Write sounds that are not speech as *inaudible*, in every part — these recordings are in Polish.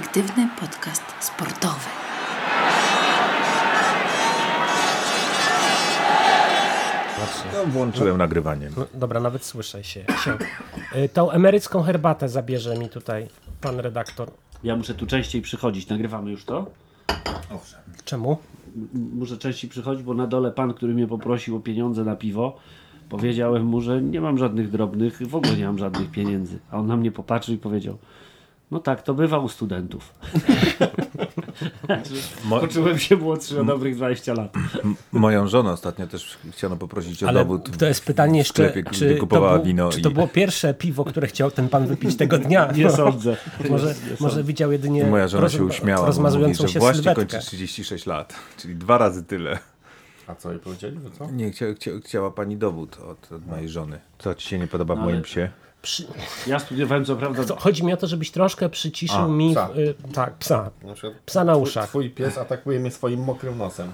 Perspektywny podcast sportowy. No, włączyłem nagrywanie. No, dobra, nawet słyszę się. się. Y, Tą emerycką herbatę zabierze mi tutaj pan redaktor. Ja muszę tu częściej przychodzić. Nagrywamy już to? Czemu? M- Muszę częściej przychodzić, bo na dole pan, który mnie poprosił o pieniądze na piwo, powiedziałem mu, że nie mam żadnych drobnych, w ogóle nie mam żadnych pieniędzy. A on na mnie popatrzył i powiedział, no tak, to bywa u studentów. *laughs* Poczułem się młodszy o dobrych 20 lat. moją żonę ostatnio też chciano poprosić o Ale dowód. to jest pytanie jeszcze, sklepie, czy, to wino czy i- to było pierwsze piwo, które chciał ten pan wypić tego dnia? *laughs* *laughs* Nie sądzę. Może, może widział jedynie I moja żona roz, się uśmiała, bo mówi, rozmazującą że się właśnie sylwetkę. kończy 36 lat, czyli dwa razy tyle. A co jej powiedzieli? Co? Nie, chcia, chcia, chciała pani dowód od, od mojej żony. Co ci się nie podoba w No, moim ale- psie? Przy, Ja studiowałem co prawda... to chodzi mi o to, żebyś troszkę przyciszył A, mi... psa. Y, tak, psa. Na przykład Psa na uszach. Twój pies atakuje mnie swoim mokrym nosem.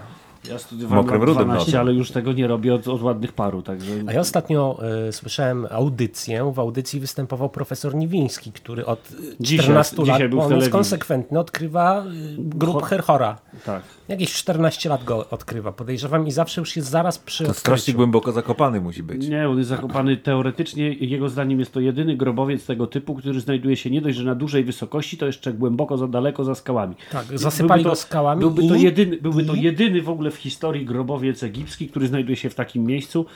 Ja studiowałem Mokrym lat rudym 12, nosem. ale już tego nie robię od, od ładnych paru, także... A ja ostatnio y, słyszałem audycję. W audycji występował profesor Niwiński, który od y, Dzisiaj- 14 lat, dzisiaj był w bo on jest konsekwentny, odkrywa y, grup Cho- Herchora. Tak. Jakieś 14 lat go odkrywa, podejrzewam, i zawsze już jest zaraz przy To strasznie głęboko zakopany musi być. Nie, on jest zakopany teoretycznie. Jego zdaniem jest to jedyny grobowiec tego typu, który znajduje się nie dość, że na dużej wysokości, to jeszcze głęboko, za daleko za skałami. Tak, zasypali Byłby go skałami Byłby, i- to jedyny, byłby to i- jedyny w ogóle w historii grobowiec egipski, który znajduje się w takim miejscu.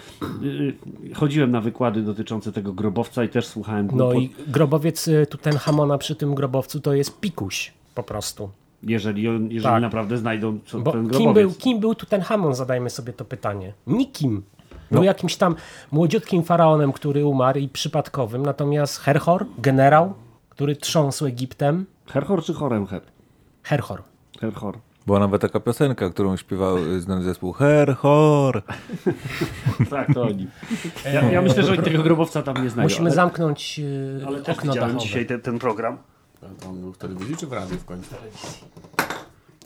Yy, Chodziłem na wykłady dotyczące tego grobowca i też słuchałem No głupot. i grobowiec y, Tutenhamona przy tym grobowcu to jest pikuś po prostu. Jeżeli, on, jeżeli Tak. naprawdę znajdą co, Bo ten kim grobowiec. był, kim był Tutenhamon, zadajmy sobie to pytanie. Nikim. Był jakimś tam młodziutkim faraonem, który umarł i przypadkowym, natomiast Herhor, generał, który trząsł Egiptem, Herhor czy Horemheb? Herhor. Herhor. Była nawet taka piosenka, którą śpiewał y, znany zespół Herhor. *laughs* Tak, to oni. Ja, ja myślę, że oni tego grobowca tam nie znajdą. Musimy ale, zamknąć y, ale okno dachowe. dzisiaj ten, ten program. On był w telewizji czy w radiu w końcu?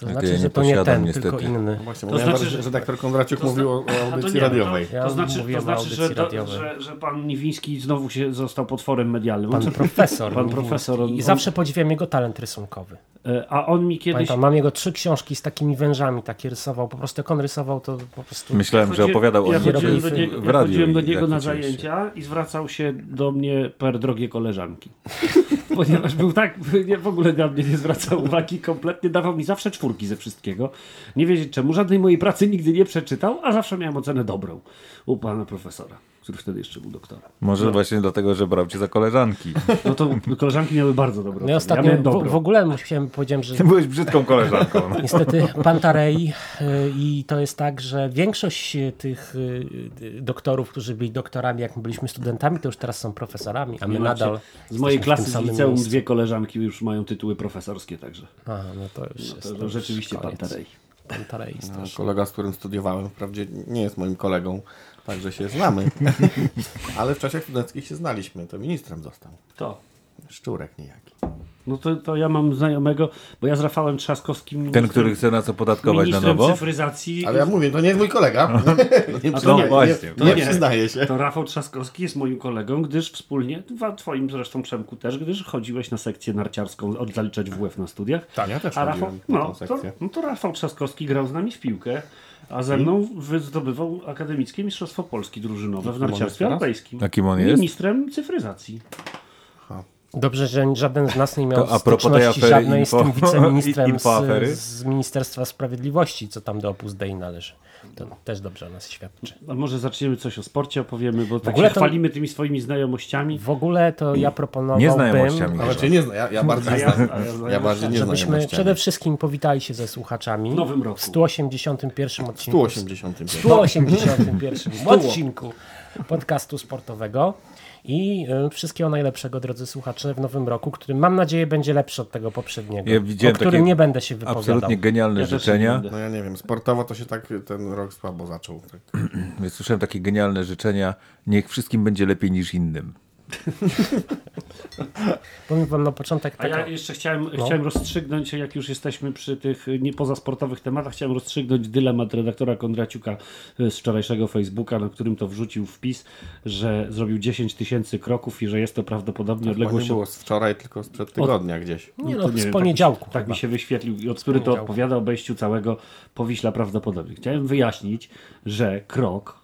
To Ja znaczy, nie że to nie ten, niestety. tylko inny. No właśnie, To znaczy, znaczy, że- że redaktor Kondraciuk to zna- mówił o, to audycji nie, radiowej. Ja To znaczy, to znaczy że, że, że pan Niwiński znowu się został potworem medialnym. Pan *laughs* On- profesor. Pan profesor. On, I zawsze podziwiam jego talent rysunkowy. on, a on mi kiedyś... Pamiętam, mam jego trzy książki z takimi wężami, takie rysował. Po prostu jak on rysował, to po prostu... Myślałem, że opowiadał o ja nim chodziłem do w- niego, w ja radiu. chodziłem do niego na zajęcia i zwracał się do mnie per drogie koleżanki. *laughs* Ponieważ był tak, *laughs* nie, w ogóle na mnie nie zwracał uwagi kompletnie, dawał mi zawsze czwórki ze wszystkiego. Nie wiedzieć czemu, żadnej mojej pracy nigdy nie przeczytał, a zawsze miałem ocenę dobrą u pana profesora, który wtedy jeszcze był doktorem. Może właśnie dlatego, że brał cię za koleżanki. *laughs* No to koleżanki miały bardzo dobrą No ostatnio ja w, w ogóle musiałem powiedzieć, że Ty byłeś brzydką koleżanką. *laughs* niestety Pantarei y, i to jest tak, że większość tych y, y, doktorów, którzy byli doktorami, jak my byliśmy studentami, to już teraz są profesorami, a my nadal Z mojej klasy z liceum miejscu. dwie koleżanki już mają tytuły profesorskie, także A, no to już jest. to, to rzeczywiście koniec. Pantarei. Pantarei No, kolega, z którym studiowałem, wprawdzie nie jest moim kolegą, także się znamy. *laughs* Ale w czasach studenckich się znaliśmy. To ministrem został. To. Szczurek niejaki. No to, to ja mam znajomego, bo ja z Rafałem Trzaskowskim... Ten, który chce nas opodatkować na ministrem nowo? cyfryzacji... Ale ja mówię, to nie jest mój kolega. *laughs* nie, to nie, właśnie, nie, to nie nie. przyznaje się. To Rafał Trzaskowski jest moim kolegą, gdyż wspólnie, twoim zresztą Przemku też, gdyż chodziłeś na sekcję narciarską, od- zaliczać WF na studiach. Tak, ja też A Rafał, no, tą to, sekcję. no to Rafał Trzaskowski grał z nami w piłkę, a ze mną wy- zdobywał Akademickie Mistrzostwo Polski drużynowe w narciarstwie jest teraz? europejskim. A kim on jest? Ministrem cyfryzacji. Dobrze, że żaden z nas nie miał To a styczności afery żadnej *laughs* info- z tym wiceministrem z, z Ministerstwa Sprawiedliwości, co tam do Opus Dei należy. To też dobrze o nas świadczy. A może zaczniemy coś o sporcie opowiemy, bo tak ogóle się to- chwalimy tymi swoimi znajomościami. W ogóle to ja proponowałbym... Nieznajomościami. A znaczy nie zna, ja, ja bardziej ja- znam. ja Ja bardziej nie znam Żebyśmy znajomościami. przede wszystkim powitali się ze słuchaczami. W nowym roku. W 181 odcinku. 181. 181 odcinku podcastu sportowego. I y, wszystkiego najlepszego, drodzy słuchacze, w nowym roku, który mam nadzieję będzie lepszy od tego poprzedniego. Ja widziałem o którym nie będę się wypowiadał. Absolutnie genialne Ja życzenia. No ja nie wiem, sportowo to się tak ten rok słabo zaczął. Tak. *clears throat* Słyszałem takie genialne życzenia. Niech wszystkim będzie lepiej niż innym. *laughs* Powiem wam na początek A taka... ja jeszcze chciałem, No. chciałem rozstrzygnąć, jak już jesteśmy przy tych y, nie pozasportowych tematach, chciałem rozstrzygnąć dylemat redaktora Kondraciuka y, z wczorajszego Facebooka, na którym to wrzucił wpis, że zrobił 10 tysięcy kroków i że jest to prawdopodobnie To nie odległość było z wczoraj, tylko sprzed tygodnia gdzieś. Nie to no, nie z poniedziałku Tak, tak mi się wyświetlił i od który to odpowiada obejściu całego Powiśla prawdopodobnie. Chciałem wyjaśnić, że krok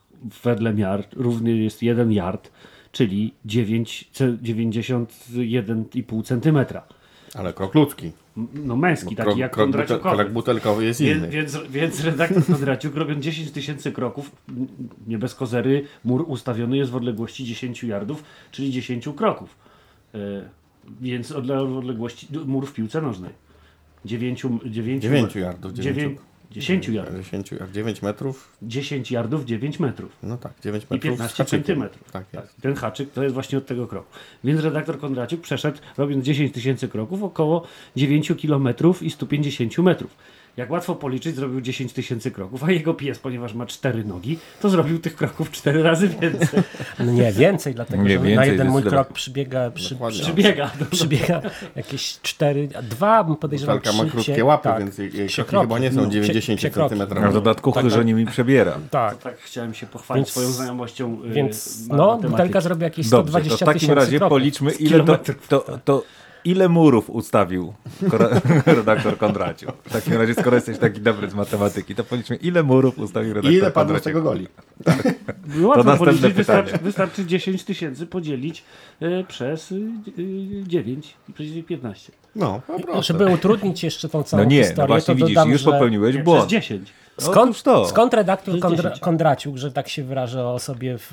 wedle miar równy jest 1 yard, czyli 9, ce- 91,5 centymetra. Ale krok ludzki. No męski, taki Krok, jak krok, Kondraciukowy. krok butelkowy jest inny. więc, więc redaktor Kondraciuk robiąc 10 tysięcy kroków, nie bez kozery, mur ustawiony jest w odległości 10 yardów, czyli 10 kroków. E, więc odle- odległości, mur w piłce nożnej. 9, 9, 9 yardów, 9, 10 yardów. 10 yard, 9 metrów. 10 yardów, 9 metrów. No tak, 9 I metrów. z 15 haczykiem. centymetrów. Tak jest. Ten haczyk to jest właśnie od tego kroku. Więc redaktor Kondraciuk przeszedł, robiąc 10 tysięcy kroków, około 9 kilometrów i 150 metrów. Jak łatwo policzyć, zrobił 10 tysięcy kroków, a jego pies, ponieważ ma cztery nogi, to zrobił tych kroków cztery razy więcej. No nie, więcej, dlatego Nie, że na więcej, jeden mój krok przybiega, przy, Przybiega. Do... przybiega jakieś cztery, dwa bym podejrzewał Butelka ma krótkie psie- łapy, tak, więc jej, kroki chyba nie są no, psie- 90 psie cm. A w dodatku Tak, tak. że nimi przebiera. Tak, Tak, chciałem się pochwalić Więc- swoją znajomością. yy, więc no, butelka zrobi jakieś Dobrze, to 120 w takim razie kroków. policzmy, ile to, to, to ile murów ustawił *laughs* redaktor Kondraciuk. W takim razie, skoro jesteś taki dobry z matematyki, to policzmy, ile murów ustawił redaktor I ile padło z tego goli? *laughs* No Łatwo następne policzyć, pytanie. wystarczy, wystarczy 10 tysięcy podzielić e, przez y, y, 9 i przez 15. No, po prostu. Żeby utrudnić jeszcze tą całą No nie, historię, no właśnie to widzisz, dodam, już popełniłeś błąd. przez 10. skąd, to. skąd redaktor Kondra, 10. Kondraciuk, że tak się wyrażę o sobie w,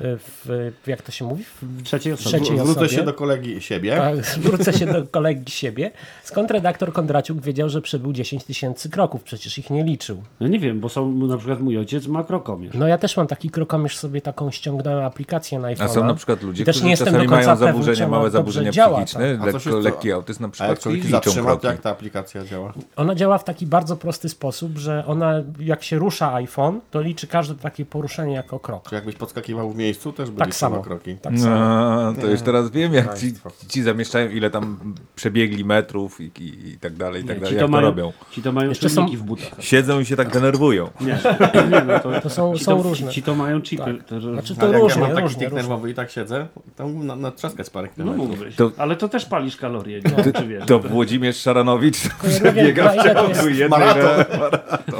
w, w jak to się mówi? W, Trzeciej osobie. trzeciej Wrócę osobie. się do kolegi siebie. Tak, zwrócę się do kolegi siebie. Skąd redaktor Kondraciuk wiedział, że przebył 10 tysięcy kroków? Przecież ich nie liczył. No nie wiem, bo są na przykład mój ojciec ma krokomierz. No ja też mam taki krokomierz sobie taką ściągnąłem aplikację na iPhone'a. A są na przykład ludzie, też którzy nie czasami mają zaburzenia, małe zaburzenia działa, psychiczne, A się lekko, lekki autyzm na A jak przykład i człowiek liczą kroki. jak ta aplikacja działa? Ona działa w taki bardzo prosty sposób, że ona jak się rusza iPhone, to liczy każde takie poruszenie jako krok. Czy jakbyś podskakiwał w miejscu, też by Tak samo. kroki? Tak samo. No, to już teraz wiem, jak ci, ci zamieszczają, ile tam przebiegli metrów i, i, i tak dalej, i tak Nie, dalej, jak to to mają, robią. ci to mają Jeszcze czujniki są- w butach. Siedzą i się tak denerwują. Nie, *laughs* nie no to, To są, ci, są to, różne. ci to mają chipy. To, Znaczy Ale to jak różnie, ja mam taki tik różnie. nerwowy i tak siedzę, to mógłbym na- natrzaskać parę no kilometrów. To- Ale to też palisz kalorie. Nie czy wiesz. To Włodzimierz Szaranowicz przebiega na w to ciągu jednej maraton.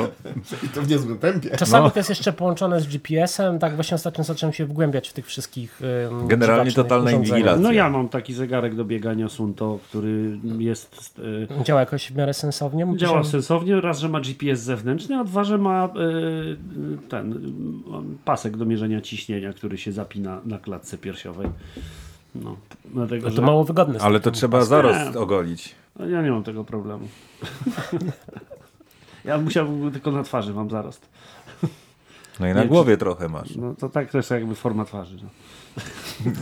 *laughs* I to w niezłym tempie. Czasami No. to jest jeszcze połączone z GPS-em. Tak właśnie ostatnio zacząłem się wgłębiać w tych wszystkich um, Generalnie totalna inwigilacja. No ja mam taki zegarek do biegania Sunto, który jest... e, Działa jakoś w miarę sensownie. Działa Musiałem- sensownie, raz, że ma GPS zewnętrzny, a dwa, że ma e, ten pasek do mierzenia ciśnienia, który się zapina na klatce piersiowej. No, dlatego, No że to mało wygodne. Ale to trzeba zaraz ogolić. No, ja nie mam tego problemu. *laughs* ja musiałbym tylko na twarzy mam zarost. No i na Nie, głowie trochę masz. No to tak też jakby forma twarzy. No.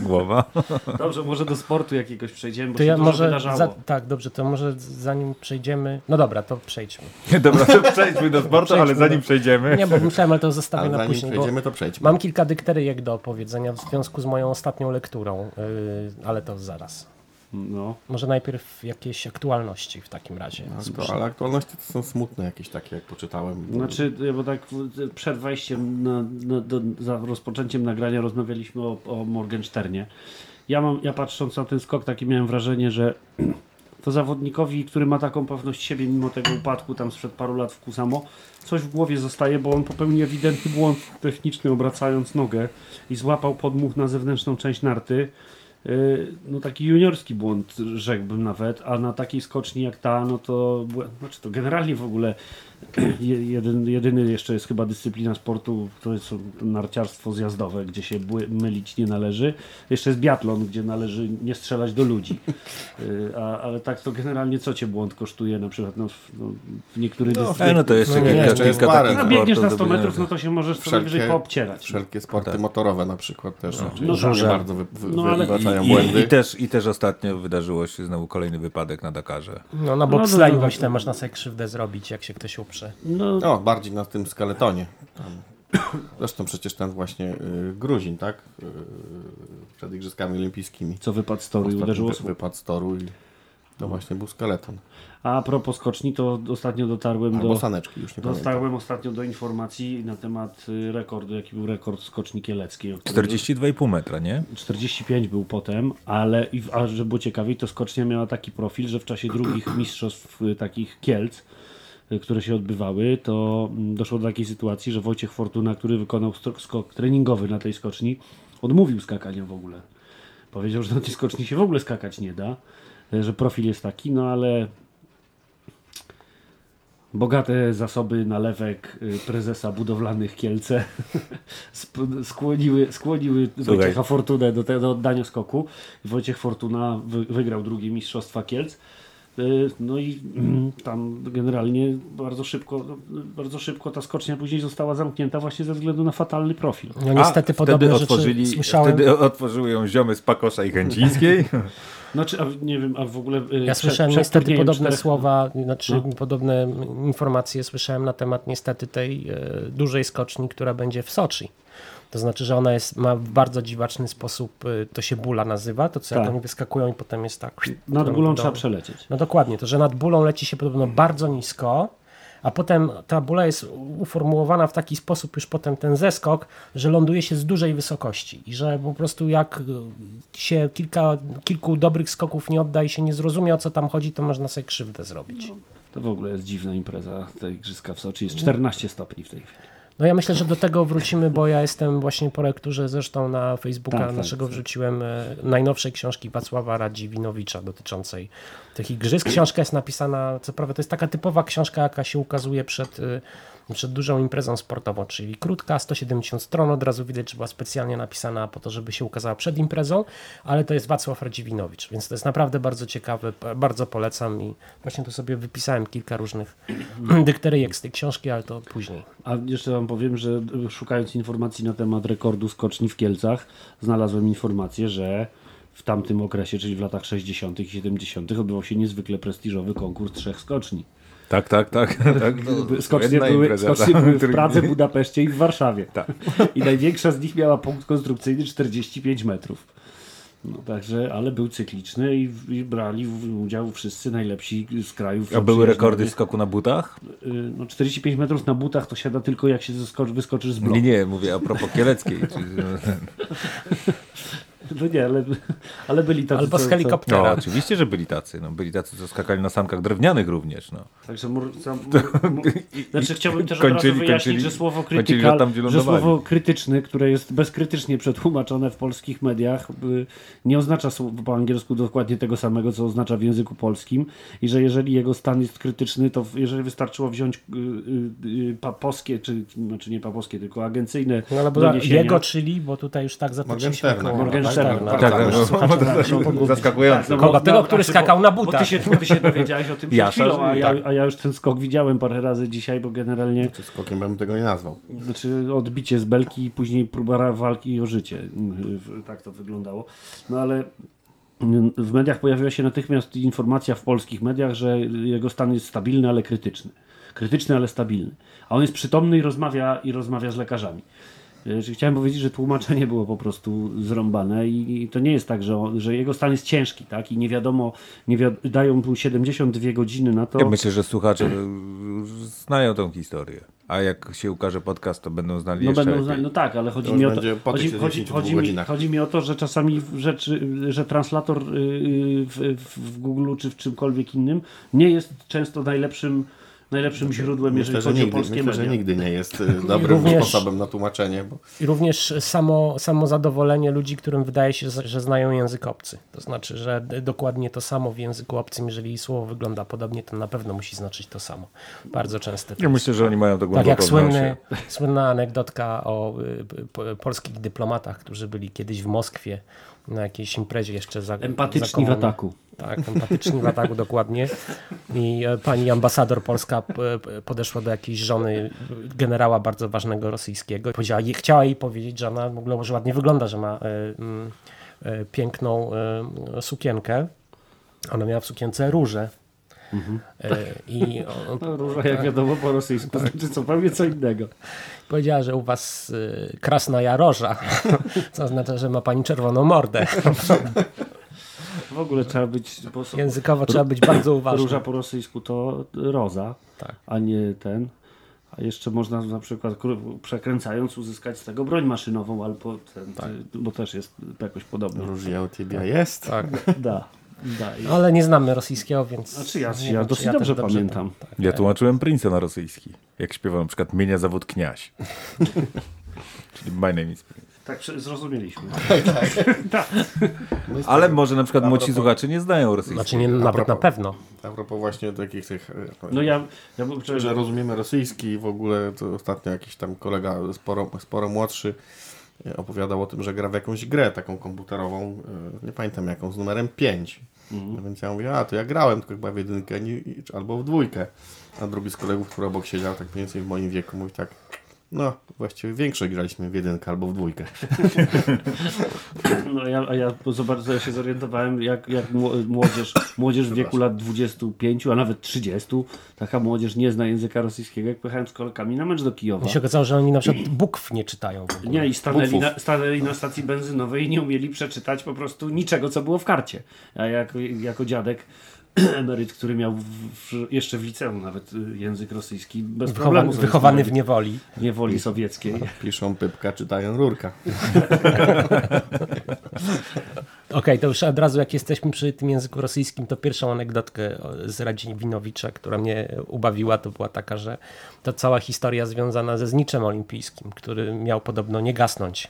Głowa. *laughs* Dobrze, może do sportu jakiegoś przejdziemy, bo To się ja dużo może. wydarzało. Za, tak, dobrze, to może zanim przejdziemy. No dobra, to przejdźmy. *laughs* Dobra, to przejdźmy do sportu, ale Przejdźmy zanim do- przejdziemy... Nie, bo myślałem, ale to zostawię Ale na zanim później. Przejdziemy, to przejdźmy. mam kilka dykteryjek do opowiedzenia w związku z moją ostatnią lekturą, yy, ale to zaraz. No. Może najpierw jakieś aktualności w takim razie. No to, ale aktualności to są smutne jakieś takie, jak poczytałem. Znaczy, bo tak przed wejściem na, na, do, za rozpoczęciem nagrania rozmawialiśmy o, o Morgensternie. Ja mam, ja patrząc na ten skok, takie miałem wrażenie, że *clears throat* to zawodnikowi, który ma taką pewność siebie mimo tego upadku tam sprzed paru lat w Kusamo, coś w głowie zostaje, bo on popełnił ewidentny błąd techniczny obracając nogę i złapał podmuch na zewnętrzną część narty. Yy, No taki juniorski błąd rzekłbym nawet, a na takiej skoczni jak ta, no to, znaczy to generalnie w ogóle jeden, jedyny jeszcze jest chyba dyscyplina sportu, to jest narciarstwo zjazdowe, gdzie się mylić nie należy. Jeszcze jest biatlon, gdzie należy nie strzelać do ludzi. Yy, A, ale tak to generalnie co cię błąd kosztuje na przykład no, w, no, w niektórych E, dyscyplinach. no to jeszcze No kilka, jeszcze jest kilka parę. No biegniesz na sportów 100 do metrów, no to się możesz co Wszelkie- najwyżej poobcierać. Wszelkie sporty motorowe na przykład też No oczywiście tak. bardzo wy, wy, No ale- wybaczają I, błędy. i, też, I też ostatnio wydarzyło się znowu kolejny wypadek na Dakarze. No na No, bobsleju no, no, myślę, no. można sobie krzywdę zrobić, jak się ktoś uprze. No, No, bardziej na tym skeletonie. Tam Zresztą przecież ten właśnie y, Gruzin, tak? Y, przed Igrzyskami Olimpijskimi. Co wypadł z toru i uderzyło wy- wypadł z toru i to właśnie był skeleton. A propos skoczni, to ostatnio dotarłem Albo do... saneczki, już nie pamiętam. Dostałem ostatnio do informacji na temat y, rekordu, jaki był rekord skoczni kieleckiej. o którym- 42,5 metra, nie? 45 był potem, ale i- a żeby było ciekawiej, to skocznia miała taki profil, że w czasie drugich mistrzostw y, takich Kielc, które się odbywały, to mm, doszło do takiej sytuacji, że Wojciech Fortuna, który wykonał skok treningowy na tej skoczni, odmówił skakania w ogóle. Powiedział, że na tej skoczni się w ogóle skakać nie da, y, że profil jest taki, no ale bogate zasoby nalewek y, prezesa budowlanych Kielce *laughs* skłoniły, skłoniły Wojciecha Fortunę do, do oddania skoku. Wojciech Fortuna wy, wygrał drugie Mistrzostwa Kielc. Y, No i mm, tam generalnie bardzo szybko, bardzo szybko ta skocznia później została zamknięta właśnie ze względu na fatalny profil. No niestety wtedy podobne rzeczy otworzyli, słyszałem. Wtedy otworzyły ją ziomy z Pakosza i Chęcińskiej. *laughs* Znaczy, a nie wiem, a w ogóle... y, Ja przed- słyszałem niestety podobne czterech- słowa, znaczy No. podobne informacje słyszałem na temat niestety tej e, dużej skoczni, która będzie w Soczi. To znaczy, że ona jest, ma w bardzo dziwaczny sposób, e, to się bula nazywa, to co jak Tak. oni wyskakują i potem jest tak... Nad górą do- trzeba przelecieć. No dokładnie, to że nad bólą leci się podobno bardzo nisko, a potem ta bula jest uformułowana w taki sposób, już potem ten zeskok, że ląduje się z dużej wysokości i że po prostu jak y, się kilka, kilku dobrych skoków nie odda i się nie zrozumie o co tam chodzi, to można sobie krzywdę zrobić. To w ogóle jest dziwna impreza, te igrzyska w Soczi. Jest 14 stopni w tej chwili. No ja myślę, że do tego wrócimy, bo ja jestem właśnie po lekturze, zresztą na Facebooka Tak, tak, naszego tak. wrzuciłem e, najnowszej książki Wacława Radziwinowicza dotyczącej tych igrzysk. Książka jest napisana, co prawda to jest taka typowa książka, jaka się ukazuje przed, e, przed dużą imprezą sportową, czyli krótka, 170 stron, od razu widać, że była specjalnie napisana po to, żeby się ukazała przed imprezą, ale to jest Wacław Radziwinowicz, więc to jest naprawdę bardzo ciekawe, bardzo polecam i właśnie tu sobie wypisałem kilka różnych *clears throat* dykteryjek z tej książki, ale to później. A jeszcze wam powiem, że y, szukając informacji na temat rekordu skoczni w Kielcach, znalazłem informację, że w tamtym okresie, czyli w latach 60. i 70., odbywał się niezwykle prestiżowy konkurs trzech skoczni. Tak, tak, tak. *laughs* tak no, Skocznie były, impreza, skocznie tak, były w Pradze, Budapeszcie i w Warszawie. Tak. I największa z nich miała punkt konstrukcyjny 45 metrów. No, także, ale był cykliczny i, i brali w- udział wszyscy najlepsi z krajów. A były rekordy w skoku na butach? Y, No 45 metrów na butach to siada tylko jak się wyskoczysz z bloku. Nie, nie, mówię a propos Kieleckiej. *laughs* *laughs* No nie, ale, ale byli tacy. Albo z co- no, helikoptera. oczywiście, że byli tacy. No, byli tacy, co skakali na sankach drewnianych również. No. Także mur, za, mur, *laughs* mur, znaczy chciałbym też od Kończyli- razu wyjaśnić, kończyli- że słowo krytykal, tam, że słowo krytyczny, które jest bezkrytycznie przetłumaczone w polskich mediach, y, nie oznacza po angielsku dokładnie tego samego, co oznacza w języku polskim i że jeżeli jego stan jest krytyczny, to jeżeli wystarczyło wziąć y, y, y, papowskie, czy znaczy nie papowskie, tylko agencyjne No ale doniesienia. jego, czyli, bo tutaj już tak zatoczyliśmy Morgensterna. Tak, tak, tak, tak, tak, no. Zaskakujące. no, Kogo? Tego, no, który skakał na Bo butach. ty się, bo ty się dowiedziałeś o tym przed Ja chwilą, a ja, a ja już ten skok widziałem parę razy dzisiaj, bo generalnie Czy skokiem bym tego nie nazwał. Znaczy odbicie z belki i później próba walki o życie. Tak to wyglądało. No ale w mediach pojawiła się natychmiast informacja w polskich mediach, że jego stan jest stabilny, ale krytyczny. Krytyczny, ale stabilny. A on jest przytomny i rozmawia, i rozmawia z lekarzami. Chciałem powiedzieć, że tłumaczenie było po prostu zrąbane i, to nie jest tak, że, on, że jego stan jest ciężki, tak? I nie wiadomo, nie wi dają mu 72 godziny na to. Ja myślę, że słuchacze y, znają tą historię. A jak się ukaże podcast, to będą znali No, jeszcze będą znali, no tak, ale chodzi To mi o to, chodzi, chodzi, 72 chodzi, mi, chodzi mi o to, że czasami w rzeczy, że translator y, y, w, w Google czy w czymkolwiek innym nie jest często najlepszym, najlepszym źródłem, jeżeli Myślę, że chodzi nigdy, o polskie myślę, że media. nigdy nie jest y, dobrym również- sposobem na tłumaczenie. Bo I również samo, samo zadowolenie ludzi, którym wydaje się, że znają język obcy. To znaczy, że dokładnie to samo w języku obcym, jeżeli słowo wygląda podobnie, to na pewno musi znaczyć to samo. Bardzo często. Ja myślę, że oni mają to Tak głęboko jak w słynny, słynna anegdotka o y, po, polskich dyplomatach, którzy byli kiedyś w Moskwie na jakiejś imprezie jeszcze za Empatyczni za w ataku. Tak, empatyczni w ataku dokładnie. I e, pani ambasador polska p- podeszła do jakiejś żony generała bardzo ważnego rosyjskiego i powiedziała, chciała jej powiedzieć, że ona w ogóle że ładnie wygląda, że ma e, mm, e, piękną e, sukienkę. Ona miała w sukience róże. E, I on No, róża, jak wiadomo po rosyjsku, znaczy zupełnie co innego. powiedziała, że u was y, krasna jaroża, co oznacza, że ma pani czerwoną mordę. W ogóle trzeba być... Bo są- Językowo trzeba być bardzo uważnym. Róża po rosyjsku to roza, Tak. a nie ten. A jeszcze można na przykład przekręcając uzyskać z tego broń maszynową albo ten, czy- bo też jest jakoś podobne. Różnia u ciebie jest. Tak. Da, da. I- Ale nie znamy rosyjskiego, więc. Znaczy ja, ja wiem, dosyć czy też dobrze pamiętam. tak. Ja tłumaczyłem Prince'a na rosyjski. Jak śpiewał na przykład Mienia zawód kniaś. *laughs* Czyli My name is Prince. Tak zrozumieliśmy. *laughs* Ale może na przykład propos- słuchacze nie znają rosyjskiego. Znaczy nie, nawet propos. na pewno. A propos właśnie takich tych... e, No ja, ja bym że rozumiemy rosyjski i w ogóle to ostatnio jakiś tam kolega sporo, sporo młodszy e, opowiadał o tym, że gra w jakąś grę taką komputerową, e, nie pamiętam jaką, z numerem 5. No więc ja mówię, a to ja grałem tylko chyba w jedynkę nie, albo w dwójkę. A drugi z kolegów, który obok siedział, tak mniej więcej w moim wieku, mówi tak, no właściwie większość graliśmy w jedynkę albo w dwójkę. No ja, a ja za bardzo ja się zorientowałem, jak, jak mło- młodzież, młodzież w wieku lat 25, a nawet 30, taka młodzież nie zna języka rosyjskiego, jak pojechałem z kolegami na mecz do Kijowa. Mi się okazało, że oni na przykład bukw nie czytają. W ogóle. Nie, i stanęli na, stanęli na stacji benzynowej i nie umieli przeczytać po prostu niczego, co było w karcie. A jako, jako dziadek, *clears throat* emeryt, który miał w, w, jeszcze w liceum nawet y, język rosyjski, bez sobie wychowany w niewoli. niewoli sowieckiej. *laughs* Piszą pypka, czytają rurka. *laughs* Okej, to już od razu jak jesteśmy przy tym języku rosyjskim, to pierwszą anegdotkę z Radziwinowicza, która mnie ubawiła, to była taka, że to cała historia związana ze zniczem olimpijskim, który miał podobno nie gasnąć.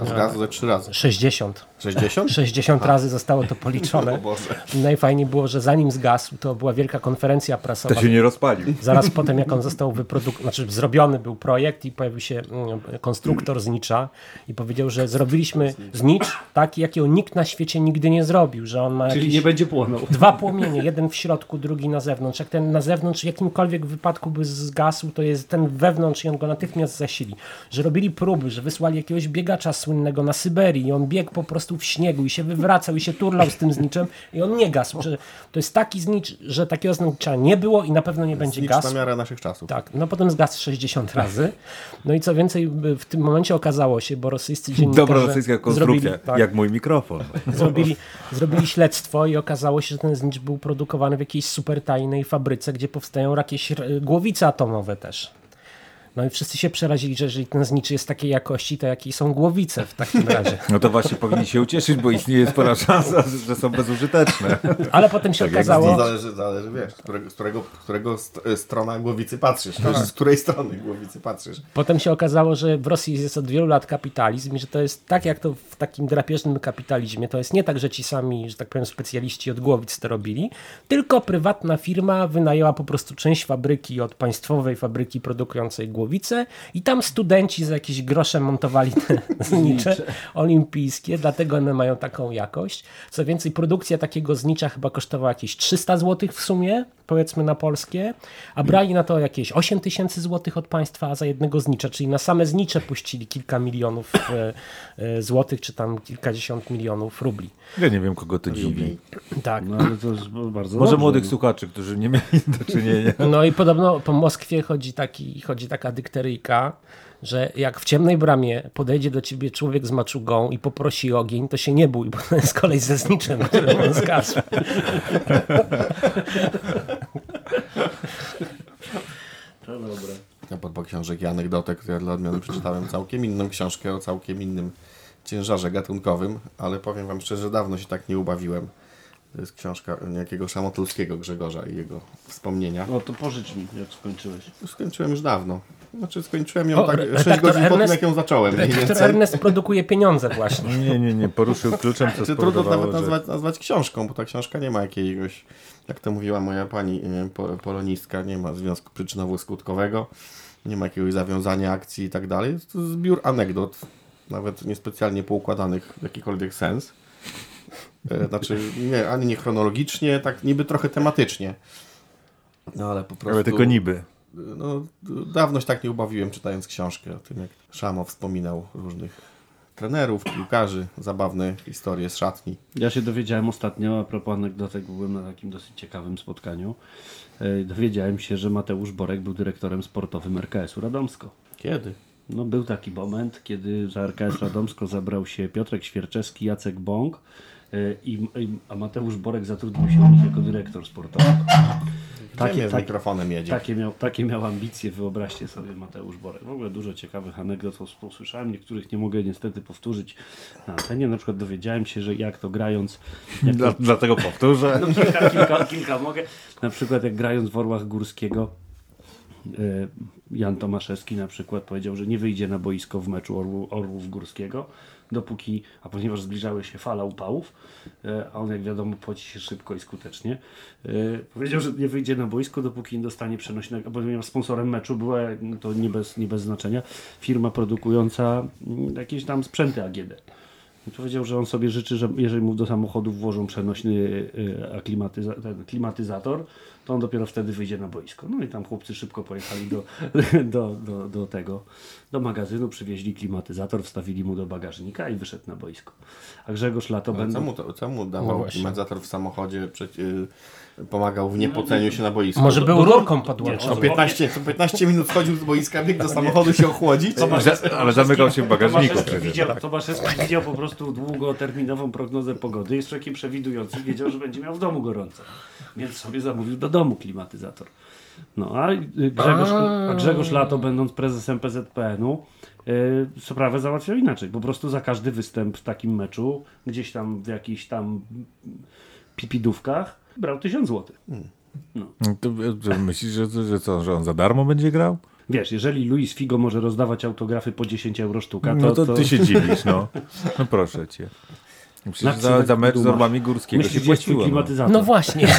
A zgasł ze trzy razy. 60. 60? 60 razy zostało to policzone. *laughs* O Boże. I najfajniej było, że zanim zgasł, to była wielka konferencja prasowa. To się nie rozpalił. Zaraz potem, jak on został wyprodukowany, znaczy zrobiony był projekt i pojawił się mm, konstruktor znicza i powiedział, że zrobiliśmy znicz taki, jakiego nikt na świecie nigdy nie zrobił, że on ma Czyli nie będzie płonął. dwa płomienie, jeden w środku, drugi na zewnątrz. Jak ten na zewnątrz w jakimkolwiek wypadku by zgasł, to jest ten wewnątrz i on go natychmiast zasili. Że robili próby, że wysłali jakiegoś biegacza słynnego na Syberii i on biegł po prostu w śniegu i się wywracał i się turlał z tym zniczem i on nie gasł. Że to jest taki znicz, że takiego znicza nie było i na pewno nie będzie Znicz gasł. na miarę naszych czasów. Tak, no potem zgasł 60 razy. No i co więcej, w tym momencie okazało się, bo rosyjscy dziennikarze Dobra rosyjska konstrukcja, zrobili, tak, jak mój mikrofon. zrobili, zrobili śledztwo i okazało się, że ten znicz był produkowany w jakiejś super tajnej fabryce, gdzie powstają jakieś głowice atomowe też. No i wszyscy się przerazili, że jeżeli ten znicz jest takiej jakości, to jakie są głowice w takim razie. No to właśnie powinni się ucieszyć, bo istnieje spora szansa, że są bezużyteczne. Ale potem się Tak okazało... zależy, zależy, wiesz, z którego, z którego, z którego st- strona głowicy patrzysz, wiesz, z której strony głowicy patrzysz. Potem się okazało, że w Rosji jest od wielu lat kapitalizm i że to jest tak jak to w takim drapieżnym kapitalizmie. To jest nie tak, że ci sami, że tak powiem, specjaliści od głowic to robili, tylko prywatna firma wynajęła po prostu część fabryki od państwowej fabryki produkującej głowice i tam studenci za jakieś grosze montowali te *laughs* znicze olimpijskie, dlatego one mają taką jakość. Co więcej, produkcja takiego znicza chyba kosztowała jakieś 300 zł w sumie, powiedzmy na polskie, a brali na to jakieś 8 tysięcy złotych od państwa za jednego znicza, czyli na same znicze puścili kilka milionów e, e, złotych, czy tam kilkadziesiąt milionów rubli. Ja nie wiem, kogo to dziwi. Tak. No ale to jest bardzo Może dobrze, młodych słuchaczy, którzy nie mieli do czynienia. No i podobno po Moskwie chodzi, taki, chodzi taka dykteryjka, że jak w ciemnej bramie podejdzie do ciebie człowiek z maczugą i poprosi ogień, to się nie bój, bo to jest kolej ze zniczem, *laughs* który on zgasł. To dobre. A propos książek i anegdotek, to ja dla odmiany przeczytałem całkiem inną książkę o całkiem innym ciężarze gatunkowym, ale powiem wam szczerze, dawno się tak nie ubawiłem. To jest książka niejakiego Szamotulskiego Grzegorza i jego wspomnienia. No to pożycz mi, jak skończyłeś. Skończyłem już dawno. Znaczy skończyłem ją O, tak redaktor 6 godzin po tym, jak ją zacząłem. Redaktor. Ernest produkuje pieniądze właśnie. Nie, nie, nie, poruszył kluczem, co *laughs* Czy trudno nawet że... nazwać, nazwać książką, bo ta książka nie ma jakiegoś, jak to mówiła moja pani e, po, polonistka, nie ma związku przyczynowo-skutkowego, nie ma jakiegoś zawiązania akcji i tak dalej. To jest zbiór anegdot, nawet niespecjalnie poukładanych w jakikolwiek sens. E, Znaczy, nie, ani nie chronologicznie, tak niby trochę tematycznie. No ale po prostu... Ale tylko niby. No, dawno się tak nie ubawiłem czytając książkę o tym, jak Szamo wspominał różnych trenerów, piłkarzy, zabawne historie z szatni. Ja się dowiedziałem ostatnio, a propos anegdotek, byłem na takim dosyć ciekawym spotkaniu. E, Dowiedziałem się, że Mateusz Borek był dyrektorem sportowym RKS-u Radomsko. Kiedy? No, był taki moment, kiedy za RKS Radomsko zabrał się Piotrek Świerczewski, Jacek Bąk i, i, a Mateusz Borek zatrudnił się u nich jako dyrektor sportowy. Takie, tak, mikrofonem jedzie. takie, miał, takie miał ambicje, wyobraźcie sobie Mateusz Borek. W ogóle dużo ciekawych anegdot usłyszałem, niektórych nie mogę niestety powtórzyć na antenie. Na przykład dowiedziałem się, że jak to grając... Jak Dla, dlatego powtórzę. no, kilka, kilka, kilka mogę. Na przykład jak grając w Orłach Górskiego e, Jan Tomaszewski na przykład powiedział, że nie wyjdzie na boisko w meczu Orłów Górskiego, dopóki, a ponieważ zbliżały się fala upałów, e, a on jak wiadomo płaci się szybko i skutecznie, e, powiedział, że nie wyjdzie na boisko, dopóki nie dostanie przenośnego, ponieważ sponsorem meczu była, no to nie bez, nie bez znaczenia, firma produkująca mm, jakieś tam sprzęty AGD. I Powiedział, że on sobie życzy, że jeżeli mu do samochodu włożą przenośny y, aklimatyza- ten klimatyzator, to on dopiero wtedy wyjdzie na boisko. No i tam chłopcy szybko pojechali do, *laughs* do, do, do tego, do magazynu, przywieźli klimatyzator, wstawili mu do bagażnika i wyszedł na boisko. A Grzegorz Lato będą... co mu, to, co mu dawał No klimatyzator w samochodzie, przecież, y, pomagał w niepoceniu się na boisku? Może był rurką podłączony. Co 15, co 15 minut wchodził z boiska, biegł do samochodu się ochłodzić. Ale zamykał się w bagażniku Tomaszewski Tomaszewski widział po prostu długoterminową prognozę pogody. Jest człowiekiem przewidującym, wiedział, że będzie miał w domu gorąco. Więc sobie zamówił do domu klimatyzator. No a Grzegorz, a Grzegorz Lato, będąc prezesem PZPN-u, y, sprawę załatwiał inaczej. Po prostu za każdy występ w takim meczu, gdzieś tam w jakichś tam pipidówkach, brał 1000 złotych. No To, że myślisz, że, że co, że on za darmo będzie grał? Wiesz, jeżeli Luis Figo może rozdawać autografy po 10 euro sztuka, to, No to, ty się dziwisz, no. No proszę cię. Przecież za, za mecz z. Orłami Górskiego Myślisz, się płaciło. No. klimatyzator? No właśnie. *laughs*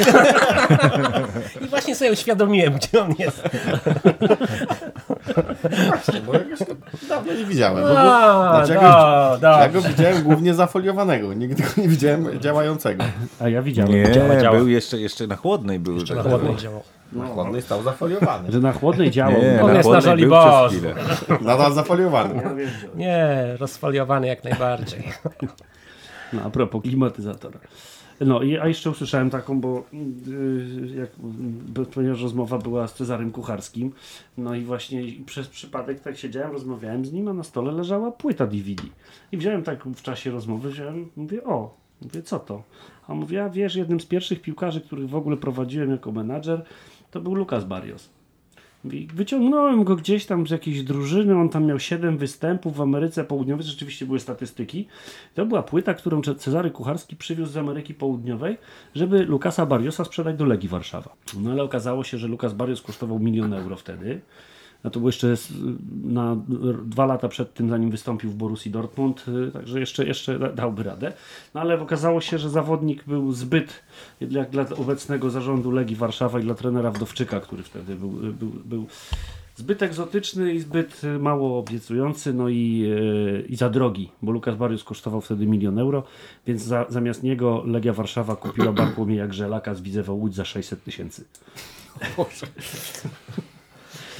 Właśnie sobie uświadomiłem, gdzie on jest. Bo jakoś go dawno nie widziałem. Bo, A, znaczy, ja, go, da. ja go widziałem głównie zafoliowanego, nigdy go nie widziałem działającego. A ja widziałem. Nie, Działa, działa. był jeszcze, jeszcze na chłodnej był. Jeszcze na tak chłodnej było. działał. Na chłodnej stał zafoliowany. Że na chłodnej działał. Nie, On na jest na chłodnej chwilę. Nadal zafoliowany. Ja Nie, rozfoliowany jak najbardziej. No, a propos klimatyzatora. No i a jeszcze usłyszałem taką, bo yy, jak, ponieważ rozmowa była z Cezarym Kucharskim, no i właśnie przez przypadek tak siedziałem, rozmawiałem z nim, a na stole leżała płyta DVD. I wziąłem tak w czasie rozmowy, wziąłem, mówię, o, mówię, co to? A on a wiesz, jednym z pierwszych piłkarzy, których w ogóle prowadziłem jako menadżer, to był Lukas Barrios. I Wyciągnąłem go gdzieś tam z jakiejś drużyny, on tam miał 7 występów w Ameryce Południowej, rzeczywiście były statystyki. To była płyta, którą Cezary Kucharski przywiózł z Ameryki Południowej, żeby Lukasa Barriosa sprzedać do Legii Warszawa. No ale okazało się, że Lukas Barrios kosztował milion euro wtedy. No to było jeszcze na dwa lata przed tym, zanim wystąpił w Borussii Dortmund, y, także jeszcze, jeszcze da- dałby radę. No ale okazało się, że zawodnik był zbyt, jak dla obecnego zarządu Legii Warszawa i dla trenera Wdowczyka, który wtedy był, y, był, był zbyt egzotyczny i zbyt y, mało obiecujący, no i, i za drogi, bo Lukas Barrios kosztował wtedy milion euro, więc za, zamiast niego Legia Warszawa kupiła Bartłomieja Grzelaka z Widzewa Łódź za 600 tysięcy.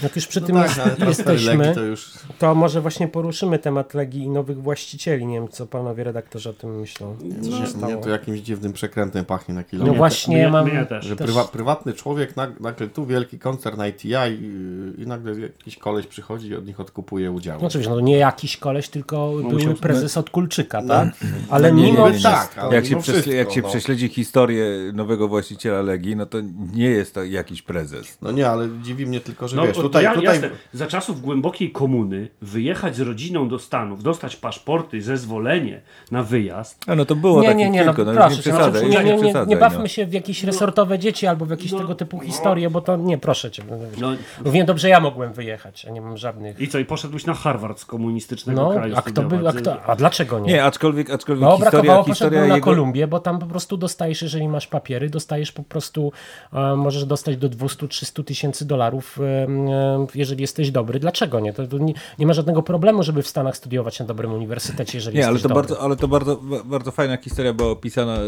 Jak już przy No tym tak, *laughs* transfery jesteśmy, to już... to może właśnie poruszymy temat Legii i nowych właścicieli. Nie wiem, co panowie redaktorzy o tym myślą. Co się Mnie stało? to jakimś dziwnym przekrętem pachnie na No kilometr. właśnie, mnie, mam... mnie też. Że prywa, prywatny człowiek, nag- nagle tu wielki koncern ITI i, i nagle jakiś koleś przychodzi i od nich odkupuje udziały. No oczywiście, no nie jakiś koleś, tylko były musiał- prezes od Kulczyka, tak? Ale no nie, mimo nie, tak, ale Jak się, mimo przesle- wszystko, jak się no. prześledzi historię nowego właściciela Legii, no to nie jest to jakiś prezes. No nie, ale dziwi mnie tylko, że No, wiesz, to tutaj, ja, tutaj jasne, za czasów głębokiej komuny wyjechać z rodziną do Stanów, dostać paszporty, zezwolenie na wyjazd. A no to było Nie, takich nie, nie, no kilku, no, proszę, nie cię, przesadzaj, no, nie, nie, nie, nie bawmy no. się w jakieś resortowe dzieci albo w jakieś no, tego typu no. historie, bo to nie, proszę cię. No, Równie dobrze ja mogłem wyjechać, a nie mam żadnych... I co, i poszedłeś na Harvard z komunistycznego No, kraju a kto by, a, kto, a dlaczego nie? Nie, aczkolwiek, aczkolwiek No, historia, brakowało, historia poszedłem na jego... Kolumbię, bo tam po prostu dostajesz, jeżeli masz papiery, dostajesz po prostu, e, możesz dostać do 200-300 tysięcy dolarów, jeżeli jesteś dobry. Dlaczego nie? To, to nie? Nie ma żadnego problemu, żeby w Stanach studiować na dobrym uniwersytecie, jeżeli Nie, ale jesteś to, dobry. bardzo, ale to bardzo, bardzo fajna historia była opisana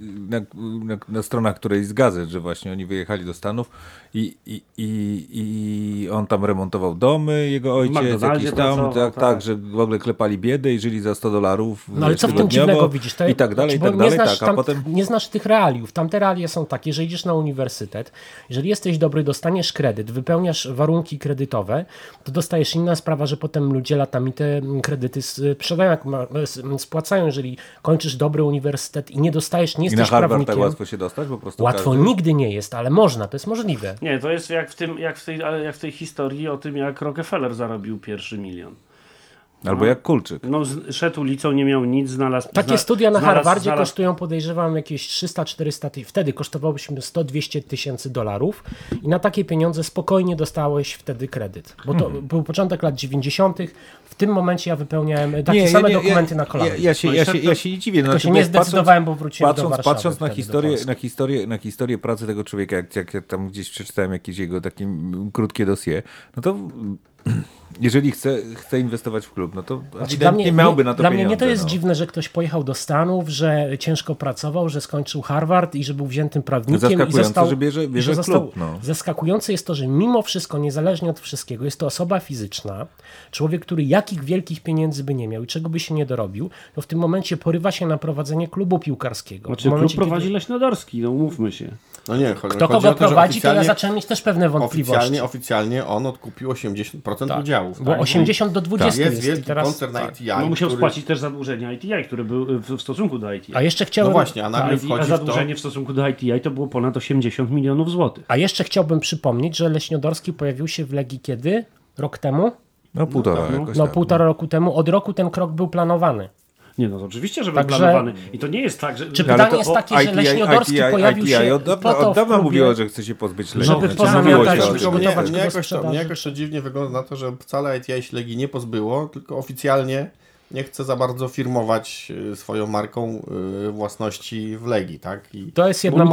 na, na, na stronach którejś z gazet, że właśnie oni wyjechali do Stanów i, i, i, i on tam remontował domy, jego ojciec, jakiś tam, tak, tak. tak, że w ogóle klepali biedę i żyli za 100 dolarów No ale co w tym dziwnego widzisz? To I tak dalej, i tak dalej, znasz tak, a tam- potem... Nie znasz tych realiów. Tamte realia są takie, że idziesz na uniwersytet, jeżeli jesteś dobry, dostaniesz kredyt, wypełniasz warunki kredytowe, to dostajesz inna sprawa, że potem ludzie latami te kredyty sprzedają, spłacają, jeżeli kończysz dobry uniwersytet i nie dostajesz, nie I na jesteś Harvard prawnikiem. tak łatwo się dostać? Po prostu Łatwo każdy... nigdy nie jest, ale można, to jest możliwe. Nie, to jest jak w, tym, jak, w tej, jak w tej historii o tym, jak Rockefeller zarobił pierwszy milion. Albo jak Kulczyk. No, szedł ulicą, nie miał nic, znalazł... Takie zna- studia na znalazł- Harvardzie znalazł- kosztują, podejrzewam, jakieś 300-400 tysięcy. Wtedy kosztowałyśmy 100-200 tysięcy dolarów i na takie pieniądze spokojnie dostałeś wtedy kredyt. Bo to Hmm. był początek lat 90. W tym momencie ja wypełniałem takie same dokumenty na kolanie. Ja, ja, się, No ja, się, szef- ja się nie dziwię. No, Tylko się nie zdecydowałem, bo wróciłem do patrząc, Warszawy Patrząc na do historię, na, historię, na historię pracy tego człowieka, jak, jak ja tam gdzieś przeczytałem jakieś jego takie krótkie dosie, no to jeżeli chce, chce inwestować w klub, no to Znaczy, ewidentnie miałby na to Dla mnie nie to jest no. dziwne, że ktoś pojechał do Stanów, że ciężko pracował, że skończył Harvard i że był wziętym prawnikiem. i Zaskakujące, został, że bierze- bierze został, klub, no. Zaskakujące jest to, że mimo wszystko, niezależnie od wszystkiego, jest to osoba fizyczna, człowiek, który jakich wielkich pieniędzy by nie miał i czego by się nie dorobił, to w tym momencie porywa się na prowadzenie klubu piłkarskiego. Znaczy, w klub momencie, prowadzi kiedy... Leśnodorski, no umówmy się. No nie, chodzi, Kto kogo o to, prowadzi, to ja zacząłem mieć też pewne wątpliwości. Oficjalnie, oficjalnie on odkupił 80% udziałów. Bo tak? 80 do 20 jest, jest. wielki i teraz... koncern ITI, No musiał który... spłacić też zadłużenia ITI, które były w, w stosunku do ITI. A jeszcze chciałem... No właśnie, a nagle A, wchodzi a w to... zadłużenie w stosunku do ITI to było ponad 80 milionów złotych. A jeszcze chciałbym przypomnieć, że Leśniodorski pojawił się w Legii kiedy? Rok temu? No półtora tak, no. jakoś No tak. półtora roku temu. Od roku ten krok był planowany. Nie no, to oczywiście, że był Także- planowany. I to nie jest tak, że... Czy ale pytanie to- jest takie, że ITI Leśniodorski pojawił się od po dawna, to od dawna mówiło, że chce się pozbyć Lecha. żeby pozamiatać się przygotować mnie, jakoś to, mnie jakoś to dziwnie wygląda na to, że wcale ITI Ślegi nie pozbyło, tylko oficjalnie nie chce za bardzo firmować y, swoją marką y, własności w Legii, tak? I To jest jedna nie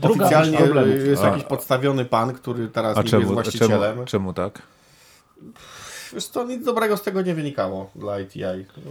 Druga, oficjalnie problemów. y, jest A. jakiś podstawiony pan, który teraz A niby jest właścicielem. czemu, czemu tak? Wiesz co, nic dobrego z tego nie wynikało dla ITI.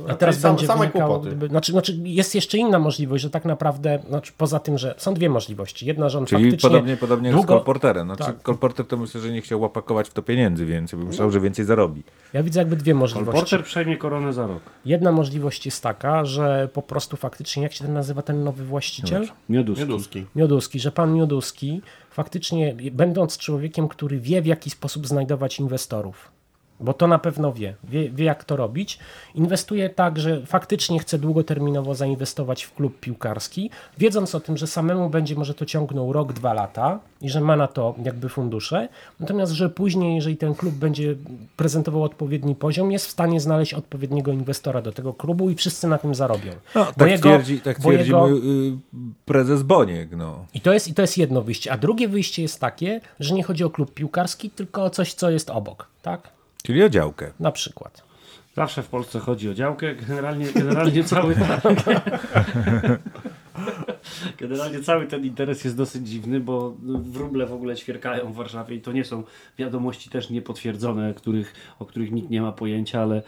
a teraz będzie same wynikało, kłopoty. gdyby, znaczy, znaczy jest jeszcze inna możliwość, że tak naprawdę, znaczy poza tym, że są dwie możliwości. Jedna, że on Czyli faktycznie podobnie, podobnie jak z długo, Kolporterem. Znaczy, Tak. Kolporter to myślę, że nie chciał łapakować w to pieniędzy więcej, bo myślał, że więcej zarobi. ja widzę jakby dwie możliwości. Porter przejmie koronę za rok. Jedna możliwość jest taka, że po prostu faktycznie, jak się ten nazywa ten nowy właściciel? Mioduski. Mioduski. Mioduski, że pan Mioduski faktycznie, będąc człowiekiem, który wie w jaki sposób znajdować inwestorów, bo to na pewno wie, wie, wie jak to robić, inwestuje tak, że faktycznie chce długoterminowo zainwestować w klub piłkarski, wiedząc o tym, że samemu będzie może to ciągnął rok, dwa lata i że ma na to jakby fundusze, natomiast, że później, jeżeli ten klub będzie prezentował odpowiedni poziom, jest w stanie znaleźć odpowiedniego inwestora do tego klubu i wszyscy na tym zarobią. No, tak, jego- twierdzi, tak twierdzi jego- mój y, prezes Boniek. No. I to, jest, I to jest jedno wyjście. A drugie wyjście jest takie, że nie chodzi o klub piłkarski, tylko o coś, co jest obok. Tak? Czyli o działkę. Na przykład. Zawsze w Polsce chodzi o działkę. Generalnie, generalnie *laughs* cały *laughs* Generalnie cały ten interes jest dosyć dziwny, bo wróble w ogóle ćwierkają w Warszawie i to nie są wiadomości też niepotwierdzone, których, o których nikt nie ma pojęcia, ale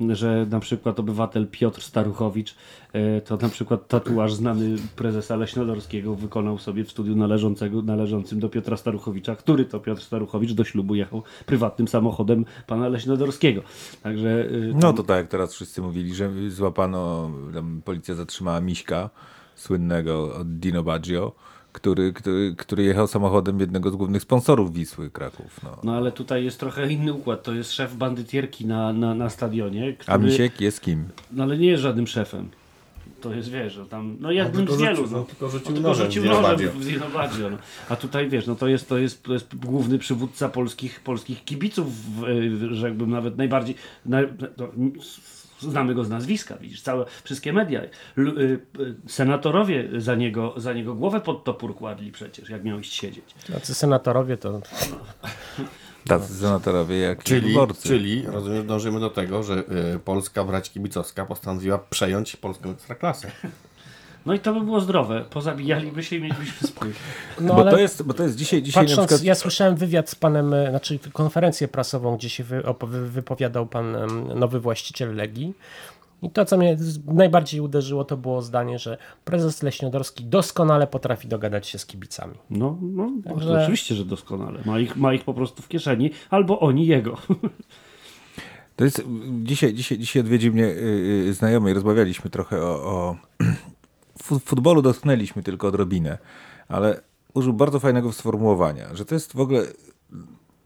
że na przykład obywatel Piotr Staruchowicz e, to na przykład tatuaż znany prezesa Leśnodorskiego wykonał sobie w studiu należącego, należącym do Piotra Staruchowicza, który to Piotr Staruchowicz do ślubu jechał prywatnym samochodem pana Leśnodorskiego. Także e, No to tak jak teraz wszyscy mówili, że złapano, policja zatrzymała Miśka, słynnego od Dino Baggio, który, który, który jechał samochodem jednego z głównych sponsorów Wisły Kraków. No. No ale tutaj jest trochę inny układ. To jest szef bandytierki na, na, na stadionie. Który, A Misiek jest kim? No ale nie jest żadnym szefem. To jest, wiesz, że tam, no jednym tylko z wielu. rzucił- no. no, tylko rzucił No, tylko nożem rzucił w nożem Baggio, no. A tutaj, wiesz, no to jest, to jest, to jest główny przywódca polskich, polskich kibiców, w- w- rzekłbym nawet najbardziej, na, no, znamy go z nazwiska, widzisz, całe, wszystkie media. L, y, y, senatorowie za niego, za niego głowę pod topór kładli przecież, jak miał iść siedzieć. Tacy senatorowie to Tacy senatorowie jak Czyli, wyborcy. czyli rozumiem, dążymy do tego, że y, Polska brać kibicowska postanowiła przejąć polską ekstraklasę. No i to by było zdrowe. Pozabijaliby się i mielibyśmy spokój. No, bo, ale to jest, bo to jest dzisiaj, dzisiaj na patrząc, przykład... ja słyszałem wywiad z panem, e, znaczy konferencję prasową, gdzie się wy, wypowiadał pan nowy właściciel Legii. I to, co mnie najbardziej uderzyło, to było zdanie, że prezes Leśniodorski doskonale potrafi dogadać się z kibicami. No, no Także- oczywiście, że doskonale. Ma ich, ma ich po prostu w kieszeni, albo oni jego. To jest, dzisiaj, dzisiaj, dzisiaj odwiedził mnie y, y, znajomy i rozmawialiśmy trochę o, o futbolu, dotknęliśmy tylko odrobinę, ale użył bardzo fajnego sformułowania, że to jest w ogóle,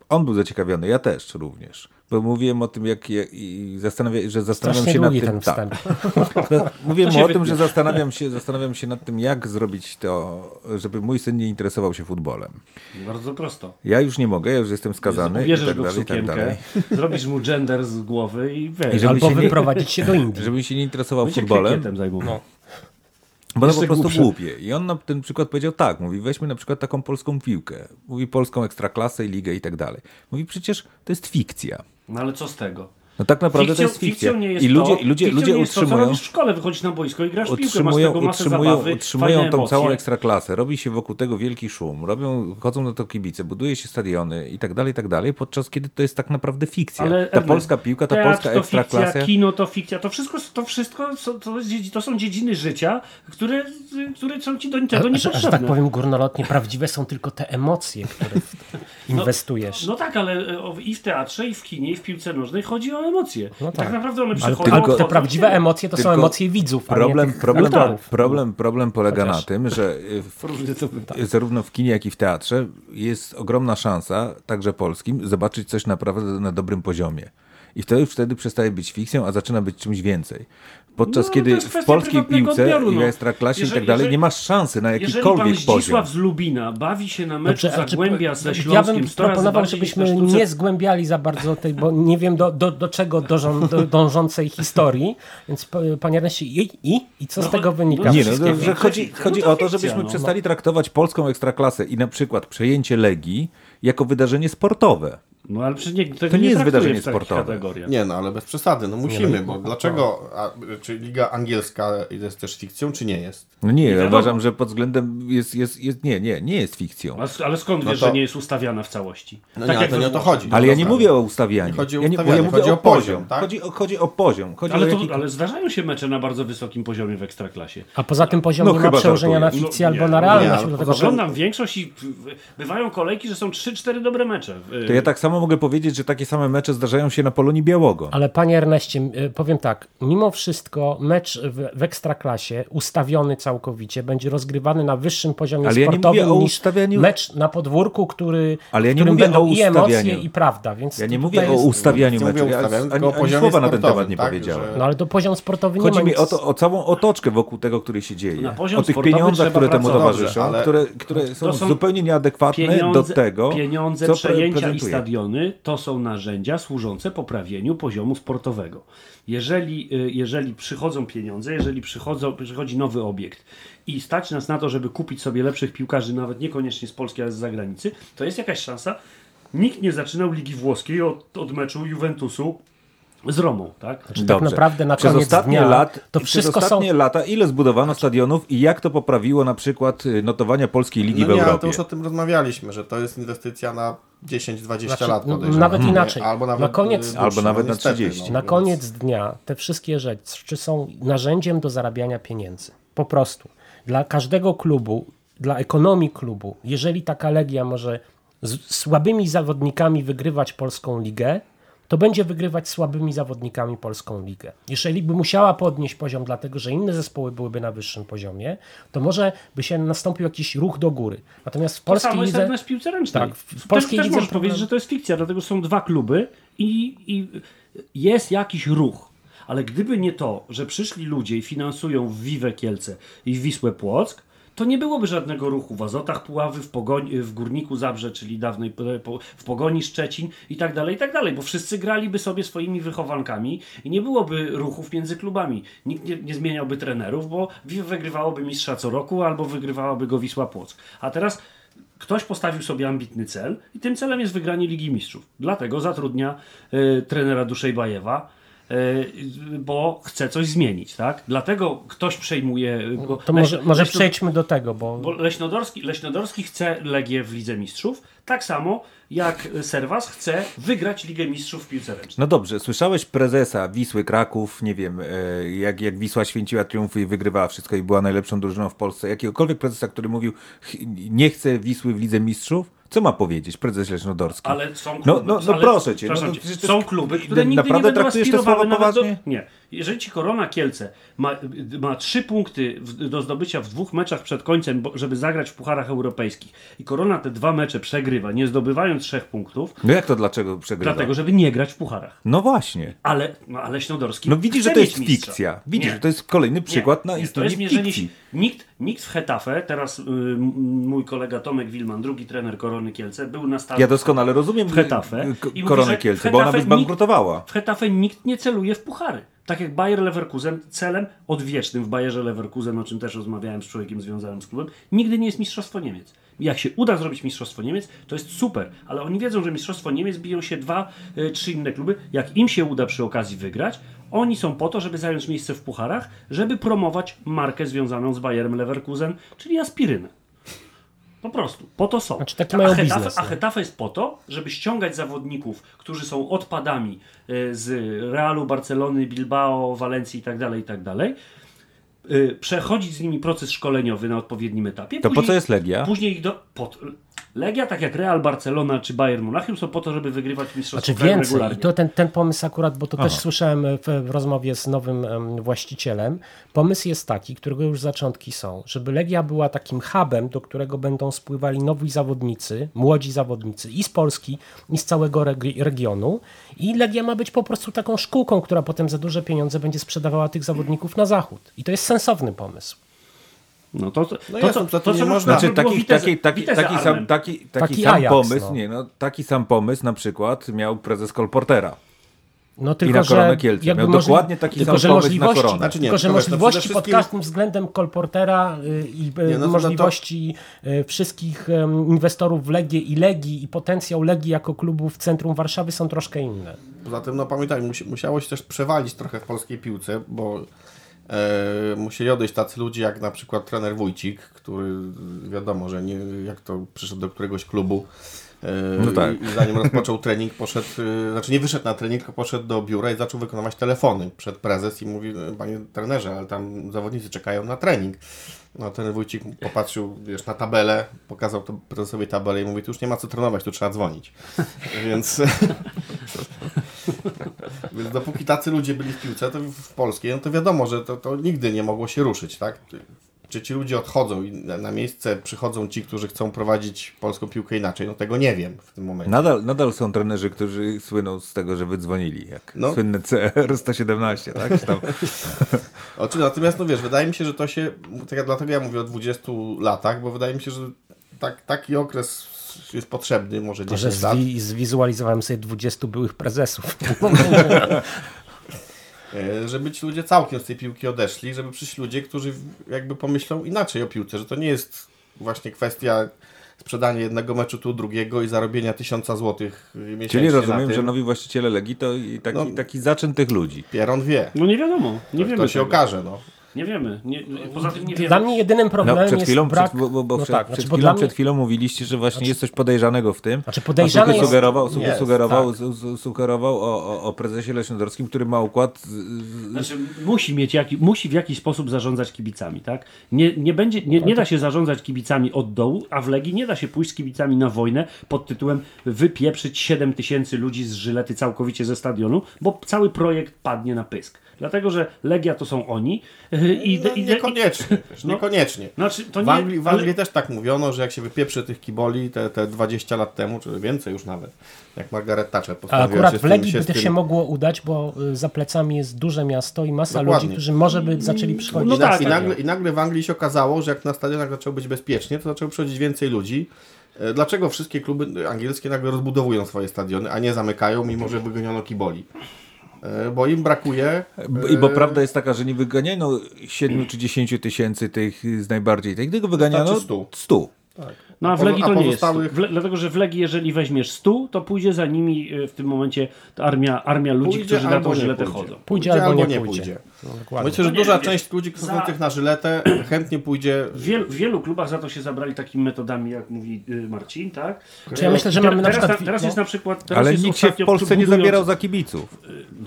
on był zaciekawiony, ja też również, bo mówiłem o tym, jak, jak i zastanawia, że zastanawiam Strasznie się nad tym, ten tak, *laughs* no, mówiłem o tym, wytnie. że zastanawiam się, zastanawiam się nad tym, jak zrobić to, żeby mój syn nie interesował się futbolem. Bardzo prosto. Ja już nie mogę, ja już jestem skazany i Ubierzesz tak go w tak sukienkę, dalej. *laughs* zrobisz mu gender z głowy i wiesz. I żeby Albo się nie- wyprowadzić się do *laughs* Indii. Żeby się nie interesował będzie futbolem, krykietem Bo to po prostu głupsze. głupie. I on na ten przykład powiedział tak, mówi weźmy na przykład taką polską piłkę, mówi polską ekstraklasę i ligę i tak dalej. Mówi przecież to jest fikcja. No ale co z tego? No tak naprawdę to jest fikcja. fikcją nie jest I ludzie, to, ludzie, fikcją ludzie nie jest to, co utrzymują, robisz w szkole, wychodzisz na boisko i grasz w piłkę, masz utrzymują, tego masę utrzymują, zabawy, utrzymują fajne tą całą ekstraklasę, robi się wokół tego wielki szum, robią, chodzą na to kibice, buduje się stadiony i tak dalej, i tak dalej, podczas kiedy to jest tak naprawdę fikcja. Ale ta Ernest, polska piłka, ta teatr polska to fikcja, ekstraklasa. kino to fikcja, to wszystko, to wszystko są, to, to są dziedziny życia, które, które są ci do niczego A, że, niepotrzebne. tak powiem górnolotnie, prawdziwe są tylko te emocje, które w inwestujesz. No tak, ale e, i w teatrze, i w kinie, i w piłce nożnej chodzi o emocje. No tak. tak. naprawdę one przychodzą. ale tylko- te prawdziwe emocje to są emocje widzów, a Problem, problem, problem, problem polega Chociaż- na tym, że y, w *laughs* bywa. zarówno w kinie, jak i w teatrze jest ogromna szansa, także polskim, zobaczyć coś naprawdę na dobrym poziomie. I to już wtedy przestaje być fikcją, a zaczyna być czymś więcej. Podczas No, kiedy w polskiej piłce odbioru, i no. w ekstraklasie i tak dalej jeżeli- nie masz szansy na Jeżeli pan jakikolwiek poziom. Z Lubina bawi się na meczu Dobrze, a czy- Zagłębia ze ja Śląskiem bym 100 razy proponował, żebyśmy nie zgłębiali za bardzo tej, bo nie wiem do, do, do czego dążą, do, dążącej historii, więc panie Erneście, i, i, i co z No, tego no wynika? Nie, no, wszystkie to, że chodzi, chodzi No to o to, żebyśmy no. przestali traktować polską ekstraklasę i na przykład przejęcie Legii jako wydarzenie sportowe. No ale przecież tego To nie nie jest wydarzenie sportowe. Nie no, ale bez przesady, no musimy, bo dlaczego, a, czy Liga Angielska jest też fikcją, czy nie jest? No nie, ja uważam, że pod względem jest, jest, jest nie, nie, nie jest fikcją. A- Ale skąd No wiesz, to- że nie jest ustawiana w całości? No Tak nie, jak to nie o to chodzi. Ale ja nie mówię o ustawianiu. Chodzi o ja nie, ustawianie, ja mówię chodzi o poziom, poziom. tak? Chodzi, o, chodzi o poziom. Chodzi Ale, o to, ale zdarzają się mecze na bardzo wysokim poziomie w Ekstraklasie. A poza tym poziom No nie ma przełożenia na fikcję No, albo nie, na realność, ale dlatego że Oglądam większość i bywają kolejki, że są 3-4 dobre mecze. To ja tak samo mogę powiedzieć, że takie same mecze zdarzają się na Polonii Białogo. Ale panie Erneście, y, powiem tak, mimo wszystko mecz w, w ekstraklasie, ustawiony całkowicie, będzie rozgrywany na wyższym poziomie Ale ja nie sportowym mówię o niż ustawianiu- mecz na podwórku, który, Ale ja nie którym mówię będą o i emocje i prawda. Więc Ja nie mówię o ustawianiu Nie meczu. Ja ani, ani słowa na ten sportowym, temat nie tak, powiedziałem. że- No ale to poziom sportowy nie Chodzi ma mi nic... o, to, o całą otoczkę wokół tego, który się dzieje. Na poziom O tych pieniądzach, które temu towarzyszą, Dobrze, ale- które, które są, są zupełnie nieadekwatne Pieniądze, do tego, pieniądze co przejęcia i prezentuje. Stadiony to są narzędzia służące poprawieniu poziomu sportowego. Jeżeli, y, jeżeli przychodzą pieniądze, jeżeli przychodzą, przychodzi nowy obiekt i stać nas na to, żeby kupić sobie lepszych piłkarzy, nawet niekoniecznie z Polski, ale z zagranicy, to jest jakaś szansa. Nikt nie zaczynał Ligi Włoskiej od, od meczu Juventusu z Romą, tak? Czy tak naprawdę na przez koniec ostatnie dnia lat, to przez wszystko są... ostatnie lata ile zbudowano stadionów i jak to poprawiło na przykład y, notowania polskiej ligi No w nie, ale Europie? to już o tym rozmawialiśmy, że to jest inwestycja na 10-20 Znaczy, lat no, nawet inaczej. Albo nawet, Na koniec- y, Albo nawet no na niestety, 30. no, Na więc- koniec dnia te wszystkie rzeczy są narzędziem do zarabiania pieniędzy. Po prostu. Dla każdego klubu, dla ekonomii klubu, jeżeli taka Legia może z słabymi zawodnikami wygrywać polską ligę, to będzie wygrywać słabymi zawodnikami polską ligę. Jeżeli by musiała podnieść poziom, dlatego że inne zespoły byłyby na wyższym poziomie, to może by się nastąpił jakiś ruch do góry. Natomiast w To polskiej samo jest lidze... jak w piłce ręcznej. Tak, w w polskiej też, też możesz powiedzieć, że to jest fikcja, dlatego są dwa kluby i, i jest jakiś ruch. Ale gdyby nie to, że przyszli ludzie i finansują w Wiwę Kielce i w Wisłę Płock, to nie byłoby żadnego ruchu w Azotach Puławy, w, Pogoni, w Górniku Zabrze, czyli dawnej w Pogoni Szczecin i tak dalej, i tak dalej, bo wszyscy graliby sobie swoimi wychowankami i nie byłoby ruchów między klubami. Nikt nie, nie zmieniałby trenerów, bo wygrywałoby mistrza co roku albo wygrywałaby go Wisła Płock. A teraz Ktoś postawił sobie ambitny cel i tym celem jest wygranie Ligi Mistrzów. Dlatego zatrudnia y, trenera Duszejbajewa bo chce coś zmienić, tak? Dlatego ktoś przejmuje... Bo To może, Leś- może Leśno- przejdźmy do tego, bo, Bo Leśnodorski, Leśnodorski chce Legię w Lidze Mistrzów, tak samo jak Serwas chce wygrać Ligę Mistrzów w piłce ręcznej. No dobrze, słyszałeś prezesa Wisły Kraków, nie wiem, e, jak, jak Wisła święciła triumfy i wygrywała wszystko i była najlepszą drużyną w Polsce. Jakiegokolwiek prezesa, który mówił, nie chce Wisły w Lidze Mistrzów? Co ma powiedzieć prezes Leśnodorski? Ale są kluby, No, no, no ale, proszę cię, no to są kluby, które nigdy naprawdę nie będą traktujesz te słowa nawet do... poważnie? Nie. Jeżeli ci Korona Kielce ma, ma trzy punkty w, do zdobycia w dwóch meczach przed końcem, bo, żeby zagrać w pucharach europejskich i Korona te dwa mecze przegrywa, nie zdobywając trzech punktów, No jak to dlaczego przegrywa? dlatego, żeby nie grać w pucharach. No właśnie. Ale, no, ale Śniodorski No widzisz, że to jest mistrza. fikcja. Widzisz, że to jest kolejny przykład na nie, jest mierzenie fikcji. Nikt, nikt w Hetafe, teraz y, mój kolega Tomek Wilman, drugi trener Korony Kielce, był na stałe Ja doskonale rozumiem w Hetafe y, mówi, koronę że Kielce, bo ona by Hetafe nikt- zbankrutowała. W Hetafe nikt nie celuje w puchary. Tak jak Bayer Leverkusen, celem odwiecznym w Bayerze Leverkusen, o czym też rozmawiałem z człowiekiem związanym z klubem, nigdy nie jest Mistrzostwo Niemiec. Jak się uda zrobić Mistrzostwo Niemiec, to jest super, ale oni wiedzą, że Mistrzostwo Niemiec biją się dwa, y, trzy inne kluby. Jak im się uda przy okazji wygrać, oni są po to, żeby zająć miejsce w pucharach, żeby promować markę związaną z Bayerem Leverkusen, czyli aspirynę. Po prostu, po to są. Znaczy, taki mają a, Hetafe, biznes, a no. Hetafe jest po to, żeby ściągać zawodników, którzy są odpadami y, z Realu, Barcelony, Bilbao, Walencji itd., itd., y, przechodzić z nimi proces szkoleniowy na odpowiednim etapie. To po co jest Legia? Później ich do... Pod, Legia, tak jak Real, Barcelona czy Bayern Monachium są po to, żeby wygrywać mistrzostwo Znaczy więcej, regularnie. i to ten, ten pomysł akurat, bo to też słyszałem w, w rozmowie z nowym em, właścicielem, pomysł jest taki, którego już zaczątki są, żeby Legia była takim hubem, do którego będą spływali nowi zawodnicy, młodzi zawodnicy i z Polski, i z całego regi- regionu i Legia ma być po prostu taką szkółką, która potem za duże pieniądze będzie sprzedawała tych zawodników na zachód. I to jest sensowny pomysł. No to, to, No to, jasne, to, tym co nie na można- Znaczy taki, Vitesse- taki, taki, taki, sam, taki, taki, Taki sam Ajax, pomysł, no. nie, no, taki sam pomysł na przykład miał prezes Kolportera. No I tylko, na Koronę że Kielce. Miał dokładnie taki tylko, sam pomysł na możliwości, Koronę. Znaczy nie, tylko, że no możliwości pod każdym względem kolportera y, i y, Nie, no to- możliwości y, wszystkich inwestorów w Legię i Legii i potencjał Legii jako klubu w centrum Warszawy są troszkę inne. Poza tym, no pamiętaj, musi, musiało się też przewalić trochę w polskiej piłce, bo e, musieli odejść tacy ludzie jak na przykład trener Wójcik, który wiadomo, że nie, jak to przyszedł do któregoś klubu e, No tak. i, i zanim rozpoczął *laughs* trening, poszedł, e, znaczy nie wyszedł na trening, tylko poszedł do biura i zaczął wykonywać telefony przed prezes i mówi, panie trenerze, ale tam zawodnicy czekają na trening. No ten Wójcik popatrzył wiesz, na tabelę, pokazał to prezesowi tabelę i mówi, tu już nie ma co trenować, tu trzeba dzwonić. *laughs* Więc *laughs* Więc dopóki tacy ludzie byli w piłce, to w polskiej, no to wiadomo, że to, to nigdy nie mogło się ruszyć, tak? Czy ci ludzie odchodzą i na, na miejsce przychodzą ci, którzy chcą prowadzić polską piłkę inaczej? No tego nie wiem w tym momencie. Nadal, nadal są trenerzy, którzy słyną z tego, że wydzwonili, jak No. słynny CR-117, tak? Czy Tam, *laughs* Oczy, natomiast, no wiesz, wydaje mi się, że to się, tak dlatego ja mówię o 20 latach, bo wydaje mi się, że tak, taki okres jest potrzebny, może 10 Że lat. zwi, zwizualizowałem sobie 20 byłych prezesów. *laughs* E, żeby ci ludzie całkiem z tej piłki odeszli, żeby przyszli ludzie, którzy jakby pomyślą inaczej o piłce, że to nie jest właśnie kwestia sprzedania jednego meczu tu, drugiego i zarobienia tysiąca złotych miesięcznie czyli rozumiem, że nowi właściciele Legii to i taki, No. taki zaczyn tych ludzi. Pieron wie. No nie wiadomo, nie To, wiemy. to się tego. okaże, no. Nie wiemy. Nie, poza tym nie wiemy. Dla mnie jedynym problemem No, przed jest chwilą, brak... przed, bo, bo, bo no przed, tak, przed, znaczy, chwilą, mnie- przed chwilą mówiliście, że właśnie jest coś podejrzanego w tym. Znaczy podejrzane jest- sugerował, jest, sugerował, su- su- sugerował o, o, o prezesie Leśnodorskim, który ma układ z, z, Znaczy, musi, mieć jaki, musi w jakiś sposób zarządzać kibicami, tak? Nie, nie, będzie, nie, nie da się zarządzać kibicami od dołu, a w Legii nie da się pójść z kibicami na wojnę pod tytułem wypieprzyć 7 tysięcy ludzi z Żylety całkowicie ze stadionu, bo cały projekt padnie na pysk. Dlatego, że Legia to są oni yy, i, no i, i, niekoniecznie, wiesz, *laughs* no. niekoniecznie. Znaczy, to W nie, Anglii, w ale- Anglii też tak mówiono, że jak się wypieprzy tych kiboli te, te 20 lat temu, czy więcej już nawet, jak Margaret Thatcher A postanowiła akurat się w Legii by tym się mogło udać, bo y, za plecami jest duże miasto i masa Dokładnie. ludzi, którzy może by zaczęli przychodzić. No I, na, tak, i, tak. nagle, I nagle w Anglii się okazało, że jak na stadionach zaczęło być bezpiecznie, to zaczęło przychodzić więcej ludzi. E, Dlaczego wszystkie kluby angielskie nagle rozbudowują swoje stadiony, a nie zamykają, mimo że wygoniono kiboli? E, Bo im brakuje. I bo e, prawda jest taka, że nie wyganiano 7 czy 10 tysięcy tych z najbardziej tych, tylko wyganiano Wystarczy 100. 100. No a w Legii to nie jest. Le- dlatego, że w Legii, jeżeli weźmiesz 100, to pójdzie za nimi e, w tym momencie ta armia, armia ludzi, Pójdzie którzy na albo tą nie żyletę pójdzie. chodzą. Pójdzie albo nie pójdzie. No. Myślę, że No duża część ludzi za- kupujących na żyletę chętnie pójdzie W wielu, w wielu klubach za to się zabrali takimi metodami, jak mówi y, Marcin, tak? Czy ja myślę, że mamy na teraz, przykład- teraz no. jest na przykład. Teraz Ale jest nikt się w Polsce nie zabierał za kibiców.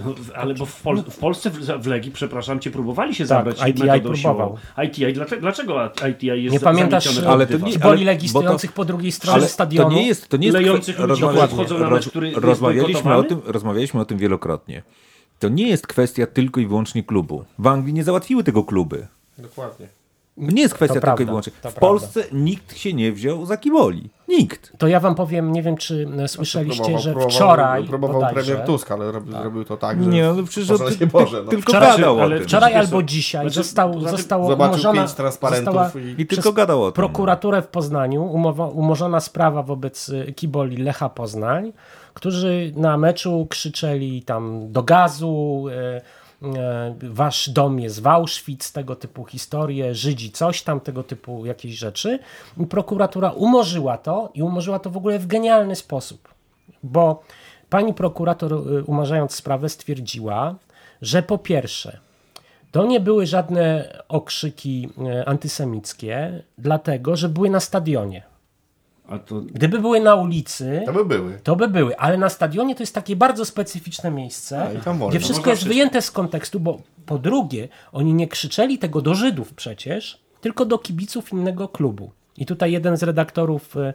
No, w- ale bo w, Pol w Polsce w, za- w Legii, przepraszam cię, próbowali się Tak, zabrać ITI metodą próbował. siłową. ITI, dlaczego, ITI jest Nie za- pamiętasz, zamiecione ale to nie- ale- Legii stojących po drugiej stronie Ale stadionu. to nie jest, to nie jest Lejących ludzi, którzy wchodzą na mecz, który jest rozmawialiśmy, o tym, rozmawialiśmy o tym wielokrotnie. To nie jest kwestia tylko i wyłącznie klubu. W Anglii nie załatwiły tego kluby. Dokładnie. Nie jest kwestia To tylko prawda, i wyłącznie. W prawda. Polsce nikt się nie wziął za kiboli. Nikt. To ja wam powiem, nie wiem czy e, słyszeliście, Próbował- że próbował- wczoraj Próbował bodajże, premier Tusk, ale rob, zrobił to tak, że Nie, no przecież Boże, o ty, nie Boże, no. tylko Wczoraj- gadał o ale tym. wczoraj Znaczy, albo dzisiaj znaczy, został, tym zostało zobaczył umorzona, pięć transparentów została i- I tylko gadał o tym. prokuraturę w Poznaniu umowa, umorzona sprawa wobec y, kiboli Lecha Poznań, którzy na meczu krzyczeli tam do gazu, y, y, wasz dom jest w Auschwitz, tego typu historie, Żydzi coś tam, tego typu jakieś rzeczy. I prokuratura umorzyła to i umorzyła to w ogóle w genialny sposób, bo pani prokurator y, umarzając sprawę stwierdziła, że po pierwsze to nie były żadne okrzyki e, antysemickie, dlatego że były na stadionie. A to Gdyby były na ulicy, to by były. to by były, ale na stadionie to jest takie bardzo specyficzne miejsce, A, gdzie wszystko jest wyjęte z kontekstu, bo po drugie, oni nie krzyczeli tego do Żydów przecież, tylko do kibiców innego klubu. I tutaj jeden z redaktorów e,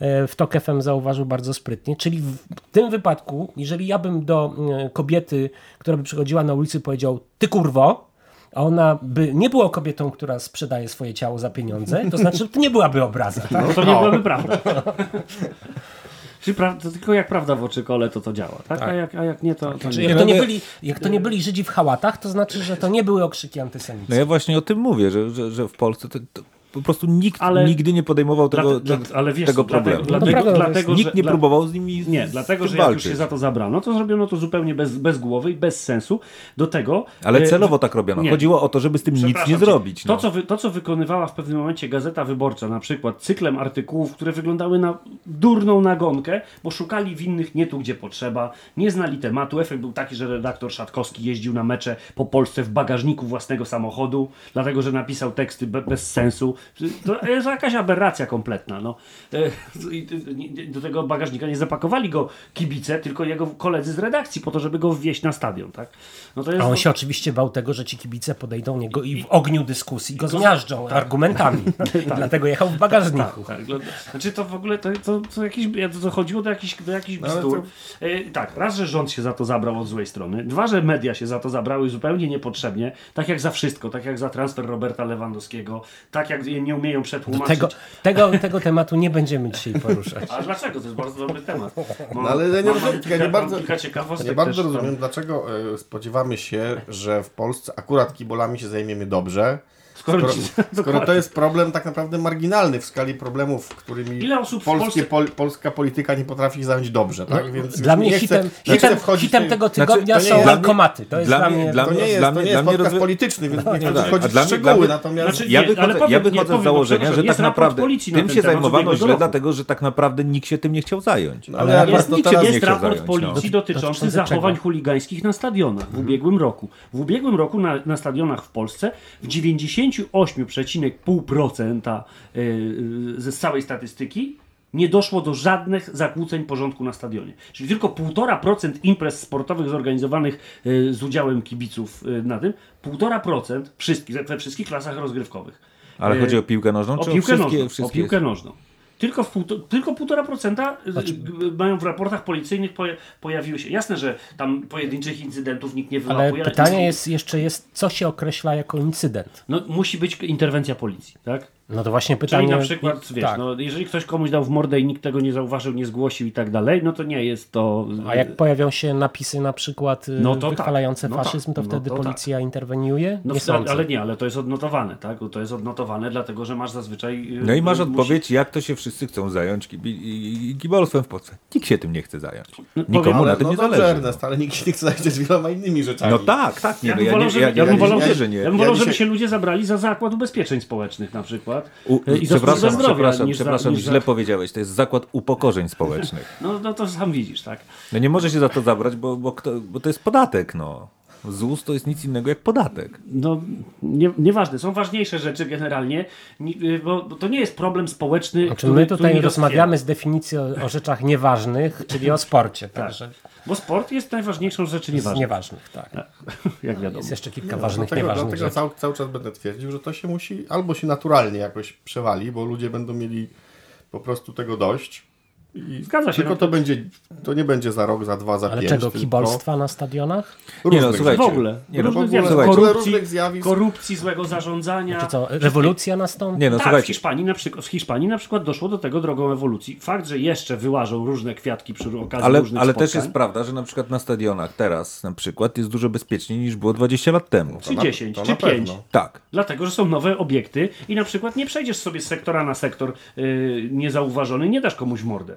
e, w TOK FM zauważył bardzo sprytnie, czyli w tym wypadku, jeżeli ja bym do e, kobiety, która by przychodziła na ulicy powiedział, ty kurwo, a ona by nie była kobietą, która sprzedaje swoje ciało za pieniądze, to znaczy, że to nie byłaby obraza. Tak? No to nie byłaby prawda. *laughs* Czyli to tylko jak prawda w oczy kole, to to działa, tak? A, jak, a jak nie, to, to Czy nie. jak, to no nie byli, jak to nie byli Żydzi w hałatach, to znaczy, że to nie były okrzyki antysemickie. No ja właśnie o tym mówię, że, że, że w Polsce to, to po prostu nikt Ale- nigdy nie podejmował tego, Dla- ale wiesz, tego co, dlatego- problemu. Dlatego, No dlatego, nikt nie dla- próbował z nimi Nie, z dlatego, tym że jak już walczyć. się za to zabrano, to zrobiono to zupełnie bez, bez głowy i bez sensu. Do tego. Ale e, celowo tak robiono. nie. Chodziło o to, żeby z tym nic nie cię. zrobić. To, No. co wy, to, co wykonywała w pewnym momencie Gazeta Wyborcza, na przykład cyklem artykułów, które wyglądały na durną nagonkę, bo szukali winnych nie tu, gdzie potrzeba, nie znali tematu. Efekt był taki, że redaktor Szatkowski jeździł na mecze po Polsce w bagażniku własnego samochodu, dlatego, że napisał teksty be, bez sensu. To jest jakaś aberracja kompletna. No. E, Do tego bagażnika nie zapakowali go kibice, tylko jego koledzy z redakcji, po to, żeby go wwieźć na stadion. Tak? No to jest A on się oczywiście bał tego, że ci kibice podejdą niego i w ogniu dyskusji go zmiażdżą argumentami. I *laughs* dlatego jechał w bagażniku. Tak, no, znaczy to w ogóle to, to, to jakieś, to, to chodziło do jakichś, do jakichś No, bzdur. E, tak, raz, że rząd się za to zabrał od złej strony, dwa, że media się za to zabrały zupełnie niepotrzebnie, tak jak za wszystko, tak jak za transfer Roberta Lewandowskiego, tak jak nie umieją przetłumaczyć. Tego, tego, tego tematu nie będziemy dzisiaj *laughs* poruszać. A dlaczego? To jest bardzo dobry temat. No, ale ja nie mam, rozumiem, ja nie kilka, bardzo- kilka Nie bardzo rozumiem, dlaczego e, spodziewamy się, że w Polsce akurat kibolami się zajmiemy dobrze, Skoro skoro, skoro to jest problem tak naprawdę marginalny w skali problemów, którymi Ile osób w polskie, pol, polska polityka nie potrafi zająć dobrze, tak? Więc Dla mnie nie hitem, nie hitem, hitem tego Znaczy, tygodnia to nie są dla mnie- alkomaty. To jest dla dla mnie- mnie... dla To mnie- nie jest, dla to mnie- nie dla jest mnie podcast rozwi- polityczny, więc nie No chcę tak, wchodzić dla w mnie- szczegóły, dla mnie- natomiast... Znaczy, Ja Nie, wychodzę, powiem- ja nie, wychodzę powiem, z założenia, przepraszam, że tak raport naprawdę tym się zajmowano źle, dlatego że tak naprawdę nikt się tym nie chciał zająć. No, ale Jest, to nie chciał raport. No. policji dotyczący zachowań chuligańskich na stadionach w ubiegłym roku. W ubiegłym roku na, na stadionach w Polsce w 98,5% y, y, ze całej statystyki nie doszło do żadnych zakłóceń porządku na stadionie. Czyli tylko 1,5% imprez sportowych zorganizowanych y, z udziałem kibiców na tym, 1,5% wszystkich, we wszystkich klasach rozgrywkowych. Ale chodzi o piłkę nożną, o czy piłkę o wszystkie? nożną. wszystkie O piłkę nożną. Tylko, w półto, tylko 1,5% y, y, mają w raportach policyjnych poja- pojawiły się. Jasne, że tam pojedynczych incydentów nikt nie Ale wyłapuje. pytanie jest jeszcze jest, co się określa jako incydent? No, musi być interwencja policji, tak? No to właśnie Czyli pytanie... na przykład, wiesz, tak. no, jeżeli ktoś komuś dał w mordę i nikt tego nie zauważył, nie zgłosił i tak dalej, no to nie jest to... A jak pojawią się napisy na przykład y, No to tak. wychwalające No tak. faszyzm, to No wtedy to tak. policja interweniuje? No, nie w- sądzę. ale nie, ale to jest odnotowane, tak? To jest odnotowane, dlatego że masz zazwyczaj... y, No i masz y, odpowiedź, jak to się wszyscy chcą zająć kibolstwem w Polsce. Nikt się tym nie chce zająć. powiem- Nikomu Ale na tym no nie dobrze, zależy. Ernest, ale nikt się nie chce zająć z wieloma innymi rzeczami. No tak, tak. Nie, Ja no, bym wolał, nie, żeby, się ludzie zabrali za zakład ubezpieczeń społecznych na przykład. U, e, i za przepraszam, zdrowia, przepraszam, niż za- przepraszam niż za- źle powiedziałeś. To jest zakład upokorzeń społecznych. No, no to sam widzisz, tak? No nie może się za to zabrać, bo, bo, kto, bo to jest podatek, no. ZUS to jest nic innego jak podatek. No, nie, nieważne. Są ważniejsze rzeczy generalnie, ni- y, bo, bo to nie jest problem społeczny. Znaczy, który- my tutaj nie rozmawiamy z definicji o, o rzeczach nieważnych, czyli o sporcie. Tak. Także Bo sport jest najważniejszą z rzeczy z nieważnych. nieważnych, tak. *laughs* Jak wiadomo. Jest jeszcze kilka No, ważnych, dlatego, nieważnych dlatego rzeczy. cały, cały czas będę twierdził, że to się musi albo się naturalnie jakoś przewali, bo ludzie będą mieli po prostu tego dość. I Zgadza się, Tylko no to będzie, to nie będzie za rok, za dwa, za Ale pięć. czego, tylko kibolstwa na stadionach? Nie no, różnych słuchajcie. w ogóle. Nie no, różnych w ogóle, korupcji, różnych zjawisk. korupcji, złego zarządzania. Czy co, rewolucja nastąpi? Nie no, tak, w słuchajcie. Hiszpanii, na przykład, w Hiszpanii na przykład doszło do tego drogą ewolucji. Fakt, że jeszcze wyłażą różne kwiatki przy okazji Ale, różnych ale spotkań. też jest prawda, że na przykład na stadionach teraz na przykład jest dużo bezpieczniej niż było 20 lat temu. Czy na- 10, to czy na 5. pewno. Tak. Dlatego, że są nowe obiekty i na przykład nie przejdziesz sobie z sektora na sektor yy, niezauważony, nie dasz komuś w mordę.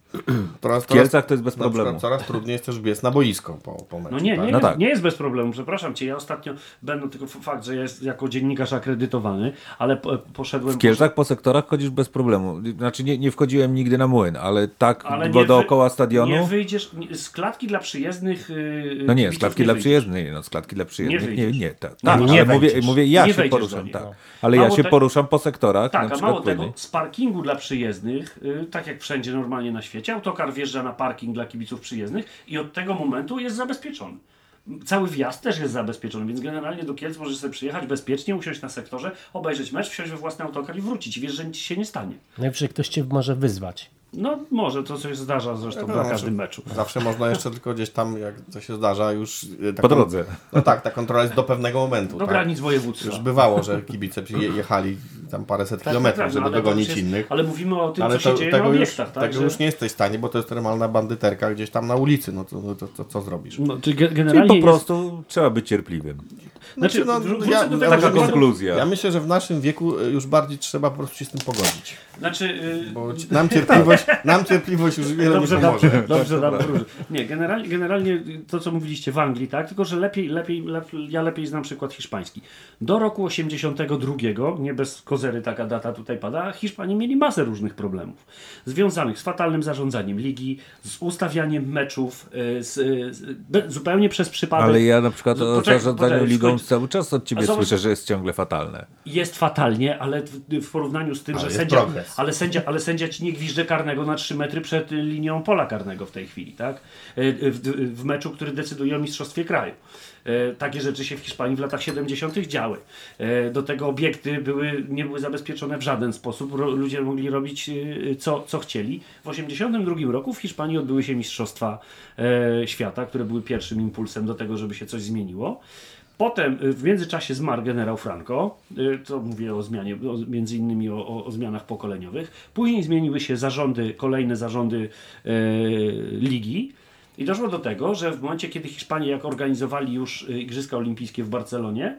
*clears throat* Coraz, W Kielcach to jest bez przykład problemu. Coraz trudniej jest też biec na boisko po, po meczu. No nie, tak? nie, No jest, tak. nie jest bez problemu, przepraszam cię. Ja ostatnio, będę tylko fakt, że jest jako dziennikarz akredytowany, ale po, poszedłem... W Kielcach po sektorach chodzisz bez problemu. Znaczy nie, nie wchodziłem nigdy na młyn, ale tak, ale bo nie dookoła wy- stadionu. Nie wyjdziesz nie- z klatki dla przyjezdnych. Yy, No nie, z klatki nie dla przyjezdnych, no z klatki dla przyjezdnych, nie, wyjdziesz. nie, tak, No, tak nie mówię, mówię, ja Nie się poruszam, niej, tak, no. ale ja Mało się te- poruszam po sektorach, na Tak, a mało tego, z parkingu dla przyjezdnych, y, tak jak wszędzie normalnie na świecie, autokar wjeżdża na parking dla kibiców przyjezdnych i od tego momentu jest zabezpieczony. Cały wjazd też jest zabezpieczony, więc generalnie do Kielc możesz sobie przyjechać bezpiecznie, usiąść na sektorze, obejrzeć mecz, wsiąść we własny autokar i wrócić. Wiesz, że nic się nie stanie. Najwyżej ktoś cię może wyzwać. No może, to coś zdarza zresztą No, na że- każdym meczu. Zawsze można jeszcze tylko gdzieś tam, jak to się zdarza, już... e, Po drodze. No tak, ta kontrola jest do pewnego momentu. Do tak? granic województwa. Już bywało, że kibice jechali tam paręset kilometrów, tak, no, żeby to dogonić już jest- innych. Ale mówimy o tym, Ale co się to, dzieje na tego, już, obiektach, tak? tego że- już nie jesteś w stanie, bo to jest normalna bandyterka gdzieś tam na ulicy. No to, to, to co zrobisz? No, czy ge- Czyli generalnie po jest- prostu trzeba być cierpliwym. Znaczy, no, wró- ja- do tego, Taka że- konkluzja. Ja myślę, że w naszym wieku e, już bardziej trzeba po prostu się z tym pogodzić. Znaczy, y, Bo nam cierpliwość, nam cierpliwość już wiele Dobrze, nie dobrze, pomoże. dobrze nam wróży. Nie, generalnie, generalnie to, co mówiliście w Anglii, tak? Tylko, że lepiej, lepiej, lepiej, ja lepiej znam przykład hiszpański. Do roku 82, nie bez kozery taka data tutaj pada, Hiszpanie mieli masę różnych problemów. Związanych z fatalnym zarządzaniem ligi, z ustawianiem meczów, y, z, z, be, zupełnie przez przypadek. Ale ja na przykład Z- o poczekaj, zarządzaniu poczekaj, ligą skończ. cały czas od ciebie słyszę, że jest ciągle fatalne. Jest fatalnie, ale w, w porównaniu z tym, Ale że sędzia, progres. ale, sędzia, ale sędzia ci nie gwizdże karnego na 3 metry przed linią pola karnego w tej chwili, tak? Y, y, W, w meczu, który decyduje o mistrzostwie kraju. Y, Takie rzeczy się w Hiszpanii w latach 70. działy. Do tego obiekty były, nie były zabezpieczone w żaden sposób. Ludzie mogli robić co, co chcieli. W 82 roku w Hiszpanii odbyły się mistrzostwa e, świata, które były pierwszym impulsem do tego, żeby się coś zmieniło. Potem y, w międzyczasie zmarł generał Franco, y, to mówię o zmianie, o, między innymi o, o, zmianach pokoleniowych. Później zmieniły się zarządy, kolejne zarządy e, ligi. I doszło do tego, że w momencie, kiedy Hiszpanie jak organizowali już y, Igrzyska Olimpijskie w Barcelonie,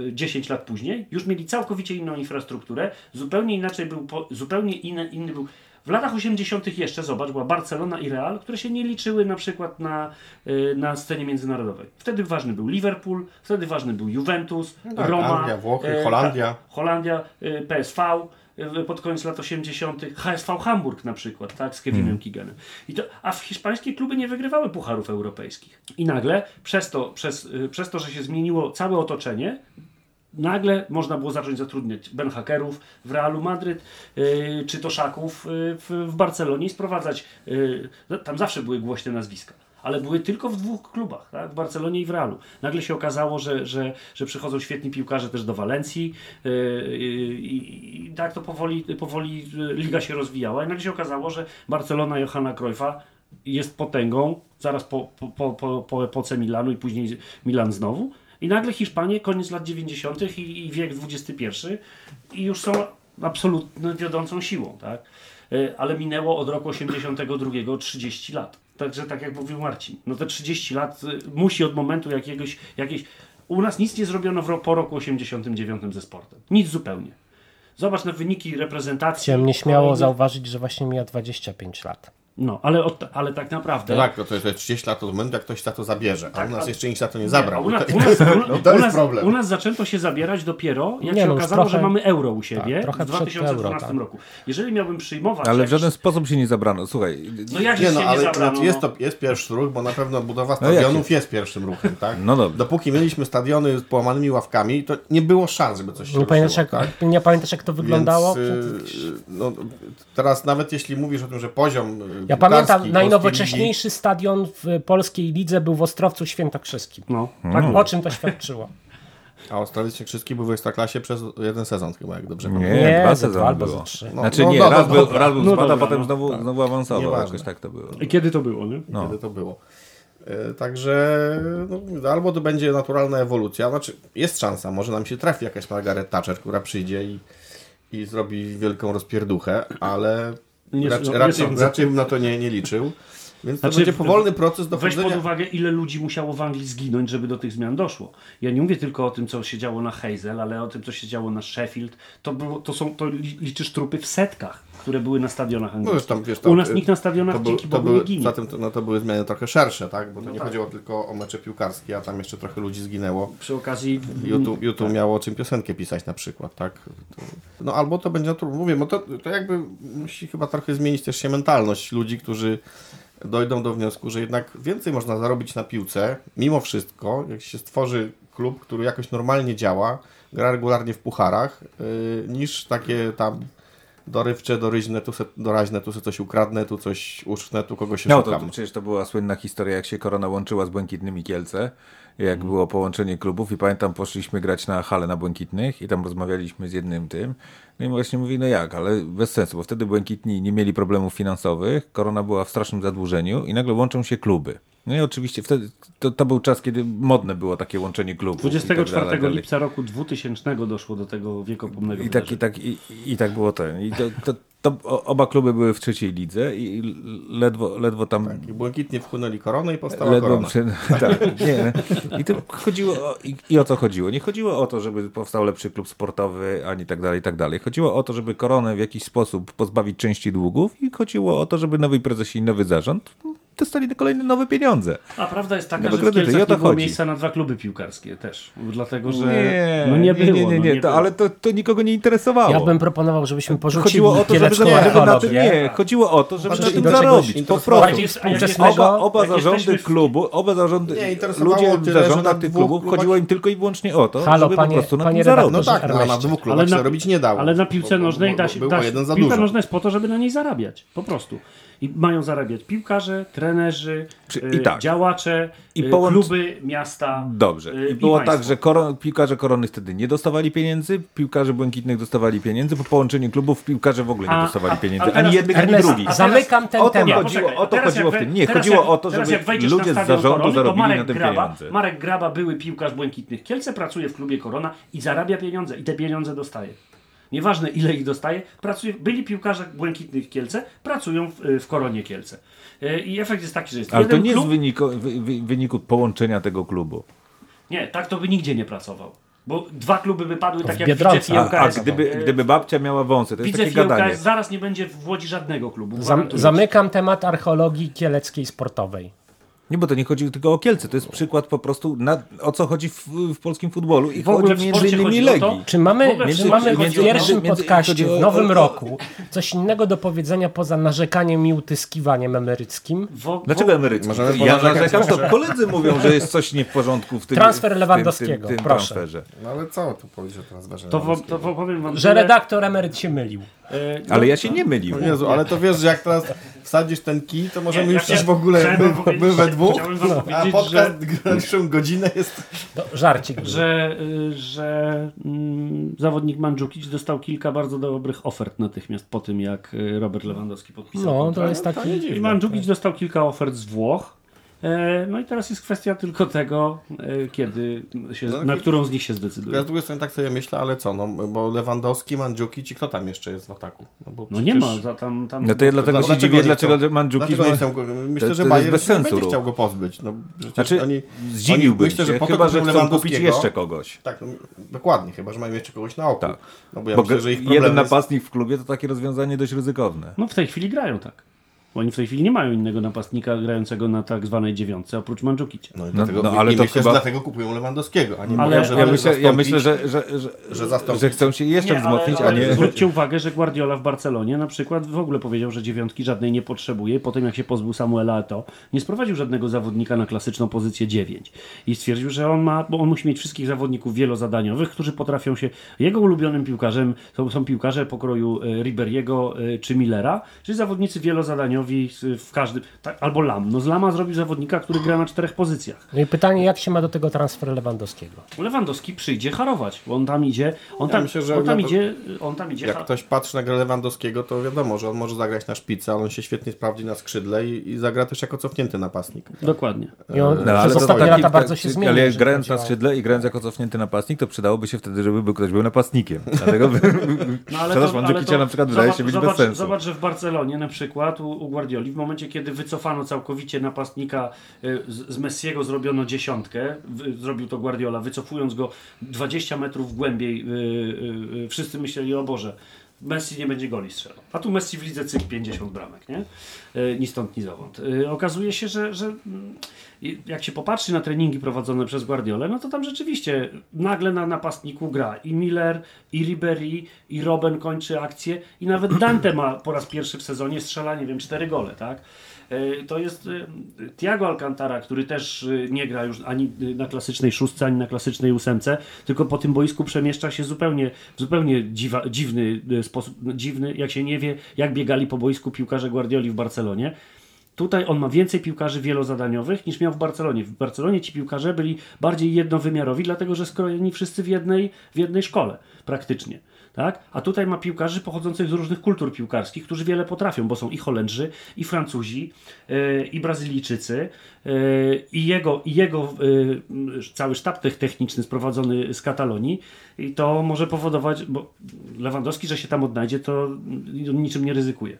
y, 10 lat później, już mieli całkowicie inną infrastrukturę, zupełnie inaczej był, zupełnie inny, inny był. W latach 80. jeszcze, zobacz, była Barcelona i Real, które się nie liczyły na przykład na, y, na scenie międzynarodowej. Wtedy ważny był Liverpool, wtedy ważny był Juventus, tak, Roma, Anglia, Włochy, e, Holandia. Holandia, y, PSV y, pod koniec lat 80., HSV Hamburg na przykład, tak, z Kevinem Keeganem. I to, a w hiszpańskie kluby nie wygrywały pucharów europejskich. I nagle przez to, przez, przez to, że się zmieniło całe otoczenie, nagle można było zacząć zatrudniać benhakerów w Realu Madryt, yy, czy toszaków yy, w, w Barcelonie i sprowadzać. Yy, tam zawsze były głośne nazwiska. Ale były tylko w dwóch klubach, tak? w Barcelonie i w Realu. Nagle się okazało, że, że, że przychodzą świetni piłkarze też do Walencji yy, i, i tak to powoli, powoli liga się rozwijała. I nagle się okazało, że Barcelona Johana Cruyffa jest potęgą, zaraz po, po, po, po, po epoce Milanu i później Milan znowu. I nagle Hiszpanie, koniec lat 90. i, i wiek XXI i już są absolutnie wiodącą siłą, tak? E, Ale minęło od roku 82 30 lat. Także tak jak mówił Marcin, no te 30 lat y, musi od momentu jakiegoś, jakiejś... U nas nic nie zrobiono w, po roku 89 ze sportem. Nic zupełnie. Zobacz na wyniki reprezentacji. Chciałem nieśmiało kolejnych- zauważyć, że właśnie mija 25 lat. No, ale, od, ale tak naprawdę... Tak, to jest 30 lat od momentu, jak ktoś za to zabierze, a u nas a- jeszcze nikt za to nie Nie, zabrał. U nas, u nas, *laughs* u, no to u jest nas, problem. U nas zaczęto się zabierać dopiero, jak Nie, się no okazało, trochę- że mamy euro u siebie tak, trochę w przed 2012 euro, tak. roku. Jeżeli miałbym przyjmować... Ale w jakiś- żaden sposób się nie zabrano. Słuchaj, No jak Nie się no, nie ale zabrano? znaczy jest, no. to, jest pierwszy ruch, bo na pewno budowa No stadionów jest pierwszym ruchem, tak? No dobrze. Dopóki mieliśmy stadiony z połamanymi ławkami, to nie było szans, żeby coś się Nie pamiętasz, jak, tak? nie pamiętasz jak to wyglądało? Więc, y, no, teraz nawet jeśli mówisz o tym, że poziom y, Ja pamiętam, najnowocześniejszy stadion w polskiej lidze był w Ostrowcu Świętokrzyskim. No, Mm. tak Tak, było. o czym to świadczyło? ligi, A Ostrowiec Świętokrzyski był w Ekstraklasie przez jeden sezon chyba, jak dobrze nie, pamiętam. Nie, dwa sezony albo było. trzy. No, Znaczy no nie, dobra, raz, był, dobra. raz był No spada, potem no, znowu, znowu awansował. Jakoś tak to było. I kiedy to było, nie? No. Kiedy to było. E, Także no, albo to będzie naturalna ewolucja, znaczy jest szansa, może nam się trafi jakaś Margaret Thatcher, która przyjdzie i, i zrobi wielką rozpierduchę, ale Nie- raczej, no, raczej, raczej bym na to nie, nie liczył. Więc to Znaczy, będzie powolny proces Weź dochodzenia. pod uwagę, ile ludzi musiało w Anglii zginąć, żeby do tych zmian doszło. Ja nie mówię tylko o tym, co się działo na Hazel, ale o tym, co się działo na Sheffield. To, było, to, są, to li- liczysz trupy w setkach, które były na stadionach No, angielskich. zresztą, wiesz, tam, U nas nikt na stadionach to, był, dzięki to, Bogu nie ginie. zatem to, no, to były zmiany trochę szersze, tak? Bo to nie tak. chodziło tylko o mecze piłkarskie, a tam jeszcze trochę ludzi zginęło. Przy okazji... YouTube, YouTube miało o czym piosenkę pisać na przykład, tak? No albo to będzie naturalne. Mówię, bo to, to jakby musi chyba trochę zmienić też się mentalność ludzi, którzy dojdą do wniosku, że jednak więcej można zarobić na piłce, mimo wszystko, jak się stworzy klub, który jakoś normalnie działa, gra regularnie w pucharach, yy, niż takie tam dorywcze, doryźne, tu se, doraźne, tu se coś ukradnę, tu coś uszczę, tu kogoś się No to, szukam. to przecież to była słynna historia, jak się Korona łączyła z Błękitnymi Kielce, jak było połączenie klubów i pamiętam, poszliśmy grać na hale na Błękitnych i tam rozmawialiśmy z jednym tym. No i właśnie mówi, no jak, ale bez sensu, bo wtedy Błękitni nie mieli problemów finansowych, Korona była w strasznym zadłużeniu i nagle łączą się kluby. No i oczywiście wtedy, to, to był czas, kiedy modne było takie łączenie klubów. i tak 24 dalej, dalej. lipca roku 2000 doszło do tego wiekopomnego I tak, i, tak, i, i tak było ten. I to, to, to oba kluby były w trzeciej lidze i ledwo, ledwo tam Tak, I błękitnie wchłonęli koronę i powstała Ledwo korona. przy... *laughs* tak, nie. I to chodziło o... I, I o co chodziło? Nie chodziło o to, żeby powstał lepszy klub sportowy, ani tak dalej, i tak dalej. Chodziło o to, żeby koronę w jakiś sposób pozbawić części długów i chodziło o to, żeby nowy prezes i nowy zarząd dostali kolejne nowe pieniądze. A prawda jest taka, Nowe że w kredyty, o Kielcach to nie było chodzi. miejsca na dwa kluby piłkarskie też. Dlatego, że Nie, no nie było. nie, nie, no nie, to, było. ale to, to nikogo nie interesowało. Ja bym proponował, żebyśmy porzucili Chodziło o to, żeby żeby na tym, nie, chodziło o to, żeby Znaczy, na tym zarobić. Po prostu. Oba, oba zarządy w- klubu, oba zarządy, Nie, ludzie w zarządach na tych klubów chodziło im tylko i wyłącznie o to, Halo, żeby panie- po prostu na panie tym zarobić. No tak, no, a na dwóch klubach Ale się na- robić nie dało. Ale na piłce nożnej da się. Jeden za piłka nożna jest po to, żeby na niej zarabiać. Po prostu. I mają zarabiać piłkarze, trenerzy, y, i tak. działacze, I y, połącz- kluby, miasta. Dobrze. y, I było tak, że koron, piłkarze korony wtedy nie dostawali pieniędzy, piłkarze błękitnych dostawali pieniędzy, po połączeniu klubów piłkarze w ogóle nie dostawali a- pieniędzy. a ani jednych, ani drugich. a zamykam ten o to temat. Chodziło, o to chodziło jak w tym. Nie, chodziło jak- o to, żeby ludzie z zarządu Korony, zarobili Marek na tym Graba, pieniądze. Marek Graba, były piłkarz Błękitnych Kielce, pracuje w klubie Korona i zarabia pieniądze i te pieniądze dostaje. Nieważne ile ich dostaje, pracuje, byli piłkarze Błękitnych Kielce, pracują w, w Koronie Kielce. Y, I efekt jest taki, że jest Ale to nie klub, z wyniku, wy, wy, wyniku połączenia tego klubu. Nie, tak to by nigdzie nie pracował. Bo dwa kluby by padły tak jak Biedronce. Widzew i A, a gdyby, gdyby babcia miała wąsy, to jest Widzew takie i gadanie. Zaraz nie będzie w Łodzi żadnego klubu. Zam, gwarantuję ci. zamykam temat archeologii kieleckiej sportowej. Nie, bo to nie chodzi tylko o Kielce, to jest przykład po prostu na, o co chodzi w, w polskim futbolu i W ogóle chodzi między innymi to- Legii. Czy mamy, w czy mamy w pierwszym między- podcaście w nowym o- o- roku coś innego do powiedzenia poza narzekaniem i utyskiwaniem emeryckim? W, Dlaczego emerycki? Możemy Ja narzekam, to koledzy mówią, że jest coś nie w porządku w tym, Transfer w tym, Lewandowskiego, tym, tym proszę. transferze. No ale co tu powiedzieć o transferze? To, wo- to wo- powiem wam Że redaktor emeryt się mylił. e, no, Ale ja się nie mylił. O Jezu, ale to wiesz, że jak teraz wsadzisz ten kij, to możemy Nie, już ja w ogóle my, my we że- dwóch, a podcast graniczną godzinę jest... To żarcik. był. że, y, że mm, zawodnik Mandzukic dostał kilka bardzo dobrych ofert natychmiast po tym, jak y, Robert Lewandowski podpisał No, to jest taki... I Mandzukic dostał kilka ofert z Włoch, No i teraz jest kwestia tylko tego, e, kiedy się, No, na którą z nich się Ja zdecyduje. z drugiej strony tak sobie myślę, ale co, no, bo Lewandowski, Mandzukic i kto tam jeszcze jest w ataku? No, bo No nie przecież- ma, za tam, tam No to ja dlatego się dziwię, dlaczego? Mandzukic ma... Myślę, to że Bayern bez nie sensu będzie ruch. chciał go pozbyć. No, przecież Znaczy, oni, zdziwiłbym myślę, że się, po to chyba, że chcą kupić jeszcze kogoś. Tak, no, dokładnie, chyba, że mają jeszcze kogoś na oko. Tak. No bo ja Bo myślę, że ich jeden jest... napastnik w klubie to takie rozwiązanie dość ryzykowne. No w tej chwili grają tak. Bo Oni w tej chwili nie mają innego napastnika grającego na tak zwanej dziewiątce, oprócz Mandzukicia. No, i No, dlatego, no, ale to chyba- dlatego kupują Lewandowskiego, a nie Ale- mówią, że ale Ja myślę, ja myślę że, że, że, że że chcą się jeszcze Nie, wzmocnić, ale, ale a nie... Zwróćcie uwagę, że Guardiola w Barcelonie na przykład w ogóle powiedział, że dziewiątki żadnej nie potrzebuje. Po tym jak się pozbył Samuela Eto'o, nie sprowadził żadnego zawodnika na klasyczną pozycję 9. I stwierdził, że on ma, bo on musi mieć wszystkich zawodników wielozadaniowych, którzy potrafią się... Jego ulubionym piłkarzem są, są piłkarze pokroju e, Riberiego e, czy Millera, czyli zawodnicy wielozadaniowi z- w każdym... Tak, albo Lam. No z Lama zrobił zawodnika, który gra na czterech pozycjach. No i pytanie, jak się ma do tego transfer Lewandowskiego? Lewandowski przyjdzie harować, bo on tam idzie, on Ja tam, myślę, że on tam idzie, on tam idzie Jak ktoś patrzy na grę Lewandowskiego, to wiadomo, że on może zagrać na szpicy, ale on się świetnie sprawdzi na skrzydle i, i zagra też jako cofnięty napastnik. Dokładnie. I on No, przez ostatnie taki- lata bardzo się tak, zmienił. Ale grając na skrzydle i grając jako cofnięty napastnik, to przydałoby się wtedy, żeby był, ktoś był napastnikiem. Dlatego by, *laughs* No, ale *laughs* to- ale to- na przykład wydaje zobacz, się być zobacz, bez sensu. Zobacz, że w Barcelonie na przykład u, u Guardioli w momencie, kiedy wycofano całkowicie napastnika y, z, Messiego zrobiono dziesiątkę, zrobił to Guardiola, wycofując go 20 metrów głębiej, y, y, wszyscy myśleli, o Boże, Messi nie będzie goli strzelał. A tu Messi w lidze cyk 50 bramek, nie? Ni stąd, ni zowąd. Okazuje się, że, że mm, jak się popatrzy na treningi prowadzone przez Guardiolę, no to tam rzeczywiście nagle na napastniku gra i Miller, i Ribery, i Robben kończy akcję i nawet Dante ma po raz pierwszy w sezonie strzela, nie wiem, cztery gole, tak? E, To jest e, Thiago Alcantara, który też e, nie gra już ani na klasycznej szóstce, ani na klasycznej ósemce, tylko po tym boisku przemieszcza się zupełnie, w zupełnie dziwa, dziwny sposób, no, dziwny, jak się nie wie, jak biegali po boisku piłkarze Guardioli w Barcelonie. Tutaj on ma więcej piłkarzy wielozadaniowych niż miał w Barcelonie. W Barcelonie ci piłkarze byli bardziej jednowymiarowi, dlatego że skrojeni wszyscy w jednej, w jednej szkole praktycznie. Tak? A tutaj ma piłkarzy pochodzących z różnych kultur piłkarskich, którzy wiele potrafią, bo są i Holendrzy, i Francuzi, yy, i Brazylijczycy, yy, i jego, i jego yy, cały sztab tech- techniczny sprowadzony z Katalonii. I to może powodować, bo Lewandowski, że się tam odnajdzie, to niczym nie ryzykuje.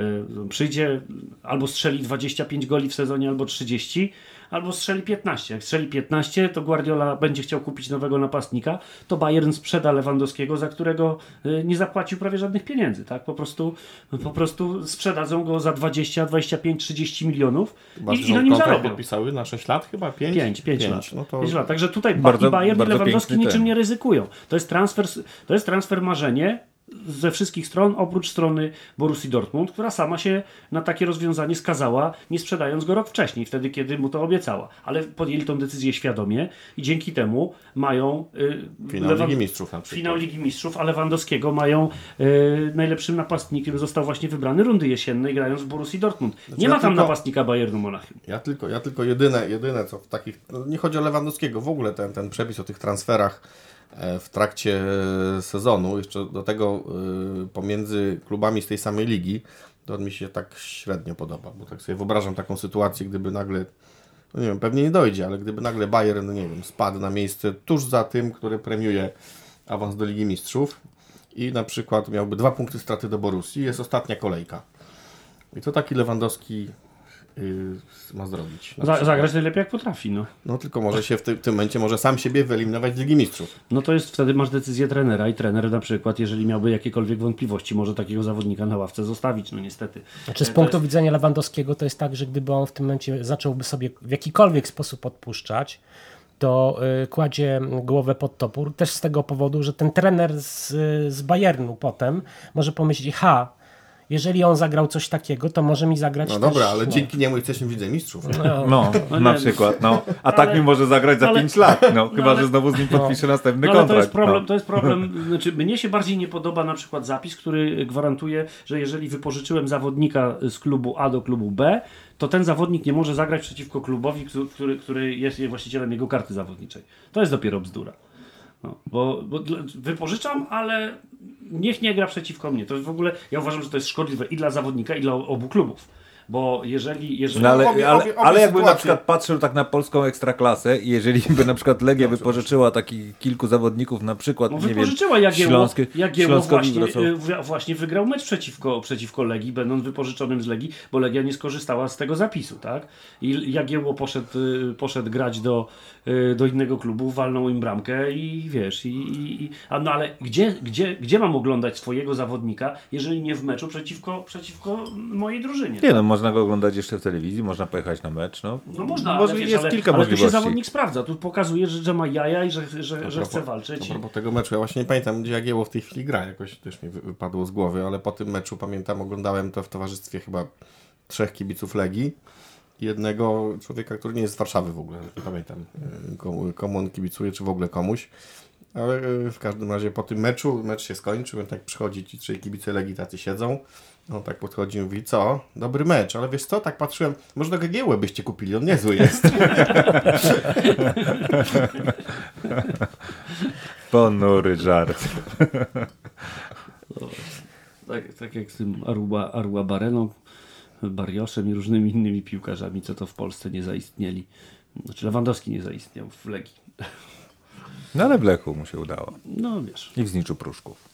Y, Przyjdzie, albo strzeli 25 goli w sezonie, albo 30, albo strzeli 15. Jak strzeli 15, to Guardiola będzie chciał kupić nowego napastnika, to Bayern sprzeda Lewandowskiego, za którego y, nie zapłacił prawie żadnych pieniędzy. Tak? Po, prostu, po prostu sprzedadzą go za 20, 25, 30 milionów Chyba, i, i na nim zarobią. podpisały na 6 lat chyba? 5? 5, 5 lat. No to... 5 lat. Także tutaj Bardzo- i Bayern i Lewandowski niczym ten. nie ryzykują. To jest transfer, to jest transfer marzenie ze wszystkich stron, oprócz strony Borussii Dortmund, która sama się na takie rozwiązanie skazała, nie sprzedając go rok wcześniej, wtedy kiedy mu to obiecała. Ale podjęli tą decyzję świadomie i dzięki temu mają y, Finał Lewan- Ligi Mistrzów na przykład. Finał Ligi Mistrzów, a Lewandowskiego mają y, najlepszym napastnikiem, został właśnie wybrany rundy jesiennej, grając w Borussii Dortmund. Nie Znaczy, ja ma tam tylko- napastnika Bayernu Monachium. Ja tylko, ja tylko jedyne, jedyne co w takich, no nie chodzi o Lewandowskiego, w ogóle ten, ten przepis o tych transferach w trakcie sezonu, jeszcze do tego e, pomiędzy klubami z tej samej ligi, to mi się tak średnio podoba, bo tak sobie wyobrażam taką sytuację, gdyby nagle, no nie wiem, pewnie nie dojdzie, ale gdyby nagle Bayern, no nie wiem, spadł na miejsce tuż za tym, które premiuje awans do Ligi Mistrzów i na przykład miałby dwa punkty straty do Borussii, jest ostatnia kolejka. I co taki Lewandowski ma zrobić? Za, zagrać najlepiej jak potrafi. No. No tylko może się w, ty, w tym momencie może sam siebie wyeliminować z Ligi Mistrzów. No to jest wtedy masz decyzję trenera i trener na przykład, jeżeli miałby jakiekolwiek wątpliwości, może takiego zawodnika na ławce zostawić, no niestety. Znaczy z To punktu jest- widzenia Lewandowskiego to jest tak, że gdyby on w tym momencie zacząłby sobie w jakikolwiek sposób odpuszczać, to y, kładzie głowę pod topór. Też z tego powodu, że ten trener z, z Bayernu potem może pomyśleć, ha, jeżeli on zagrał coś takiego, to może mi zagrać No też... dobra, ale no. dzięki niemu jesteśmy w Lidze Mistrzów. No, na przykład, no. A tak mi może zagrać za ale- 5 lat, no. Chyba, ale- że znowu z nim podpisze następny No ale kontrakt. to jest problem, no. to jest problem, *laughs* znaczy mnie się bardziej nie podoba na przykład zapis, który gwarantuje, że jeżeli wypożyczyłem zawodnika z klubu A do klubu B, to ten zawodnik nie może zagrać przeciwko klubowi, któ- który, który jest właścicielem jego karty zawodniczej. To jest dopiero bzdura. No, bo, bo wypożyczam, ale niech nie gra przeciwko mnie. To w ogóle, ja uważam, że to jest szkodliwe i dla zawodnika, i dla obu klubów. Bo jeżeli... jeżeli No ale, obie- ale, obie- obie ale jakby na przykład patrzył tak na polską ekstraklasę i jeżeli by na przykład Legia wypożyczyła takich kilku zawodników, na przykład, No nie wiem, wypożyczyła Jagiełło, Śląskie, Jagiełło właśnie, y, właśnie wygrał mecz przeciwko, przeciwko Legii, będąc wypożyczonym z Legii, bo Legia nie skorzystała z tego zapisu, tak? I Jagiełło poszedł, y, poszedł grać do, y, do innego klubu, walnął im bramkę i wiesz, i, i, i, a no ale gdzie, gdzie, gdzie mam oglądać swojego zawodnika, jeżeli nie w meczu przeciwko, przeciwko mojej drużynie? Nie no, można go oglądać jeszcze w telewizji, można pojechać na mecz, no. No można, Może ale, wiesz, jest ale, kilka ale tu się możliwości. zawodnik sprawdza, tu pokazuje, że, że ma jaja i że, że, że chce walczyć. A propos tego meczu, ja właśnie nie pamiętam, gdzie Jagiełło w tej chwili gra, jakoś też mi wy- wypadło z głowy, ale po tym meczu pamiętam, oglądałem to w towarzystwie chyba trzech kibiców Legii i jednego człowieka, który nie jest z Warszawy w ogóle, nie pamiętam y, komu, komu on kibicuje, czy w ogóle komuś. Ale y, w każdym razie po tym meczu, mecz się skończył, on tak przychodzi, ci trzej kibice Legii tacy siedzą, on tak podchodzi i mówi, co? Dobry mecz, ale wiesz co, tak patrzyłem, może do Gagiełę byście kupili, on niezły jest. *laughs* Ponury żart. Tak, tak jak z tym Aruba, Aruba Bareną, Barioszem i różnymi innymi piłkarzami, co to w Polsce nie zaistnieli. Znaczy Lewandowski nie zaistniał w Legii. No ale w Lechu mu się udało. No wiesz. I w Zniczu Pruszków.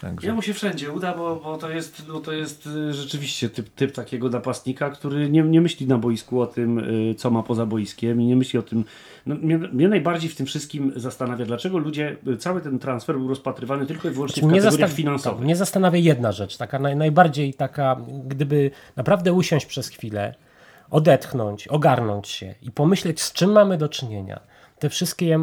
Także. Jemu się wszędzie uda, bo, bo, to, jest, bo to jest y, rzeczywiście typ, typ takiego napastnika, który nie, nie myśli na boisku o tym, y, co ma poza boiskiem i nie myśli o tym. No, mnie, mnie najbardziej w tym wszystkim zastanawia, dlaczego ludzie, y, cały ten transfer był rozpatrywany tylko i wyłącznie w Mnie, kategoriach zastan- finansowych. mnie zastanawia jedna rzecz, taka naj, najbardziej taka, gdyby naprawdę usiąść przez chwilę, odetchnąć, ogarnąć się i pomyśleć, z czym mamy do czynienia. Te wszystkie,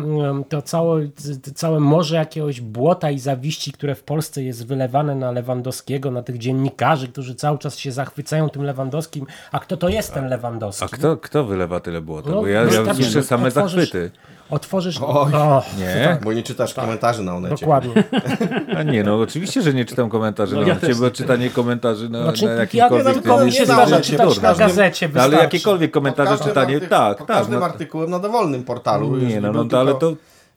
to całe, całe morze jakiegoś błota i zawiści, które w Polsce jest wylewane na Lewandowskiego, na tych dziennikarzy, którzy cały czas się zachwycają tym Lewandowskim. A kto to jest ten Lewandowski? A kto, kto wylewa tyle błota? No, Bo ja, ja wystarczy, słyszę same zachwyty. Otworzysz... Oj. O, Nie? Bo nie czytasz komentarzy na Onecie. dokładnie. *laughs* A nie, no oczywiście, że nie czytam komentarzy No na ja necie, też bo nie. czytanie komentarzy na, Znaczy, na ja jakikolwiek... nie tylko to mi się zdarza Onecie, czytać na gazecie, No, ale jakiekolwiek komentarze każdym czytanie, tak, tak. każdym No, artykułem na dowolnym portalu. nie, no, no to, ale tylko- to...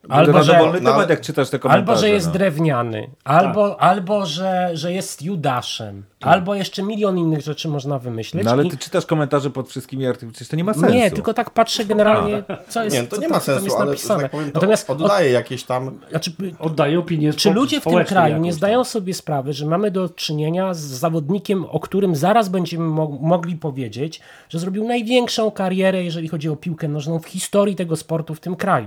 Albo, że- dowolny no, temat, jak czytasz te komentarze. Albo, że jest no. drewniany, albo, albo że, że jest Judaszem, albo jeszcze milion innych rzeczy można wymyśleć. No ale i- ty czytasz komentarze pod wszystkimi artykułami, to nie ma sensu. Nie, tylko tak patrzę generalnie, co jest, Nie, to co nie ma sensu, jest ale że napisane. tak powiem, to Natomiast od, oddaje jakieś tam... znaczy, Oddaje opinię czy ludzie w tym kraju nie tam. zdają sobie sprawy, że mamy do czynienia z zawodnikiem, o którym zaraz będziemy mo mogli powiedzieć, że zrobił największą karierę, jeżeli chodzi o piłkę nożną w historii tego sportu w tym kraju.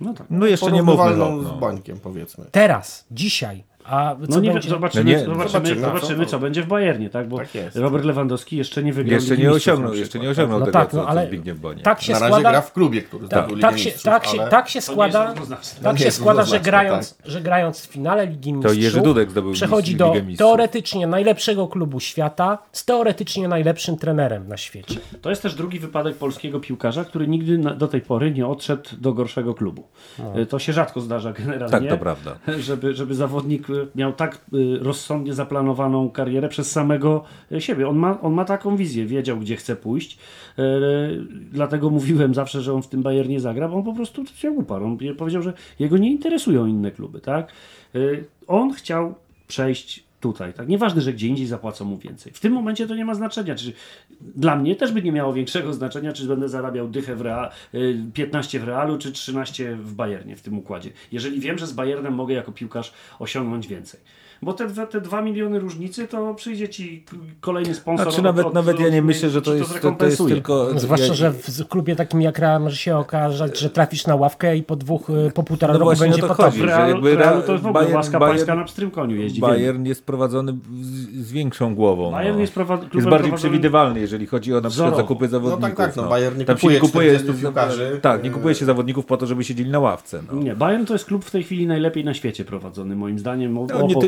No tak. No jeszcze nie mówmy. porównywalną No, z no. Bańkiem, powiedzmy. Teraz, dzisiaj. A co No nie, będzie? zobaczymy, No nie, zobaczymy, zobaczymy, zobaczymy, co- co będzie w Bayernie, tak? Bo Tak jest. Robert Lewandowski jeszcze nie wygrał Jeszcze nie osiągnął, jeszcze nie osiągnął No tego, tak, co, no co ale Zbigniew Bonie. tak się Na razie składa... gra w klubie, który Tak, zdobył Ligę tak, się, tak, się, ale- tak się To składa. To tak się składa że, grając, tak. że grając w finale Ligi Mistrzów Jerzy Dudek zdobył przechodzi do teoretycznie najlepszego klubu świata z teoretycznie najlepszym trenerem na świecie. To jest też drugi wypadek polskiego piłkarza, który nigdy na, do tej pory nie odszedł do gorszego klubu. Y, To się rzadko zdarza generalnie. Tak, to prawda. Żeby, żeby zawodnik y, miał tak y, rozsądnie zaplanowaną karierę przez samego y, siebie. On ma, on ma taką wizję, wiedział gdzie chce pójść. Y, Dlatego mówiłem zawsze, że on w tym Bayernie zagra, bo on po prostu się uparł. On powiedział, że jego nie interesują inne kluby. Tak? Y, On chciał przejść tutaj. Tak? Nieważne, że gdzie indziej zapłacą mu więcej. W tym momencie to nie ma znaczenia. Czy, dla mnie też by nie miało większego znaczenia, czy będę zarabiał dychę w Real, y, 15 w Realu, czy 13 w Bayernie w tym układzie. Jeżeli wiem, że z Bayernem mogę jako piłkarz osiągnąć więcej. Bo te, dwa- te 2 miliony różnicy, to przyjdzie ci kolejny sponsor. Znaczy od- nawet, od- nawet ja nie myślę, że to jest, to, to jest zrekompensuje. tylko... Zwłaszcza, ja- że w klubie takim jak Real może się okazać, że trafisz na ławkę i po dwóch, y, po półtora No roku będzie to chodzi, Realu, jakby Real- to jest w ogóle Bayern- łaska Bayern- pańska na pstrym koniu jeździ. Bayern jest prowadzony z, z większą głową. Bayern no. jest jest bardziej przewidywalny, jeżeli chodzi o na przykład zakupy zawodników. No tak, tak, no Bayern nie Tam się kupuje kupuje 40 piłkarzy. Tak, nie kupuje się zawodników po to, żeby siedzieli na ławce. No. Nie, Bayern to jest klub w tej chwili najlepiej na świecie prowadzony, moim zdaniem. No,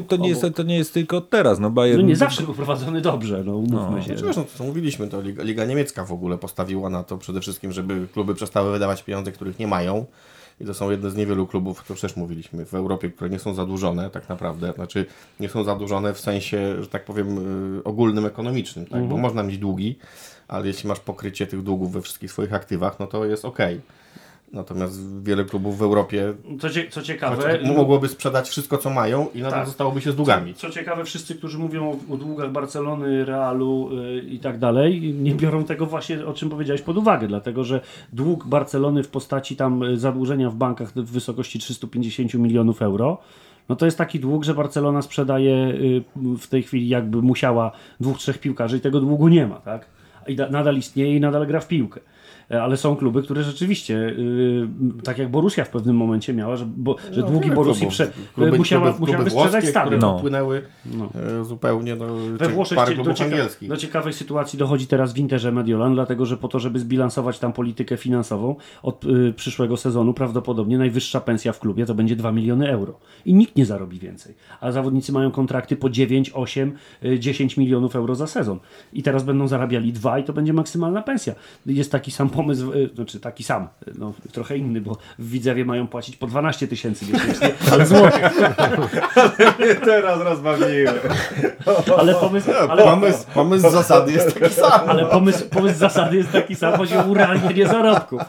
to, nie jest, to nie jest tylko teraz. No, Bayern, No nie zawsze był prowadzony dobrze, no umówmy No. się. Zresztą, to co mówiliśmy, to Liga, Liga Niemiecka w ogóle postawiła na to przede wszystkim, żeby kluby przestały wydawać pieniądze, których nie mają. I to są jedne z niewielu klubów, to też mówiliśmy, w Europie, które nie są zadłużone tak naprawdę. Znaczy nie są zadłużone w sensie, że tak powiem, y, ogólnym ekonomicznym, tak? bo można mieć długi, ale jeśli masz pokrycie tych długów we wszystkich swoich aktywach, no to jest ok. Natomiast wiele klubów w Europie Co, cie, co ciekawe, mogłoby sprzedać wszystko, co mają i nadal Tak. zostałoby się z długami. Co ciekawe, wszyscy, którzy mówią o, o długach Barcelony, Realu y, i tak dalej, nie biorą tego właśnie, o czym powiedziałeś, pod uwagę, dlatego że dług Barcelony w postaci tam y, zadłużenia w bankach w wysokości 350 milionów euro, no to jest taki dług, że Barcelona sprzedaje y, w tej chwili jakby musiała dwóch, trzech piłkarzy i tego długu nie ma, tak? I da, nadal istnieje i nadal gra w piłkę. E, Ale są kluby, które rzeczywiście, y, tak jak Borussia w pewnym momencie miała, że, bo, że długi wiele Borussii klubów. prze, Kluby- musiała, kluby- musiałaby kluby sprzedać włoskie, stadion. No. popłynęły No. e, zupełnie no, We Włoszech parę do, cieka- do ciekawej sytuacji dochodzi teraz w Interze Mediolan, dlatego że po to, żeby zbilansować tam politykę finansową od y, przyszłego sezonu prawdopodobnie najwyższa pensja w klubie to będzie 2 miliony euro. I nikt nie zarobi więcej. A zawodnicy mają kontrakty po 9, 8, y, 10 milionów euro za sezon. I teraz będą zarabiali 2 i to będzie maksymalna pensja. Jest taki sam pomysł, y, znaczy taki sam, y, no, trochę inny, bo w Widzewie mają płacić po 12 tysięcy miesięcznie, *laughs* ale złotych. *laughs* Teraz rozbawiłem. Ale pomysł, ale, Pomysł, pomysł zasady jest taki sam. ale pomysł, pomysł zasady jest taki sam, poziom urealnienie zarobków.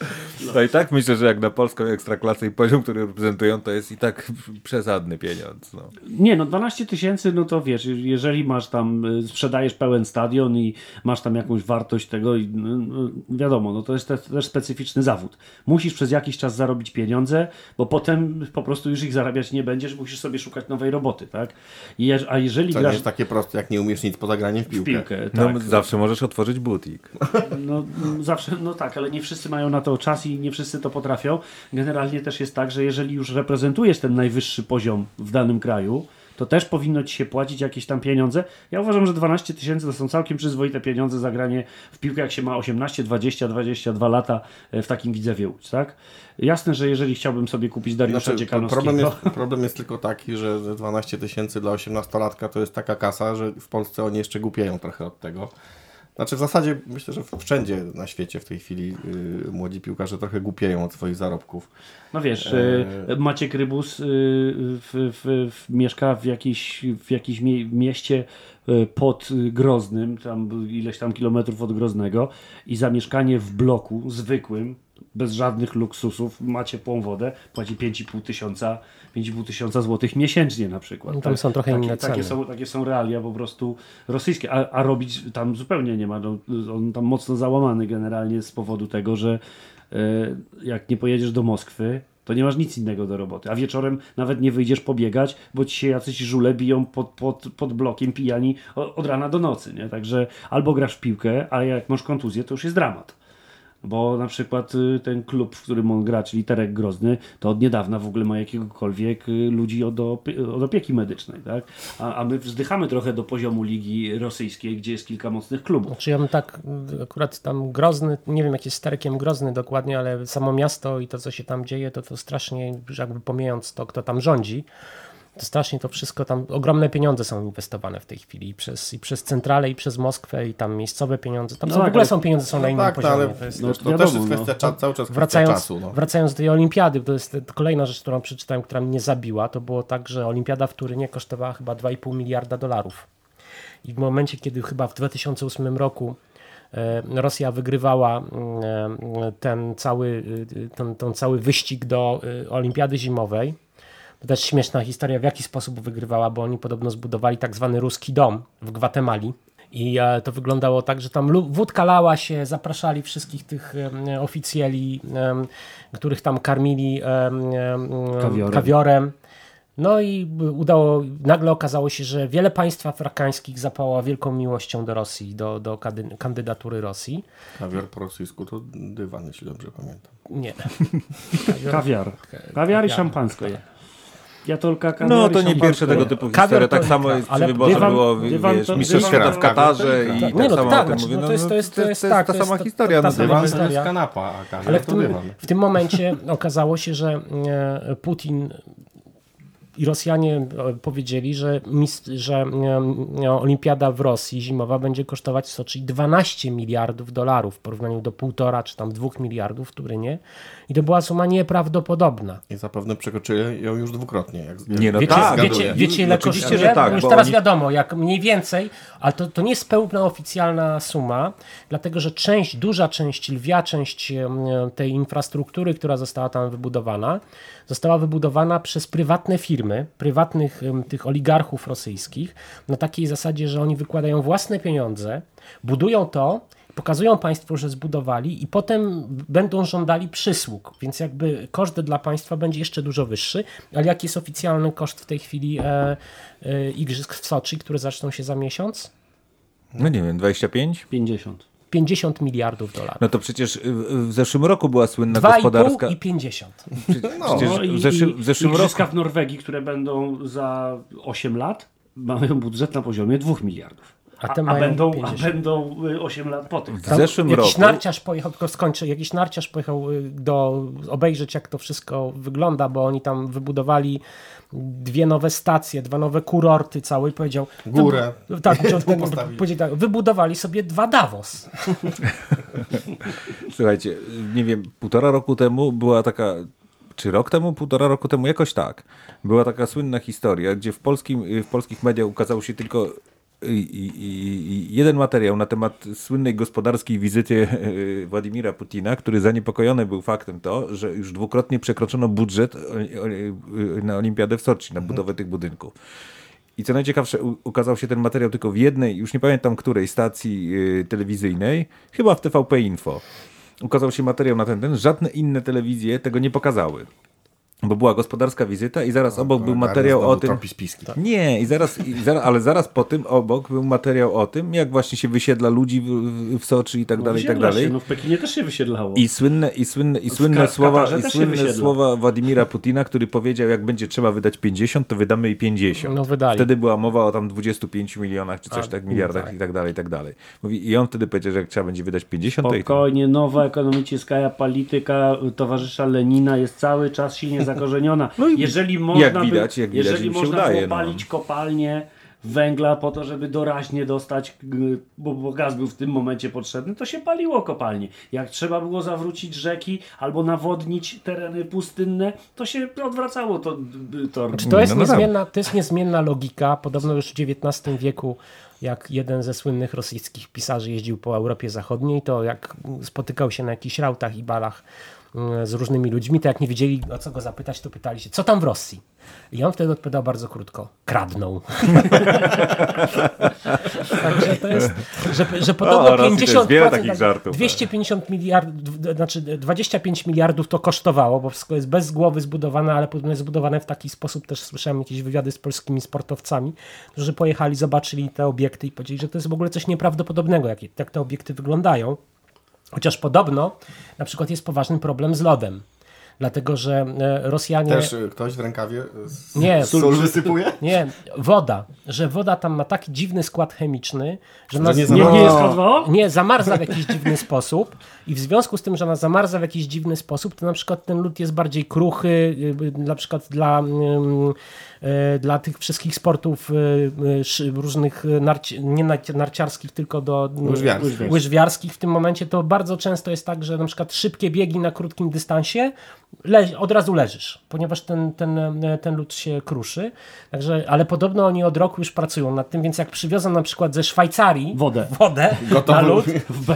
*laughs* No i tak myślę, że jak na polską ekstraklasę i poziom, który reprezentują, to jest i tak przesadny pieniądz. No. Nie, no 12 tysięcy, no to wiesz, jeżeli masz tam, y, sprzedajesz pełen stadion i masz tam jakąś wartość tego, i, no, no, wiadomo, no to jest te, też specyficzny zawód. Musisz przez jakiś czas zarobić pieniądze, bo potem po prostu już ich zarabiać nie będziesz, musisz sobie szukać nowej roboty, tak? I, a jeżeli To nie grasz jest takie proste, jak nie umiesz nic poza graniem w w piłkę. piłkę, No, tak, Zawsze możesz otworzyć butik. No, mm, zawsze, no tak, ale nie wszyscy mają na to czas i nie wszyscy to potrafią. Generalnie też jest tak, że jeżeli już reprezentujesz ten najwyższy poziom w danym kraju, to też powinno ci się płacić jakieś tam pieniądze. Ja uważam, że 12 tysięcy to są całkiem przyzwoite pieniądze za granie w piłkę, jak się ma 18, 20, 22 lata e, w takim Widzewie Łódź, tak? Jasne, że jeżeli chciałbym sobie kupić Dariusza Znaczy, Dziekanowskiego... problem, jest, *laughs* problem jest tylko taki, że 12 tysięcy dla 18-latka to jest taka kasa, że w Polsce oni jeszcze głupieją trochę od tego. Znaczy w zasadzie myślę, że wszędzie na świecie w tej chwili yy, młodzi piłkarze trochę głupieją od swoich zarobków. No wiesz, e, Maciek Rybus y, w, w, w, mieszka w jakiejś, w jakimś mie mieście e, pod Groznym, tam ileś tam kilometrów od Groznego i za mieszkanie w bloku zwykłym, bez żadnych luksusów, ma ciepłą wodę, płaci 5,5 tysiąca 5,5 tysiąca złotych miesięcznie na przykład. No tam są trochę takie, inne takie ceny. są, takie są realia po prostu rosyjskie, a, a robić tam zupełnie nie ma. No, on tam mocno załamany generalnie z powodu tego, że e, jak nie pojedziesz do Moskwy, to nie masz nic innego do roboty. A wieczorem nawet nie wyjdziesz pobiegać, bo ci się jacyś żule biją pod, pod, pod blokiem pijani o- od rana do nocy. Nie? Także albo grasz w piłkę, a jak masz kontuzję, to już jest dramat. Bo na przykład y, ten klub, w którym on gra, czyli Terek Grozny, to od niedawna w ogóle ma jakiegokolwiek y, ludzi od, opie- od opieki medycznej. Tak? A, a my wzdychamy trochę do poziomu ligi rosyjskiej, gdzie jest kilka mocnych klubów. Znaczy ja tak, y, akurat tam Grozny, nie wiem jak jest Sterekiem Grozny dokładnie, ale samo miasto i to co się tam dzieje, to to strasznie, jakby pomijając to, kto tam rządzi, to strasznie to wszystko tam, ogromne pieniądze są inwestowane w tej chwili i przez, i przez centralę i przez Moskwę i tam miejscowe pieniądze, tam No są, tak, w ogóle są pieniądze są na innym tak, no, poziomie. ale to jest, no, to wiadomo, też jest no. kwestia cza, cały czas kwestia Wracając, czasu. No. wracając do tej olimpiady, to jest kolejna rzecz, którą przeczytałem, która mnie zabiła, to było tak, że olimpiada w Turynie kosztowała chyba 2,5 miliarda dolarów. I w momencie, kiedy chyba w 2008 roku e, Rosja wygrywała mm, e, ten cały, e, ten, ten cały wyścig do e, olimpiady zimowej, to też śmieszna historia, w jaki sposób wygrywała, bo oni podobno zbudowali tak zwany ruski dom w Gwatemali. I e, to wyglądało tak, że tam wódka lała się, zapraszali wszystkich tych oficjeli, których tam karmili em, em, Kawiorem. kawiorem. No i udało, nagle okazało się, że wiele państw afrykańskich zapało wielką miłością do Rosji, do, do kandydatury Rosji. Kawior po rosyjsku to dywan, jeśli dobrze pamiętam. Nie. *laughs* Kawiar. Kawiar i szampansko. Ja No to nie pierwsze tego typu historie. to Tak samo jest przy wyborze dywan- było dywan wiesz, to- mistrzostwo dywan świata w to- Katarze i Nie, tak no to samo tak, o tym znaczy, mówię. no No, to jest- to jest- to jest tak, ta to jest sama to- historia. to- no, ta sama dywan. To historia. jest kanapa, a kawior Ale w to tym, w tym momencie okazało się, że e, Putin i Rosjanie e, powiedzieli, że, że e, olimpiada w Rosji zimowa będzie kosztować w Soczi 12 miliardów dolarów w porównaniu do 1,5 czy tam 2 miliardów w Turynie. I to była suma nieprawdopodobna. I zapewne przekroczyli ją już dwukrotnie. Jak, Nie, no Wiecie, tak, wiecie, wiecie ile Oczywiście, kosztuje? że tak, już teraz oni- wiadomo, jak mniej więcej, ale to, to nie jest pełna oficjalna suma, dlatego że część, duża część, lwia część tej infrastruktury, która została tam wybudowana, została wybudowana przez prywatne firmy, prywatnych tych oligarchów rosyjskich, na takiej zasadzie, że oni wykładają własne pieniądze, budują to, pokazują państwu, że zbudowali i potem będą żądali przysług, więc jakby koszt dla państwa będzie jeszcze dużo wyższy, ale jaki jest oficjalny koszt w tej chwili e, e, igrzysk w Soczi, które zaczną się za miesiąc? No nie wiem, 25? 50. 50 miliardów dolarów. No to przecież w, w zeszłym roku była słynna 2,5 gospodarska... i 50. *laughs* Przecież No i, w zeszłym, w zeszłym roku... igrzyska w Norwegii, które będą za 8 lat, mają budżet na poziomie 2 miliardów. A A, te a, mają będą, a 50. będą y, 8 lat po tym. W zeszłym jakiś roku... narciarz pojechał, tylko skończę, jakiś narciarz pojechał y, do, obejrzeć jak to wszystko wygląda, bo oni tam wybudowali dwie nowe stacje, dwa nowe kurorty cały i powiedział... Górę. Wybu- tak, *laughs* powiedział, tak, wybudowali sobie dwa Davos. *laughs* Słuchajcie, nie wiem, półtora roku temu była taka, czy rok temu, półtora roku temu, jakoś tak, była taka słynna historia, gdzie w, polskim, w polskich mediach ukazał się tylko i, i, i jeden materiał na temat słynnej gospodarskiej wizyty e, Władimira Putina, który zaniepokojony był faktem to, że już dwukrotnie przekroczono budżet o- o- na Olimpiadę w Soczi, na budowę tych budynków. I co najciekawsze, ukazał się ten materiał tylko w jednej, już nie pamiętam której, stacji telewizyjnej, chyba w TVP Info. Ukazał się materiał na ten, ten, żadne inne telewizje tego nie pokazały. Bo była gospodarska wizyta i zaraz obok był materiał o tym... spiski. Nie, i zaraz, i zaraz, ale zaraz po tym obok był materiał o tym, jak właśnie się wysiedla ludzi w, w, Soczi i tak dalej, i tak dalej. Się, no w Pekinie też się wysiedlało. I słynne, i słynne, i słynne, Ka- słowa, i słynne słowa Władimira Putina, który powiedział, jak będzie trzeba wydać 50, to wydamy i 50. No, wydali. Wtedy była mowa o tam 25 milionach, czy coś A, tak, miliardach tak. i tak dalej, i tak dalej. Mówi, I on wtedy powiedział, że jak trzeba będzie wydać 50, to i Spokojnie, nowa ekonomiczna polityka towarzysza Lenina jest cały czas silnie zakorzeniona. jeżeli można, jak widać, by, jak widać, jeżeli można udaje, było no. palić kopalnie węgla po to, żeby doraźnie dostać, bo, bo gaz był w tym momencie potrzebny, to się paliło kopalnie. Jak trzeba było zawrócić rzeki albo nawodnić tereny pustynne, to się odwracało to, to Czy to jest, No, no niezmienna, to jest niezmienna logika. Podobno już w XIX wieku, jak jeden ze słynnych rosyjskich pisarzy jeździł po Europie Zachodniej, to jak spotykał się na jakichś rautach i balach z różnymi ludźmi, to jak nie wiedzieli o co go zapytać, to pytali się, co tam w Rosji? I on wtedy odpowiadał bardzo krótko, kradną. *laughs* Także to jest, że, że O, podobno jest 50%, wiele takich tak, żartów, tak. 250 miliardów, znaczy 25 miliardów to kosztowało, bo wszystko jest bez głowy zbudowane, ale podobno jest zbudowane w taki sposób, też słyszałem jakieś wywiady z polskimi sportowcami, którzy pojechali, zobaczyli te obiekty i powiedzieli, że to jest w ogóle coś nieprawdopodobnego, jak, jak te obiekty wyglądają. Chociaż podobno na przykład jest poważny problem z lodem. Dlatego, że e, Rosjanie. Też y, ktoś w rękawie s- Nie, sól wysypuje? *laughs* Nie, woda. Że woda tam ma taki dziwny skład chemiczny, że, ona nie nie, nie jest O. H2O? nie, zamarza w jakiś dziwny sposób i w związku z tym, że ona zamarza w jakiś dziwny sposób, to na przykład ten lód jest bardziej kruchy, na przykład dla, dla tych wszystkich sportów y, szy- różnych narci, nie narci- narciarskich, tylko do Łyżwiarskich. łyżwiarskich w tym momencie, to bardzo często jest tak, że na przykład szybkie biegi na krótkim dystansie le- od razu leżysz, ponieważ ten, ten, e, ten lód się kruszy. Także, ale podobno oni od roku już pracują nad tym, więc jak przywiozą na przykład ze Szwajcarii Wodę. wodę Gotową na lód,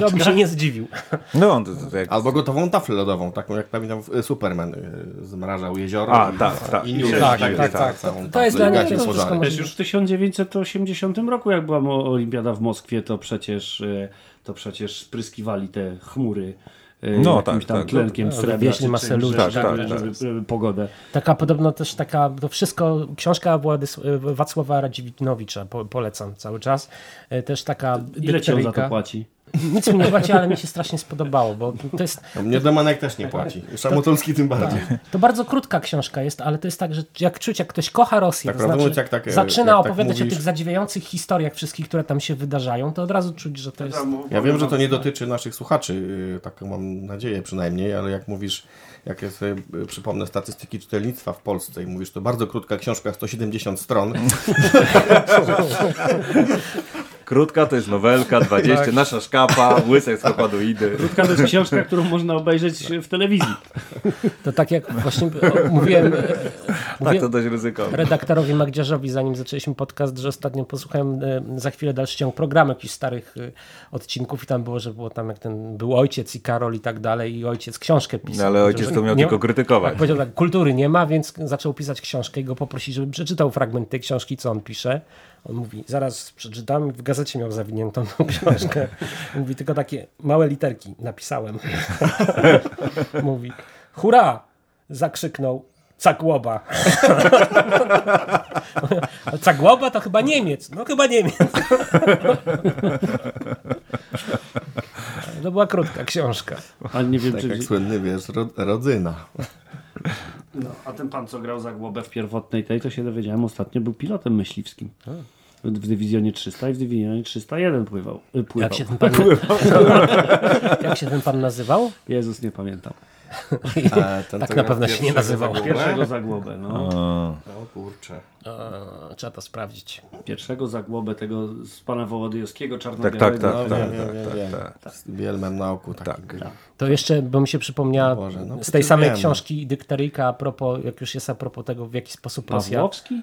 to bym się nie zdziwił. No, to, to, jak... Albo gotową taflę lodową, taką jak pamiętam Superman zmrażał jezioro. A, i- tak, tak. I niósł Tak, tak, tak, tak, tak. Całą To jest dla to wszystko pożary. Już w 1980 roku, jak była olimpiada w Moskwie, to przecież, e, to przecież spryskiwali te chmury e, No, jakimś tak, tam tak. tlenkiem No, srebra, czymś, ludzi. żeby- Tak, tak, żeby, tak. żeby pogodę. Taka podobno też taka, to wszystko, książka Władys- Wacława Radziwinowicza, po, polecam cały czas. E, Też taka Ile ci on za to płaci? Nic mi nie płaci, ale mi się strasznie spodobało, bo to jest... No, mnie Domanek też nie płaci. Szamotolski tym bardziej. To bardzo krótka książka jest, ale to jest tak, że jak czuć, jak ktoś kocha Rosję, Tak, to znaczy, mówiąc, jak tak- zaczyna jak tak opowiadać o mówisz- tych zadziwiających historiach wszystkich, które tam się wydarzają, to od razu czuć, że to jest... Ja wiem, że to nie dotyczy naszych słuchaczy, taką mam nadzieję przynajmniej, ale jak mówisz, jak ja sobie yy, przypomnę statystyki czytelnictwa w Polsce i mówisz, to bardzo krótka książka, 170 stron, *laughs* Krótka to jest nowelka, 20, nasza szkapa, łysek z pokładu idy. Krótka to jest książka, którą można obejrzeć w telewizji. To tak jak właśnie mówiłem, e, Tak, mówiłem to dość ryzykowne. redaktorowi Magdziarzowi, zanim zaczęliśmy podcast, że ostatnio posłuchałem e, za chwilę dalszy ciąg programu jakichś starych e, odcinków i tam było, że było tam jak ten był ojciec i Karol i tak dalej i ojciec książkę pisał. No, ale ojciec to miał nie- tylko krytykować. Tak, powiedział tak, kultury nie ma, więc zaczął pisać książkę i go poprosić, żeby przeczytał fragment tej książki, co on pisze. On mówi, zaraz przeczytam, w gazecie miał zawiniętą tą książkę. Mówi, tylko takie małe literki napisałem. *laughs* mówi, hurra! Zakrzyknął Cagłoba. A *laughs* Cagłoba to chyba Niemiec. No chyba Niemiec. *laughs* To była krótka książka. Ale nie wiem, tak czy... jak słynny, wiesz, ro, rodzyna. No, a ten pan, co grał za głowę w pierwotnej tej, to się dowiedziałem ostatnio, był pilotem myśliwskim. W, w dywizjonie 300 i w dywizjonie 301 pływał. y, pływał. Jak się ten pan, *laughs* *laughs* jak się ten pan nazywał? Jezus, nie pamiętam. A, Tak na pewno się nie nazywał. za głowę? Pierwszego za głowę, no. O kurczę. Eee, trzeba to sprawdzić. Pierwszego za głowę tego z pana Wołodyjowskiego, Tak, czarno-białego. tak, No, tak, wiem, tak, tak, wiem, tak, wiem. Z Bielmem na oku taki. Tak. był. To jeszcze, bo mi się przypomniała Boże, no z tej samej wiem. książki dykteryjka a propos, jak już jest a propos tego, w jaki sposób Rosja... Pawłowski?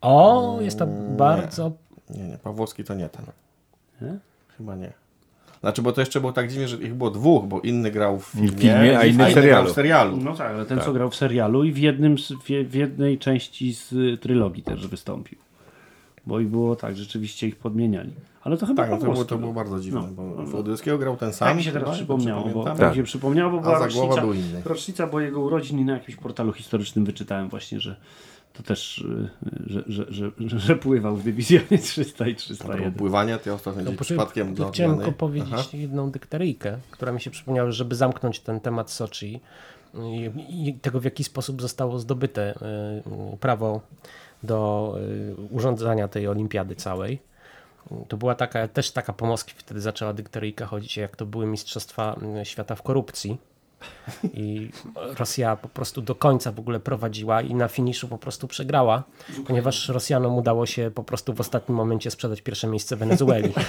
O, jest to bardzo... Nie, nie, Pawłowski to nie ten. Nie? Chyba nie. Znaczy, bo to jeszcze było tak dziwnie, że ich było dwóch, bo inny grał w filmie, filmie, a inny w grał serialu. w serialu. No tak, ale ten, co grał w serialu i w, jednym z, w, w jednej części z y, trylogii też wystąpił. Bo i było tak, rzeczywiście ich podmieniali. Ale to chyba Tak, no to było, to było był. bardzo dziwne, No, bo no. Wołodyjowskiego grał ten sam. Tak mi się teraz przypomniało, bo tak. mi się przypomniało, bo była A rocznica, był rocznica bo jego urodzin i na jakimś portalu historycznym wyczytałem właśnie, że to też, y, że, że, że, że, pływał w dywizjonie 300 i A propos 301. pływania, to ja ostatnio No, przypadkiem to dla chciałem tylko powiedzieć Aha. jedną dykteryjkę, która mi się przypomniała, żeby zamknąć ten temat Soczi i, i tego, w jaki sposób zostało zdobyte y, prawo do y, urządzania tej olimpiady całej. To była taka, też taka po Moskwie wtedy zaczęła dykteryjka chodzić, jak to były Mistrzostwa Świata w korupcji. I Rosja po prostu do końca w ogóle prowadziła i na finiszu po prostu przegrała, ponieważ Rosjanom udało się po prostu w ostatnim momencie sprzedać pierwsze miejsce Wenezueli. *laughs*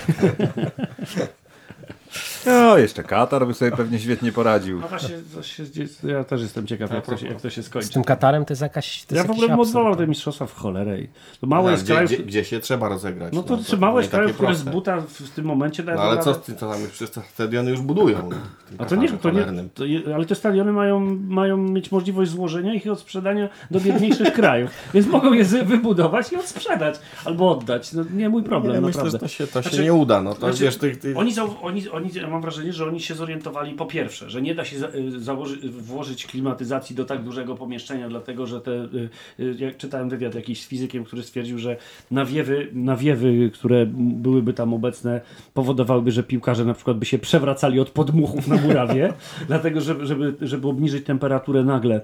No, jeszcze Katar by sobie pewnie świetnie poradził. No właśnie, to się, ja też jestem ciekaw, jak to się, jak to się Z skończy. tym Katarem to jest jakaś. To Ja jest w jakiś ogóle odwołał te mistrzostwa w cholerę. i- To mało No, jest gdzie, krajów... gdzie, gdzie się trzeba rozegrać. No to no, czy mało nie jest krajów, które z buta w, w tym momencie dają No ale co z tym, co tam już przecież te stadiony już budują. w tym A to nie, to nie to ale te stadiony mają, mają mieć możliwość złożenia ich i odsprzedania do biedniejszych *laughs* krajów. Więc mogą je z- wybudować i odsprzedać. Albo oddać. No, nie mój problem, Nie, myślę, naprawdę. że to się, to się Znaczy- nie uda. No to znaczy, wiesz, ty, ty, Oni, zau- oni, oni, ja mam wrażenie, że oni się zorientowali po pierwsze, że nie da się y, włożyć klimatyzacji do tak dużego pomieszczenia, dlatego że te, y, y, jak czytałem wywiad jakiś z fizykiem, który stwierdził, że nawiewy, nawiewy, które byłyby tam obecne, powodowałyby, że piłkarze na przykład by się przewracali od podmuchów na murawie, *laughs* dlatego żeby, żeby, żeby obniżyć temperaturę nagle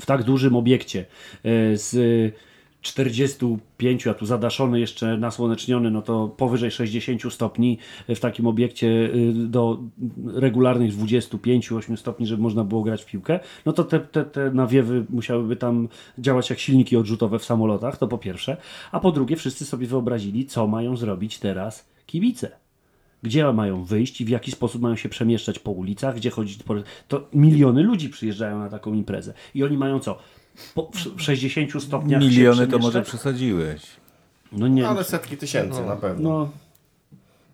w tak dużym obiekcie z 45, a tu zadaszony jeszcze nasłoneczniony, no to powyżej 60 stopni w takim obiekcie y, do regularnych 25-8 stopni, żeby można było grać w piłkę, no to te, te, te nawiewy musiałyby tam działać jak silniki odrzutowe w samolotach, to po pierwsze. A po drugie, wszyscy sobie wyobrazili, co mają zrobić teraz kibice gdzie mają wyjść i w jaki sposób mają się przemieszczać po ulicach, gdzie chodzić po... To miliony ludzi przyjeżdżają na taką imprezę. I oni mają co? Po, w 60 stopniach Miliony to może przesadziłeś. No nie, ale setki tysięcy na pewno. no...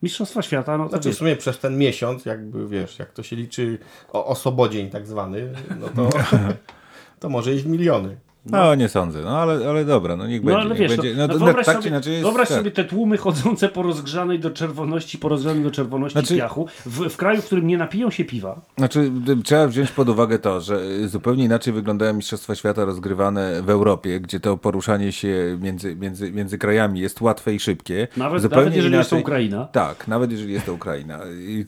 Mistrzostwa Świata, no to Znaczy w wiesz, sumie przez ten miesiąc, jakby wiesz, jak to się liczy o osobodzień tak zwany, no to, *laughs* to może iść w miliony. No, nie sądzę. No, ale, ale dobra, no niech No będzie. ale wiesz, będzie. no, no to- wyobraź, tak sobie, inaczej jest, wyobraź tak. sobie te tłumy chodzące po rozgrzanej do czerwoności, po rozgrzanej do czerwoności Znaczy- piachu, w, w kraju, w którym nie napiją się piwa. Znaczy, trzeba wziąć pod uwagę to, że y, zupełnie inaczej wyglądają Mistrzostwa Świata rozgrywane w Europie, gdzie to poruszanie się między, między, między krajami jest łatwe i szybkie. Nawet, zupełnie nawet jeżeli jest to inaczej- Ukraina. Tak, nawet jeżeli jest to Ukraina. I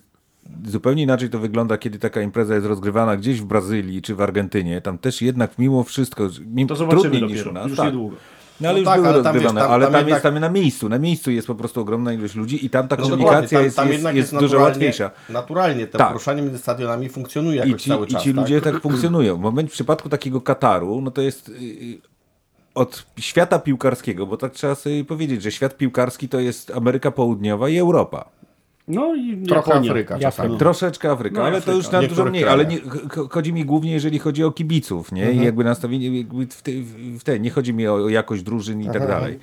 zupełnie inaczej to wygląda, kiedy taka impreza jest rozgrywana gdzieś w Brazylii czy w Argentynie. Tam też jednak mimo wszystko, mimo To zobaczymy trudniej dopiero, niż u nas. już tak. niedługo. No ale No już tak, były ale tam, rozgrywane, wiesz, tam- ale tam tam, jednak- jest tam na miejscu, na miejscu jest po prostu ogromna ilość ludzi i tam ta No komunikacja jest, jest, jednak jest, jest, dużo naturalnie, łatwiejsza. Naturalnie to Tak. poruszanie między stadionami funkcjonuje I jakoś ci, cały I czas. ci ludzie tak? tak funkcjonują. W momencie w przypadku takiego Kataru, no to jest y, y, od świata piłkarskiego, bo tak trzeba sobie powiedzieć, że świat piłkarski to jest Ameryka Południowa i Europa. No i Trochę Japonia. Afryka czasami. Troszeczkę Afryka, No, ale Afryka. to już na dużo mniej. kraje. Ale nie, ch- chodzi mi głównie, jeżeli chodzi o kibiców, nie? I jakby nastawienie jakby w, te, w te, nie chodzi mi o, o jakość drużyn i tak dalej.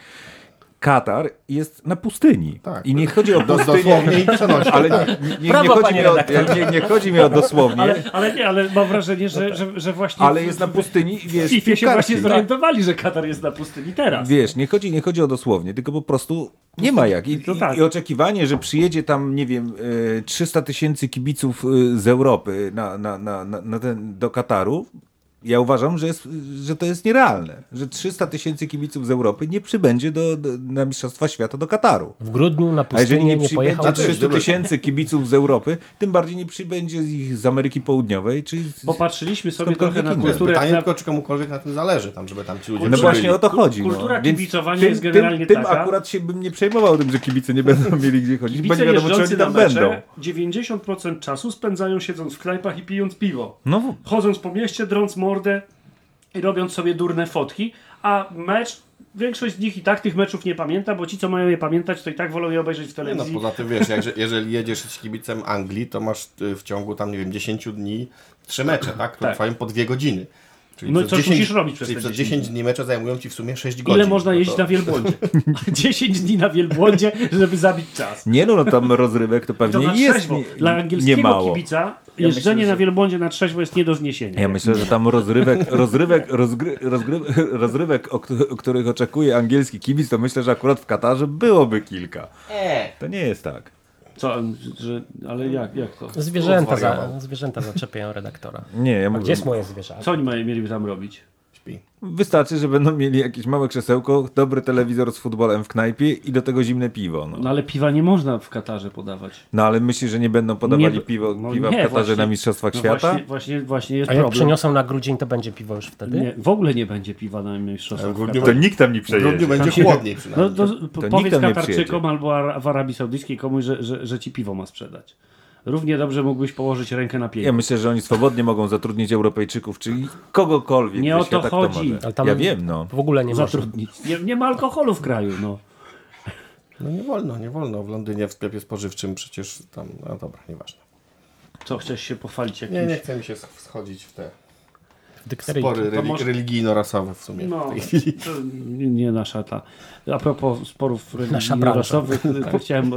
Katar jest na pustyni. Tak. I nie chodzi o Do, pustynię, dosłownie i przenośnie. ale tak. nie, nie, chodzi mi o, nie, nie chodzi mi o dosłownie, Ale, ale, ale nie, ale mam wrażenie, że, że, że właśnie w- jest na pustyni i w wiesz, FIFA się właśnie zorientowali, że Katar jest na pustyni teraz. Wiesz, nie chodzi, nie chodzi o dosłownie, tylko po prostu nie ma jak. I, To tak. i, i oczekiwanie, że przyjedzie tam, nie wiem, e, 300 tysięcy kibiców e, z Europy na, na, na, na, na ten, do Kataru, ja uważam, że, jest, że to jest nierealne. Że 300 tysięcy kibiców z Europy nie przybędzie do, do, na Mistrzostwa Świata do Kataru. W grudniu na A jeżeli pustynię nie nie pojechał. przybędzie Znaczy, 300 gdyby- tysięcy kibiców z Europy, tym bardziej nie przybędzie z ich z Ameryki Południowej, czy z, Popatrzyliśmy sobie trochę na kulturę. Pytanie Na, tylko, czy komukolwiek na tym zależy, tam, żeby tam ci ludzie No Kultura- właśnie o to chodzi. kultura no. Kibicowania tym, jest generalnie tym, tym taka- akurat się bym nie przejmował tym, że kibice nie będą *laughs* mieli gdzie chodzić, bo Kibice nie wiadomo, czy oni na tam będą. 90% czasu spędzają siedząc w knajpach i pijąc piwo. No, Chodząc po mieście, drąc mordę i robiąc sobie durne fotki, a mecz, większość z nich i tak tych meczów nie pamięta, bo ci, co mają je pamiętać, to i tak wolą je obejrzeć w Nie, no telewizji. poza tym wiesz, jak, jeżeli jedziesz z kibicem Anglii, to masz y, w ciągu tam, nie wiem, 10 dni trzy mecze, tak? Które Tak. trwają po dwie godziny. Czyli No i przez coś musisz robić przez czyli te przez 10 10 dni mecze zajmują ci w sumie 6 godzin. Ile można No jeździć to- na wielbłądzie? *laughs* *laughs* 10 dni na wielbłądzie, żeby zabić czas. Nie no, no tam rozrywek to To pewnie na jest trzeźwo. nie, Dla nie angielskiego mało. kibica jeżdżenie na wielbłądzie na trzeźwo jest nie do zniesienia. Ja myślę, że tam rozrywek, *laughs* rozrywek, rozgry, rozgry, rozrywek o, któ- o których oczekuje angielski kibic, to myślę, że akurat w Katarze byłoby kilka. To nie jest tak. Co, że, ale jak, jak to? Zwierzęta, za, zwierzęta zaczepiają redaktora. Nie, ja A mówię, gdzie jest moje zwierzę? Co oni mają, mieliby tam robić? Śpi. wystarczy, że będą mieli jakieś małe krzesełko, dobry telewizor z futbolem w knajpie i do tego zimne piwo. No, No ale piwa nie można w Katarze podawać. no ale myślisz, że nie będą podawali Nie, piwo, no piwa nie, w Katarze właśnie. na Mistrzostwach No Świata? Właśnie, właśnie, właśnie jest A jak problem. przyniosą na grudzień, to będzie piwo już wtedy? Nie, w ogóle nie będzie piwa na mistrzostwach. W grudniu, To nikt tam nie w grudniu przejedzie. będzie się- chłodniej No przynajmniej. to, To powiedz nikt tam nie Katarczykom albo w Arabii Saudyjskiej komuś, że, że, że ci piwo ma sprzedać. Równie dobrze mógłbyś położyć rękę na Ja pieniądz. myślę, że oni swobodnie mogą zatrudnić Europejczyków, czyli kogokolwiek. Nie o to kto chodzi. może. Ale tam Ja wiem, no. W ogóle nie można. Zatrudnić. Nie, nie ma alkoholu w kraju, no. No nie wolno, nie wolno. W Londynie w sklepie spożywczym przecież tam, no dobra, nieważne. Co, chcesz się pochwalić jakimś... Nie, nie chce mi się schodzić w te Dykteryjki. spory reli- może- religijno-rasowe w sumie No, w tej chwili. to nie, nie nasza ta. A propos sporów *laughs* Nasza branża. rasowych, *laughs* chciałem,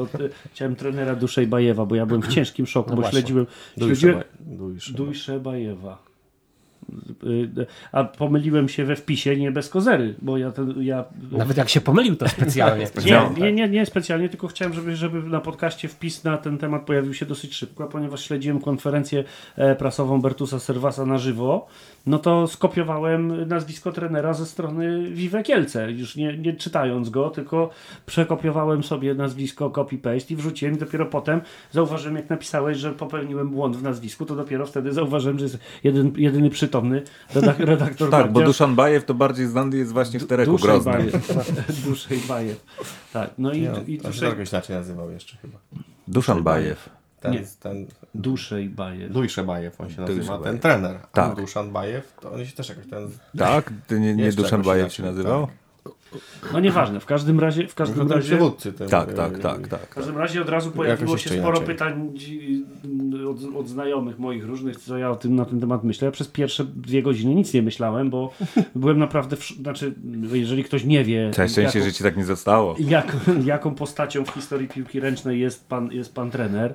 chciałem trenera Duszejbajewa, bo ja byłem w ciężkim szoku, No bo właśnie. śledziłem, śledziłem dujsze. Dujszebajewa. A pomyliłem się we wpisie, nie bez kozery, bo ja, ten, ja Nawet jak się pomylił, to specjalnie. *laughs* nie, nie, nie, nie specjalnie, tylko chciałem, żeby, żeby na podcaście wpis na ten temat pojawił się dosyć szybko, ponieważ śledziłem konferencję e, prasową Bertusa Serwasa na żywo, no to skopiowałem nazwisko trenera ze strony Vive Kielce, już nie, nie czytając go, tylko przekopiowałem sobie nazwisko copy-paste i wrzuciłem i dopiero potem zauważyłem, jak napisałeś, że popełniłem błąd w nazwisku, to dopiero wtedy zauważyłem, że jest jeden, jedyny redak redaktor Tak, bo. Duszan Bajew to bardziej znany jest właśnie w Tereku Duszej Groznym. Bajew. *laughs* Duszej Bajew. Tak, no i, Nie, i on się Duszej, trochę inaczej nazywał jeszcze chyba. Duszan Bajew. Ten, Nie. ten Duszej Bajew. Dujsze Bajew on się nazywa, ten Bajew. trener. A Tak. Duszan Bajew, to on się też jakoś ten... Tak? Ty nie, nie Duszan Bajew się nazywał? tak. No nieważne, w każdym razie, w każdym Ten razie, przywódcy. Ten, Tak, e, tak, tak, tak. w każdym razie od razu pojawiło się sporo inaczej. pytań od, od znajomych moich różnych, co ja o tym na ten temat myślę. Ja przez pierwsze dwie godziny nic nie myślałem, bo *laughs* byłem naprawdę, w, znaczy, jeżeli ktoś nie wie, Całe szczęście, że ci tak nie zostało. jak, jaką postacią w historii piłki ręcznej jest pan, jest pan trener,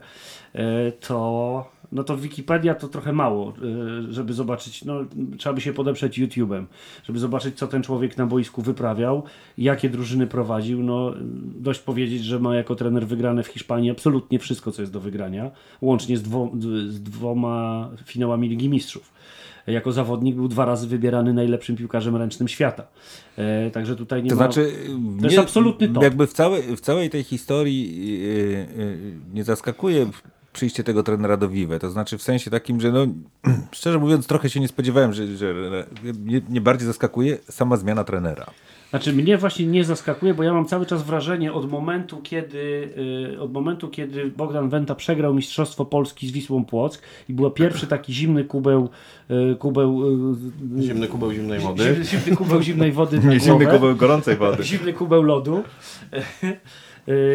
e, to, no to Wikipedia to trochę mało, e, żeby zobaczyć, no trzeba by się podeprzeć YouTube'em, żeby zobaczyć, co ten człowiek na boisku wyprawiał, jakie drużyny prowadził. No, dość powiedzieć, że ma jako trener wygrane w Hiszpanii absolutnie wszystko, co jest do wygrania, łącznie z, dwo, z dwoma finałami Ligi Mistrzów. Jako zawodnik był dwa razy wybierany najlepszym piłkarzem ręcznym świata. E, także tutaj nie To ma... znaczy, To jest absolutny top. Jakby w całej, w całej tej historii yy, yy, nie zaskakuje przyjście tego trenera do Vive. To znaczy w sensie takim, że no, *clears throat* szczerze mówiąc trochę się nie spodziewałem, że, że mnie, mnie bardziej zaskakuje sama zmiana trenera. Znaczy mnie właśnie nie zaskakuje, bo ja mam cały czas wrażenie od momentu, kiedy, y, od momentu, kiedy Bogdan Wenta przegrał Mistrzostwo Polski z Wisłą Płock i był pierwszy taki zimny kubeł, y, kubeł y, Zimny kubeł zimnej wody. Zimny, zimny kubeł zimnej wody *laughs* na Nie zimny kubeł gorącej wody. Zimny kubeł lodu. *laughs*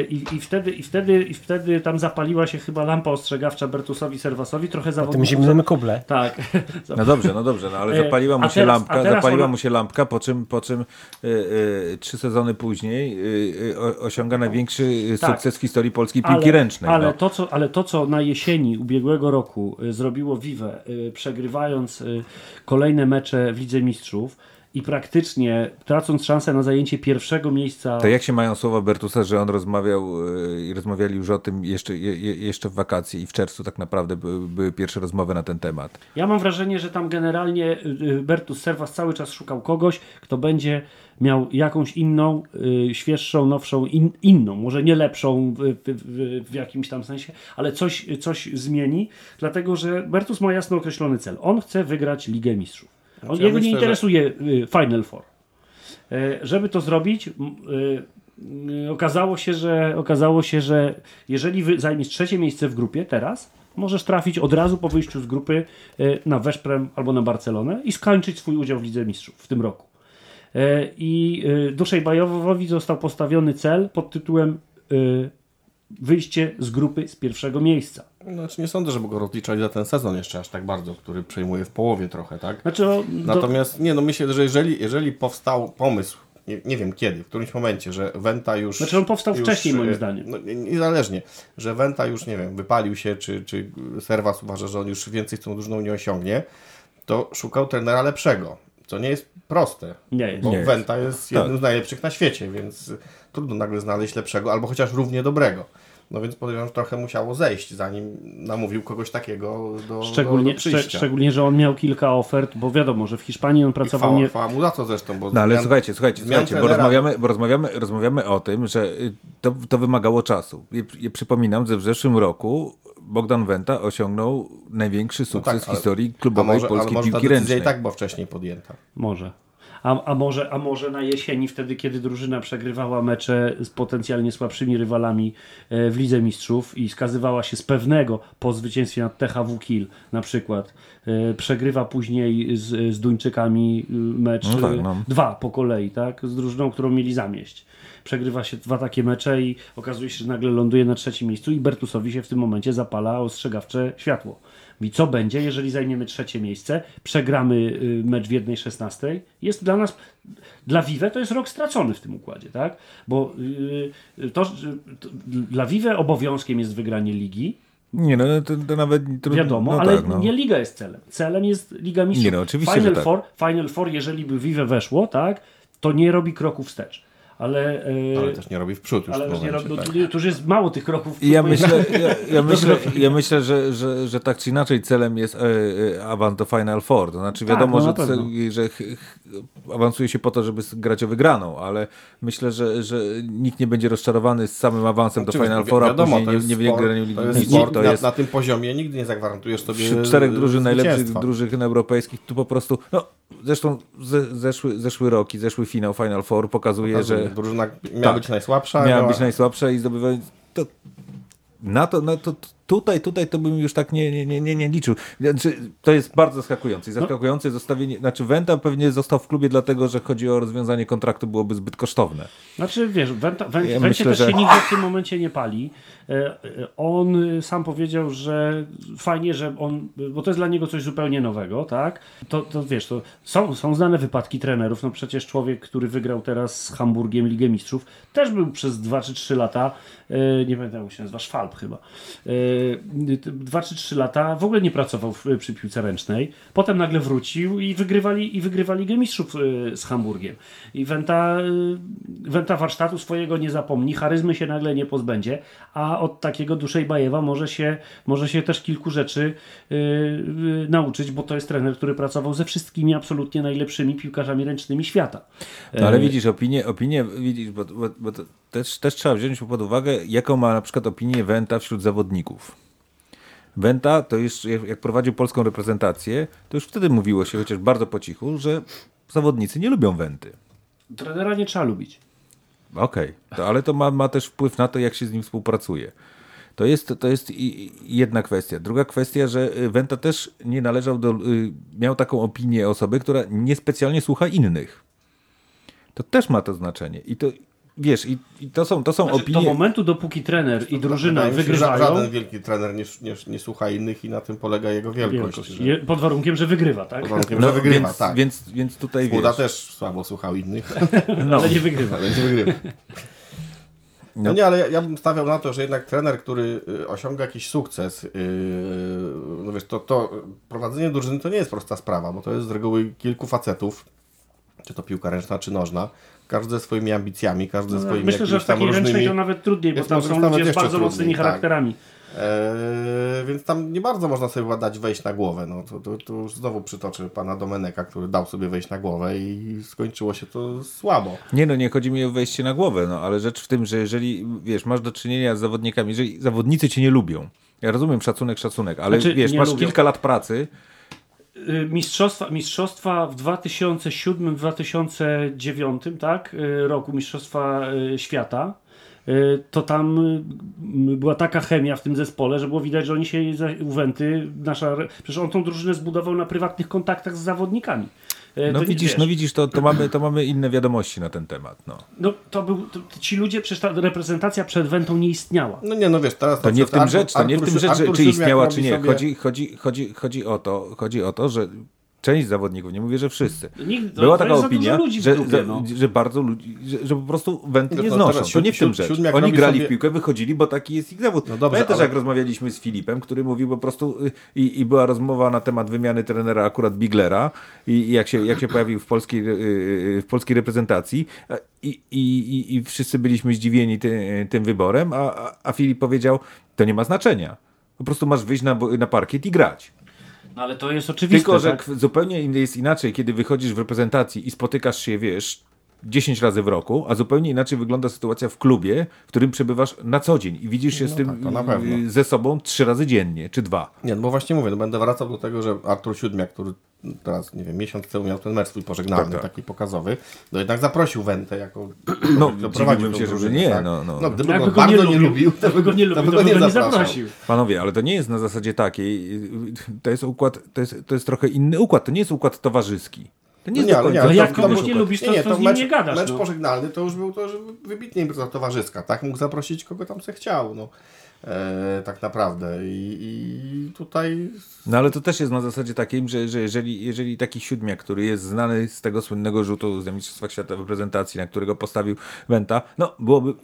I, i, wtedy, i, wtedy, I wtedy tam zapaliła się chyba lampa ostrzegawcza Bertusowi Serwasowi, trochę W tym zimnym kuble. Tak. *laughs* No dobrze, no dobrze, no ale E, zapaliła mu się teraz- lampka, zapaliła ona- mu się lampka, po czym, po czym y, y, trzy sezony później y, y, o- osiąga największy y, Tak. sukces w historii polskiej piłki ręcznej. Ale, no. to, co, ale to, co na jesieni ubiegłego roku y, zrobiło Vive, y, przegrywając y, kolejne mecze w Lidze Mistrzów i praktycznie tracąc szansę na zajęcie pierwszego miejsca. To jak się mają słowa Bertusa, że on rozmawiał y, i rozmawiali już o tym jeszcze, je, je- jeszcze w wakacje i w czerwcu tak naprawdę były, były pierwsze rozmowy na ten temat. Ja mam wrażenie, że tam generalnie y, Bertus Serwas cały czas szukał kogoś, kto będzie miał jakąś inną, y, świeższą, nowszą, in, inną, może nie lepszą w, w, w, w jakimś tam sensie, ale coś, coś zmieni, dlatego że Bertus ma jasno określony cel. On chce wygrać Ligę Mistrzów. On, Znaczy, ja jego nie myślę, że- interesuje y, Final Four. E, Żeby to zrobić, y, okazało się, że, okazało się, że jeżeli zajmiesz trzecie miejsce w grupie teraz, możesz trafić od razu po wyjściu z grupy y, na Weszprem albo na Barcelonę i skończyć swój udział w Lidze Mistrzów w tym roku. E, I y, Duszej Bajowowi został postawiony cel pod tytułem wyjście z grupy z pierwszego miejsca. Znaczy nie sądzę, żeby go rozliczali za ten sezon jeszcze aż tak bardzo, który przejmuje w połowie trochę, tak? Znaczy, o, do, Natomiast nie, no myślę, że jeżeli, jeżeli powstał pomysł, nie, nie wiem kiedy, w którymś momencie, że Wenta już... Znaczy on powstał już, wcześniej, moim e, zdaniem. No, nie- niezależnie, że Wenta już, nie wiem, wypalił się, czy, czy Serwas uważa, że on już więcej z tą drużyną nie osiągnie, to szukał trenera lepszego, co nie jest proste. Nie jest. Bo Nie jest. Wenta jest Tak. jednym z najlepszych na świecie, więc trudno nagle znaleźć lepszego, albo chociaż równie dobrego. No więc podejrzewam, że trochę musiało zejść, zanim namówił kogoś takiego do, Szczególnie, do, przyjścia. szczególnie, że on miał kilka ofert, bo wiadomo, że w Hiszpanii on I pracował chwała, nie... chwała mu za to zresztą, bo No ale zmian- słuchajcie, słuchajcie, słuchajcie, bo rozmawiamy, bo rozmawiamy, rozmawiamy o tym, że y, to, to wymagało czasu. Ja, ja przypominam, że w zeszłym roku Bogdan Wenta osiągnął największy sukces tak, w ale- historii A klubowej może, ale polskiej może ta piłki decyzja ręcznej. i tak była wcześniej podjęta. Może. A, a, może, a może na jesieni, wtedy kiedy drużyna przegrywała mecze z potencjalnie słabszymi rywalami e, w Lidze Mistrzów i skazywała się z pewnego po zwycięstwie nad THW Kiel na przykład, e, przegrywa później z, z Duńczykami y, mecz No tak, no. dwa po kolei, tak? Z drużyną, którą mieli zamieść. Przegrywa się dwa takie mecze i okazuje się, że nagle ląduje na trzecim miejscu i Bertusowi się w tym momencie zapala ostrzegawcze światło. I co będzie, jeżeli zajmiemy trzecie miejsce, przegramy y, mecz w 1.16? Jest dla nas, dla Vive to jest rok stracony w tym układzie, tak? Bo y, to, to, dla Vive obowiązkiem jest wygranie ligi, Nie, no to, to nawet trudno. wiadomo, no ale tak, no. nie liga jest celem. Celem jest Liga Mistrzów. Nie no, oczywiście, Final tak. Four, Final Four, jeżeli by Vive weszło, tak, to nie robi kroku wstecz. Ale, y, Ale też nie robi w przód już ale w już nie robi, tak. tu, tu już jest mało tych kroków. Ja myślę, *laughs* ja, ja myślę, ja myślę że, że, że tak czy inaczej celem jest e, e, awans do Final Four. To znaczy Tak, wiadomo, no na że, pewno. ce- że ch, ch, awansuje się po to, żeby grać o wygraną, ale myślę, że, że nikt nie będzie rozczarowany z samym awansem do Final Four, a wiadomo, później to nie, jest nie wygraniu To Ligi jest Mistrzów. sport, To na, jest na tym poziomie nigdy nie zagwarantujesz sobie czterech e, drużyn, najlepszych drużyn europejskich, tu po prostu, no zresztą ze, zeszły, zeszły rok i zeszły finał Final Four pokazuje, Pokazuje, że Drużyna miała Tak. być najsłabsza. miała miała- być najsłabsza i zdobywając to na to, na to tutaj, tutaj to bym już tak nie, nie, nie, nie, liczył. Znaczy, to jest bardzo zaskakujące. I No. zaskakujące zostawienie, znaczy Wenta pewnie został w klubie dlatego, że chodzi o rozwiązanie kontraktu byłoby zbyt kosztowne. Znaczy wiesz, Wenta, Węcie, Ja Węcie myślę, też że- się nigdy w tym momencie nie pali. E, e, On sam powiedział, że fajnie, że on, bo to jest dla niego coś zupełnie nowego, tak? To, to wiesz, to są, są znane wypadki trenerów. No przecież człowiek, który wygrał teraz z Hamburgiem Ligę Mistrzów, też był przez 2 czy 3 lata, nie pamiętam jak się nazywa, Szwalb chyba. 2 czy 3 lata w ogóle nie pracował przy piłce ręcznej. Potem nagle wrócił i wygrywali, i wygrywali Ligę Mistrzów e, z Hamburgiem. I Wenta, e, Wenta warsztatu swojego nie zapomni, charyzmy się nagle nie pozbędzie, a od takiego Duszejbajewa może się, może się też kilku rzeczy e, e, nauczyć, bo to jest trener, który pracował ze wszystkimi absolutnie najlepszymi piłkarzami ręcznymi świata. No, ale E, widzisz, opinie, opinie widzisz, bo, bo, bo to też, też trzeba wziąć pod uwagę, jaką ma na przykład opinię Wenta wśród zawodników. Wenta to już, jak prowadził polską reprezentację, to już wtedy mówiło się, chociaż bardzo po cichu, że zawodnicy nie lubią Wenty. Trenera nie trzeba lubić. Okej, to ale to ma, ma też wpływ na to, jak się z nim współpracuje. To jest, to jest jedna kwestia. Druga kwestia, że y, Wenta też nie należał do. y, Miał taką opinię osoby, która niespecjalnie słucha innych. To też ma to znaczenie. I to wiesz, i, i to są, to są Znaczy, do opinie. momentu, dopóki trener i drużyna że wygrywają, Żaden wielki trener nie, nie, nie słucha innych i na tym polega jego wielkość. wielkość, że- pod warunkiem, że wygrywa, tak? pod warunkiem, że No, wygrywa, więc, tak. więc, więc tutaj Buda wiesz, też słabo słuchał innych, *laughs* Ale nie wygrywa. ale nie wygrywa. No nie, ale ja, ja bym stawiał na to, że jednak trener, który y, osiąga jakiś sukces, yy, no wiesz, to, to prowadzenie drużyny to nie jest prosta sprawa, bo to jest z reguły kilku facetów, czy to piłka ręczna, czy nożna, każdy ze swoimi ambicjami, każdy ze swoimi Myślę, że w takiej ręcznej różnymi... to nawet trudniej, bo tam są ludzie z bardzo trudniej, mocnymi tak. charakterami. Eee, więc tam nie bardzo można sobie dać wejść na głowę. No, to, to, to już znowu przytoczę pana Domeneka, który dał sobie wejść na głowę i skończyło się to słabo. Nie no, nie chodzi mi o wejście na głowę, no ale rzecz w tym, że jeżeli, wiesz, masz do czynienia z zawodnikami, jeżeli zawodnicy cię nie lubią, ja rozumiem szacunek, szacunek, ale Znaczy, wiesz, masz lubią. kilka lat pracy, Mistrzostwa, mistrzostwa w 2007-2009 tak, y, roku Mistrzostwa y, Świata, y, to tam y, była taka chemia w tym zespole, że było widać, że oni się za- u Wenty, nasza, przecież on tą drużynę zbudował na prywatnych kontaktach z zawodnikami. Y, no widzisz, wiesz, no widzisz, to, to, mamy, to mamy inne wiadomości na ten temat, no. no, to był, to, to ci ludzie, przecież ta reprezentacja przed Wentą nie istniała. No nie, no wiesz, teraz... To nie w tym rzecz, to nie w tym Artur- rzecz, Artur czy istniała, czy nie. sobie- Chodzi, chodzi, chodzi, chodzi, o to, chodzi o to, że część zawodników, nie mówię, że wszyscy, Nikt- to- była to taka opinia, dużo ludzi w że, grupie, że, no. że bardzo ludzi, że, że po prostu No nie to znoszą. To nie w tym rzecz. Oni grali sobie- w piłkę, wychodzili, bo taki jest ich zawód. No dobrze, Pamiętasz, ale- jak rozmawialiśmy z Filipem, który mówił po prostu y, i, i była rozmowa na temat wymiany trenera akurat Biglera i, i jak, się, jak się pojawił w polskiej, y, y, w polskiej reprezentacji i, i, i, wszyscy byliśmy zdziwieni ty, tym wyborem, a, a, Filip powiedział, to nie ma znaczenia. Po prostu masz wyjść na, na parkiet i grać. No ale to jest oczywiste, Tylko, że tak? zupełnie jest inaczej, kiedy wychodzisz w reprezentacji i spotykasz się, wiesz, 10 razy w roku, a zupełnie inaczej wygląda sytuacja w klubie, w którym przebywasz na co dzień i widzisz się z tym tak, to na pewno. y, ze sobą trzy razy dziennie, czy dwa. Nie, no bo właśnie mówię, no będę wracał do tego, że Artur Siódmiak, który teraz, nie wiem, miesiąc temu miał ten mecz swój pożegnalny, Tak, tak. taki pokazowy, no jednak zaprosił Wentę jako... No, *clears throat* dziwiłbym się, żeby drużynę, nie, tak? no, no. no gdyby Jakby go go bardzo nie nie lubił, lubił, *laughs* to by go nie lubił, by to by go nie zapraszał. zaprosił. Panowie, ale to nie jest na zasadzie takiej, y, to jest układ, to jest, to jest trochę inny układ, to nie jest układ towarzyski. To nie No nie, do nie, ale jak to- komuś to- nie lubisz, to- to z nim mecz, nie gadasz, Mecz no. pożegnalny to już był to, że wybitnie impreza towarzyska, tak? Mógł zaprosić kogo tam se chciał, no. E, tak naprawdę. I, I tutaj No ale to też jest na zasadzie takiej, że, że jeżeli, jeżeli taki siódmiak, który jest znany z tego słynnego rzutu z Mistrzostwa Świata w reprezentacji, na którego postawił Wenta, no byłoby,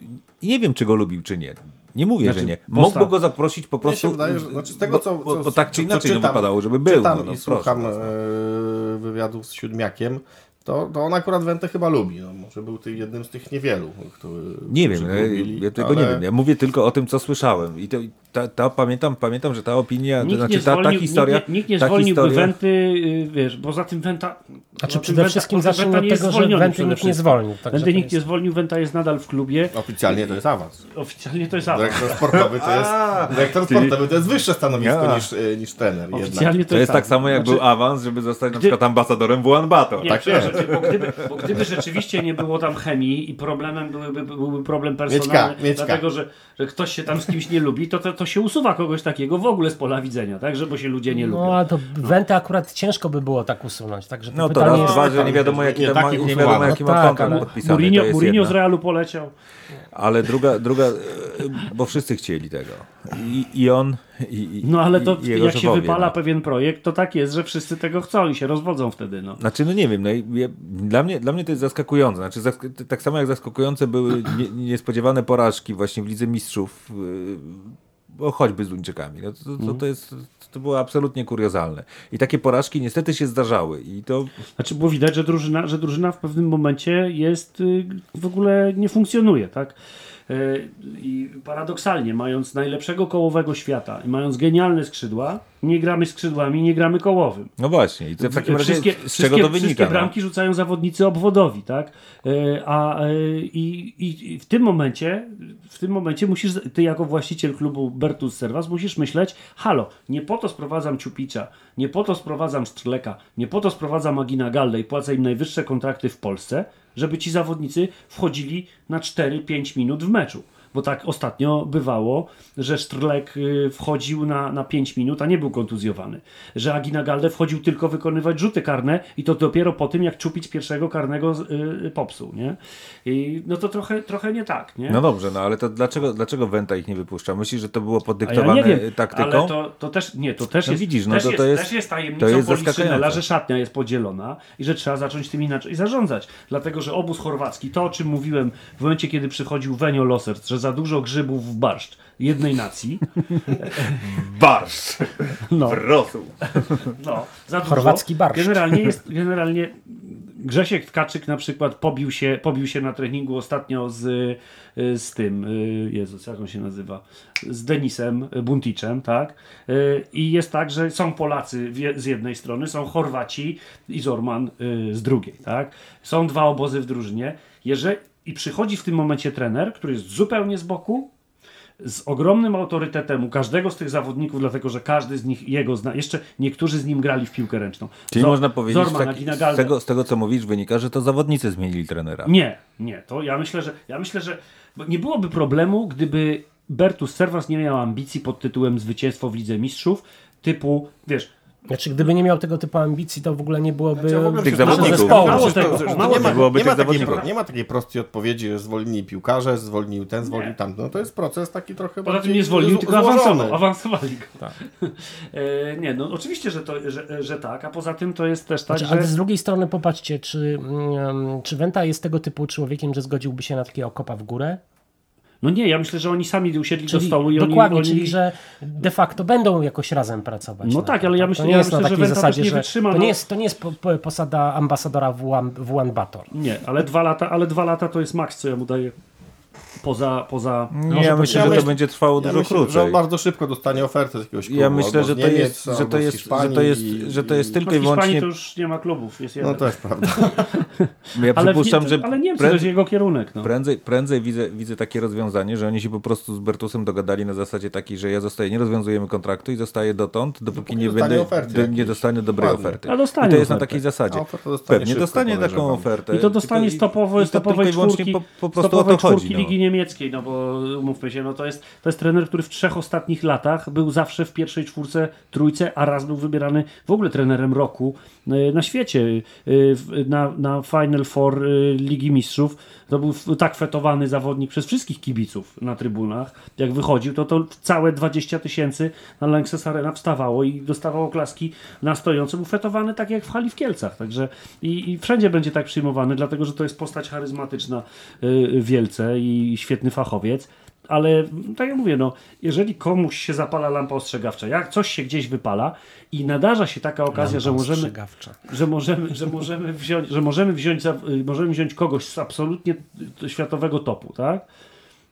nie wiem czy go lubił czy nie. Nie mówię, Znaczy, że nie. Mógłby go zaprosić po prostu. wydaje, że znaczy z tego, co, bo, bo, tak czy inaczej no, czytam, wypadało, żeby był. Czytam no, no, i proszę słucham was. e, wywiadów z Siódmiakiem, to, to on akurat Wentę chyba lubi. No, może był ty, jednym z tych niewielu, który, Nie wiem, ja, ja tego ale- nie wiem. Ja mówię tylko o tym, co słyszałem. I to, ta, ta, pamiętam, pamiętam, że ta opinia, to Nikt, znaczy nie ta, ta zwolnił, historia. nikt, nie- nikt nie ta zwolniłby historia, Wenty, y, wiesz, poza tym Wenta... Znaczy przede tym wszystkim zacznijmy od nie jest tego, że Wenty nikt nie zwolnił. także Wenty nikt nie jest- zwolnił, Wenta jest nadal w klubie. Oficjalnie to jest awans. Oficjalnie to jest awans. Dyrektor sportowy to jest, dyrektor sportowy to jest wyższe stanowisko Ja. niż, e, niż trener. Jednak. Oficjalnie To jest tak samo, jak Znaczy, był awans, żeby zostać na gdy- przykład ambasadorem w Ulaanbaatar. Nie, Tak jest. bo gdyby, bo gdyby rzeczywiście nie było tam chemii i problemem byłyby, byłby problem personalny, dlatego że, że ktoś się tam z kimś nie lubi, to, to, to się usuwa kogoś takiego w ogóle z pola widzenia, tak? Że bo się ludzie nie lubią. No ale to Wentę akurat ciężko by było tak usunąć. Także to No to raz, jest... dwa, że nie wiadomo jaki, Nie, ma, nie wiadomo jaki No ma tak, kontrakt podpisany. Mourinho, to jest Mourinho z Realu poleciał. Ale druga, druga, e, bo wszyscy chcieli tego. I, i on, i, i No ale to i jak się wypala no. pewien projekt, to tak jest, że wszyscy tego chcą i się rozwodzą wtedy. No. Znaczy, no nie wiem, no, i ja, dla, mnie, dla mnie to jest zaskakujące. Znaczy, zask tak samo jak zaskakujące były nie, niespodziewane porażki właśnie w Lidze Mistrzów, yy, choćby z Duńczykami. No, to, to, to, jest, to było absolutnie kuriozalne. I takie porażki niestety się zdarzały. I to Znaczy było widać, że drużyna, że drużyna w pewnym momencie jest, y, w ogóle nie funkcjonuje, tak? Y, I paradoksalnie, mając najlepszego kołowego świata i mając genialne skrzydła, nie gramy skrzydłami, nie gramy kołowym. No właśnie, i to w takim razie wszystkie, z czego to wynika? Wszystkie no? bramki rzucają zawodnicy obwodowi, tak? E, A, e, i, i, w tym momencie w tym momencie musisz, ty jako właściciel klubu Bertus Servas musisz myśleć, halo, nie po to sprowadzam Ciupicza, nie po to sprowadzam Strzeleka, nie po to sprowadzam Agina Galdę i płacę im najwyższe kontrakty w Polsce, żeby ci zawodnicy wchodzili na 4-5 minut w meczu. Bo tak ostatnio bywało, że Strlek y, wchodził na, na 5 minut, a nie był kontuzjowany. Że Agina Galde wchodził tylko wykonywać rzuty karne i to dopiero po tym, jak Czupić pierwszego karnego y, popsuł, nie? I no to trochę, trochę nie tak, nie? No dobrze, no ale to dlaczego, dlaczego Wenta ich nie wypuszcza? Myślisz, że to było A ja wiem, taktyką? ale to, to też, nie, to też No jest, widzisz, no też to- jest, to jest- też jest tajemnicą to jest Poliszynela, że szatnia jest podzielona i że trzeba zacząć tym inaczej zarządzać. Dlatego, że obóz chorwacki, to o czym mówiłem w momencie, kiedy przychodził Wenio Losert, że za dużo grzybów w barszcz jednej nacji, Barsz! no, Rosół! no, za dużo. Chorwacki barszcz. Generalnie jest, generalnie Grzesiek Tkaczyk na przykład pobił się, pobił się na treningu ostatnio z, z tym, y, Jezus, jak on się nazywa, z Denisem Bunticzem, tak? Y, I jest tak, że są Polacy z jednej strony, są Chorwaci i Zorman y, z drugiej, tak? Są dwa obozy w drużynie. Jeżeli, I przychodzi w tym momencie trener, który jest zupełnie z boku, z ogromnym autorytetem u każdego z tych zawodników, dlatego że każdy z nich jego zna. Jeszcze niektórzy z nim grali w piłkę ręczną. Czyli Zo- można powiedzieć, Zorman, tak, z, tego, z tego co mówisz wynika, że to zawodnicy zmienili trenera. Nie, nie. To ja myślę, że ja myślę, że nie byłoby problemu, gdyby Bertus Servas nie miał ambicji pod tytułem zwycięstwo w Lidze Mistrzów, typu, wiesz, Znaczy, gdyby nie miał tego typu ambicji, to w ogóle nie byłoby Znaczy, w ogóle Tych zawodników. Mało tego, mało nie ma. Byłoby nie, takiej, nie ma prostej odpowiedzi, że zwolnili piłkarze, zwolnił ten, zwolnił tamten. No to jest proces taki trochę Poza tym nie zwolnił, tylko awansował, awansowali go. *laughs* e, nie, no oczywiście, że, to, że, że tak, a poza tym to jest też tak, Znaczy, że... ale z drugiej strony popatrzcie, czy, mm, czy Wenta jest tego typu człowiekiem, że zgodziłby się na takiego kopa w górę? No nie, ja myślę, że oni sami usiedli Czyli, do stołu i dokładnie, oni... czyli że de facto będą jakoś razem pracować. No tak, to, ale ja To myślę- nie ja jest myślę, na że takiej zasadzie, nie że wytrzyma, to no. nie jest, to nie jest po, po, posada ambasadora w Ulan Bator. Nie, ale dwa lata, ale dwa lata to jest maks, co ja mu daję poza... poza Nie, może ja myślę, że to będzie trwało Ja dużo myślę, że krócej. on bardzo szybko dostanie ofertę z jakiegoś klubu. Ja myślę, że to Niemiec, jest, że to jest, że to jest, i- że to jest i- tylko No i wyłącznie. to już nie ma klubów, jest jeden. No też prawda. *laughs* Ja ale, przypuszczam, w, że ale Niemcy to prędzej- jest jego kierunek. No. Prędzej, prędzej widzę, widzę takie rozwiązanie, że oni się po prostu z Bertusem dogadali na zasadzie takiej, że ja zostaję, nie rozwiązujemy kontraktu i zostaję dotąd, dopóki nie dostanie będę, oferty nie dostanę dobrej Dokładnie. oferty. A dostanie I to jest na takiej zasadzie. Dostanie Pewnie dostanie taką ofertę. I to dostanie to tylko stopowej czwórki, po, po prostu o to chodzi. No. Ligi Niemieckiej, no bo umówmy się, no to jest, to jest trener, który w trzech ostatnich latach był zawsze w pierwszej czwórce, trójce, a raz był wybierany w ogóle trenerem roku y, na świecie, w- na, na Final Four y, Ligi Mistrzów. To był tak fetowany zawodnik przez wszystkich kibiców na trybunach. Jak wychodził, to to całe 20 tysięcy na Lanxess Arena wstawało i dostawało klaski na stojąco. Był fetowany tak jak w hali w Kielcach. Także i, i wszędzie będzie tak przyjmowany, dlatego że to jest postać charyzmatyczna wielce i świetny fachowiec. Ale tak jak mówię, no, jeżeli komuś się zapala lampa ostrzegawcza, jak coś się gdzieś wypala i nadarza się taka okazja, że możemy, że możemy, że możemy wziąć, że możemy wziąć, możemy wziąć kogoś z absolutnie światowego topu, tak?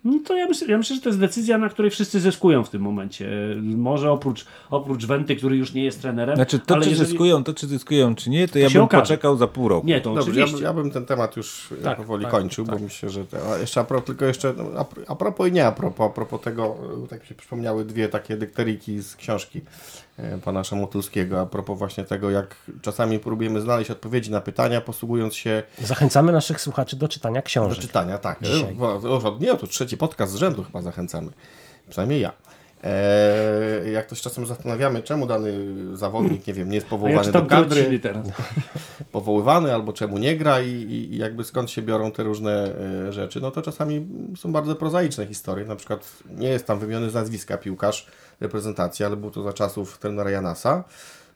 No to ja myślę, ja myślę, że to jest decyzja, na której wszyscy zyskują w tym momencie. Może oprócz, oprócz Wenty, który już nie jest trenerem. Znaczy to, ale czy jeżeli- zyskują, to czy zyskują, czy nie, to ja bym okaże. poczekał za pół roku. Nie, to Dobrze, ja, oczywiście. bym- ja bym ten temat już Tak, powoli tak, kończył, tak. bo myślę, że... Te, a jeszcze a propos, tylko jeszcze no, a, propos i nie a propos, a propos tego, e, tak mi się przypomniały dwie takie dykteryki z książki pana Szamotulskiego, a propos właśnie tego, jak czasami próbujemy znaleźć odpowiedzi na pytania, posługując się Zachęcamy naszych słuchaczy do czytania do książek. czytania, tak. Dzisiaj. Nie, to trzeci podcast z rzędu chyba zachęcamy. Przynajmniej ja. E, jak to się czasem zastanawiamy, czemu dany zawodnik, nie wiem, nie jest ja powoływany czytam do kadry, *laughs* powoływany, albo czemu nie gra i, i, i jakby skąd się biorą te różne e, rzeczy, no to czasami są bardzo prozaiczne historie. Na przykład nie jest tam wymieniony z nazwiska piłkarz reprezentacji, ale był to za czasów trenera Janasa.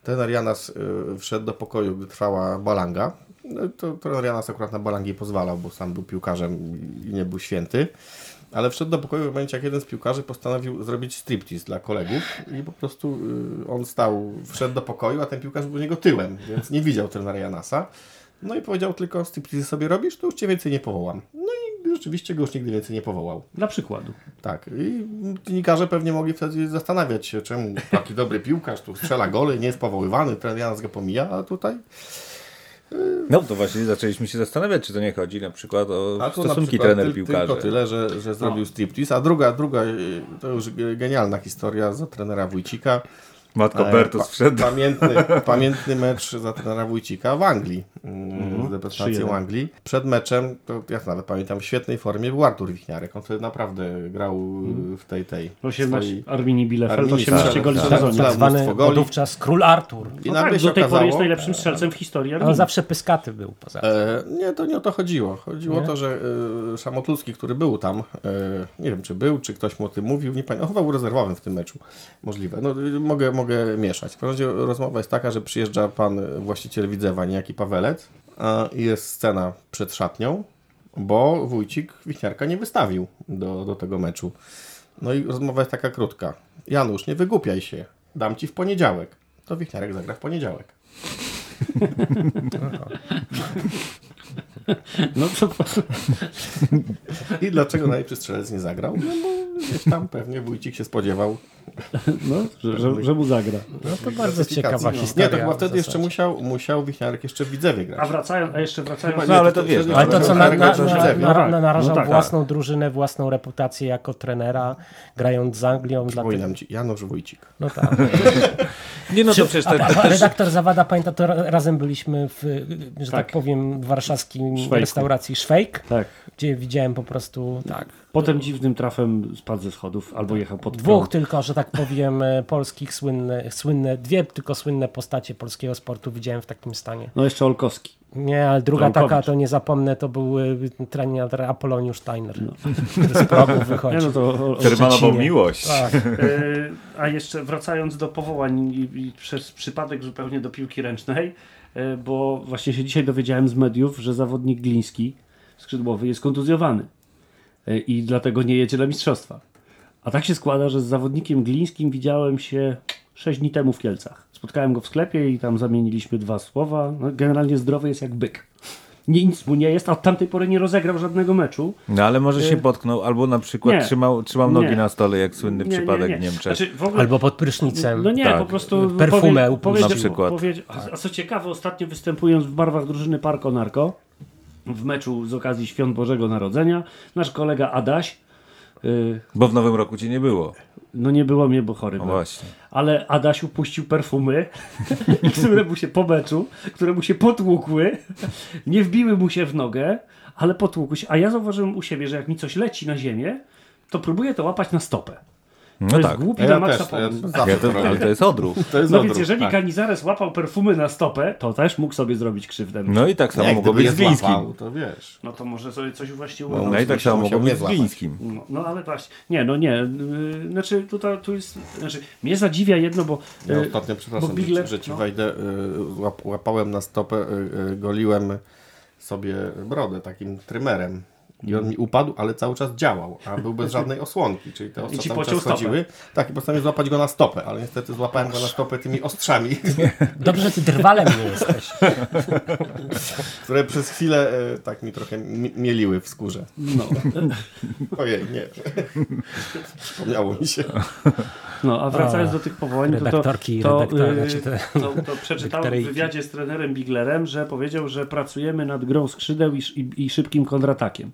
Trener Janas e, wszedł do pokoju, gdy trwała balanga. No, to trener Janas akurat na balangi pozwalał, bo sam był piłkarzem i nie był święty. Ale wszedł do pokoju w momencie, jak jeden z piłkarzy postanowił zrobić striptease dla kolegów i po prostu y, on stał, wszedł do pokoju, a ten piłkarz był do niego tyłem, więc nie widział trenera Janasa. No i powiedział tylko, striptease sobie robisz, to już cię więcej nie powołam. No i rzeczywiście go już nigdy więcej nie powołał. Dla przykładu. Tak. I dziennikarze pewnie mogli wtedy zastanawiać się, czemu taki dobry piłkarz tu strzela gole, nie jest powoływany, trener Janas go pomija, a tutaj y, No to właśnie zaczęliśmy się zastanawiać, czy to nie chodzi na przykład o A stosunki trener-piłkarze. Tylko tyle, że, że zrobił striptease. A druga, druga, y, to już ge- genialna historia za trenera Wójcika. Matko E, Bertus pa- wszedł. Pamiętny, *laughs* pamiętny mecz za trenera Wójcika w Anglii, mm, z reprezentacją 3-1. Anglii. Przed meczem, to ja nawet pamiętam, w świetnej formie był Artur Wichniarek. On wtedy naprawdę grał y, w tej, tej 18, swojej... Arminii Bielefeld, Arminii 18 tak, goli w tak, sezonie. tak. Zwany wówczas król Artur. I No tak, do tej pory okazało, jest najlepszym strzelcem w historii On Arminii. zawsze pyskaty był poza tym. E, nie, to nie o to chodziło. Chodziło o to, że e, Szamotulski, który był tam, e, nie wiem czy był, czy ktoś mu o tym mówił, nie pamiętam, on chyba był rezerwowym w tym meczu. Możliwe. No, y, mogę, mogę mieszać. W razie rozmowa jest taka, że przyjeżdża pan właściciel Widzewa, niejaki Pawelec i jest scena przed szatnią, bo Wójcik Wiśniarka nie wystawił do, do tego meczu. No i rozmowa jest taka krótka. Janusz, nie wygłupiaj się. Dam ci w poniedziałek. To Wiśniarek zagra w poniedziałek. *laughs* No to *laughs* I dlaczego najlepszy strzelec nie zagrał? No bo gdzieś tam pewnie Wójcik się spodziewał. no, że, że, że mu zagra. No to bardzo ciekawa No. historia. Nie, to chyba w wtedy jeszcze musiał, musiał Wichniarek jeszcze w Widzewie A grać. wracając, a jeszcze wracając... No, ale to wiesz, no, Ale to, co na, na, na, na, tak. na, narażał No tak, własną drużynę, własną reputację jako trenera, grając z Anglią. Dlatego, Przypominam ci, Janusz Wójcik. no tak. *laughs* Nie no to przecież te, a, redaktor Zawada, pamięta, to ra- razem byliśmy w, że tak, Tak. powiem, warszawskim Szwejku. restauracji Szwejk, Tak. gdzie widziałem po prostu, tak, Potem dziwnym trafem spadł ze schodów albo jechał pod dwóch tylko, że tak powiem, e, polskich słynne, słynne, dwie tylko słynne postacie polskiego sportu widziałem w takim stanie. No jeszcze Olkowski. Nie, ale druga taka, to nie zapomnę, to był y, trener Apoloniusz Steiner, który z progu *laughs* Nie, wychodzi. no to o, o, miłość. Tak. E, A jeszcze wracając do powołań i, i przez przypadek zupełnie do piłki ręcznej, e, bo właśnie się dzisiaj dowiedziałem z mediów, że zawodnik Gliński, skrzydłowy, jest kontuzjowany E, i dlatego nie jedzie na mistrzostwa. A tak się składa, że z zawodnikiem Glińskim widziałem się 6 dni temu w Kielcach. Spotkałem go w sklepie i tam zamieniliśmy dwa słowa. No, generalnie zdrowy jest jak byk. Nic mu nie jest, a od tamtej pory nie rozegrał żadnego meczu. No ale może się Y- potknął, albo na przykład Nie. trzymał, trzymał nogi Nie. na stole, jak słynny przypadek w Niemczech. Znaczy, w ogóle... Albo pod prysznicem. No nie, Tak. po prostu Perfumę powie, upuścił. Na przykład. Powie, a, a co ciekawe, ostatnio występując w barwach drużyny Parko Narko w meczu z okazji Świąt Bożego Narodzenia, nasz kolega Adaś, y, Bo w nowym roku cię nie było. no nie było mnie, bo chory No był, właśnie. ale Adaś upuścił perfumy, *laughs* które mu się po meczu, które mu się potłukły, nie wbiły mu się w nogę, ale potłukły się. A ja zauważyłem u siebie, że jak mi coś leci na ziemię, to próbuję to łapać na stopę. To No jest tak. głupi Ja na maksa ja to, to ale to jest odruch. To jest No odruch, więc jeżeli tak. Canizares łapał perfumy na stopę, to też mógł sobie zrobić krzywdę. No i tak samo mogło być z Glińskim. To wiesz. No to może sobie coś właśnie No, ułapał. No i tak samo mogło być z. Glińskim. No, no ale właśnie, nie, no nie, yy, znaczy tutaj tu jest, znaczy mnie zadziwia jedno, bo Ja yy, ostatnio, przepraszam, bo Bigler- że, ci no. wejdę, y, łap, łapałem na stopę, y, y, goliłem sobie brodę takim trymerem. I on mi upadł, ale cały czas działał, a był bez żadnej osłonki, czyli te ostrza ci cały czas chodziły. Tak, i postanowiłem złapać go na stopę, ale niestety złapałem go na stopę tymi ostrzami, *laughs* Dobrze, że ty drwalem nie jesteś. *laughs* które przez chwilę y, tak mi trochę mi- mieliły w skórze. no, Ojej, nie. Przypomniało mi się. no, a wracając do tych powołań, to, to, redaktorki i to, redaktorzy, yy, znaczy te- to, to *laughs* przeczytałem w wywiadzie z trenerem Biglerem, że powiedział, że pracujemy nad grą skrzydeł i, i, i szybkim kontratakiem.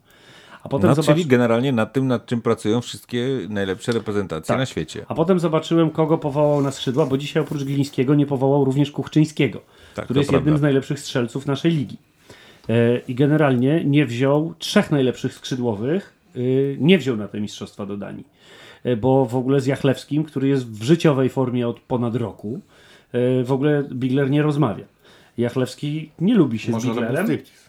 A potem, No, zobacz, czyli generalnie nad tym, nad czym pracują wszystkie najlepsze reprezentacje Tak. na świecie. a potem zobaczyłem, kogo powołał na skrzydła, bo dzisiaj oprócz Glińskiego nie powołał również Kuchczyńskiego, Tak, który jest jednym prawda. z najlepszych strzelców naszej ligi. E, I generalnie nie wziął trzech najlepszych skrzydłowych, y, nie wziął na te mistrzostwa do Danii. E, Bo w ogóle z Jachlewskim, który jest w życiowej formie od ponad roku, e, w ogóle Bigler nie rozmawia. Jachlewski nie lubi się z Może robił Biglerem. striptease.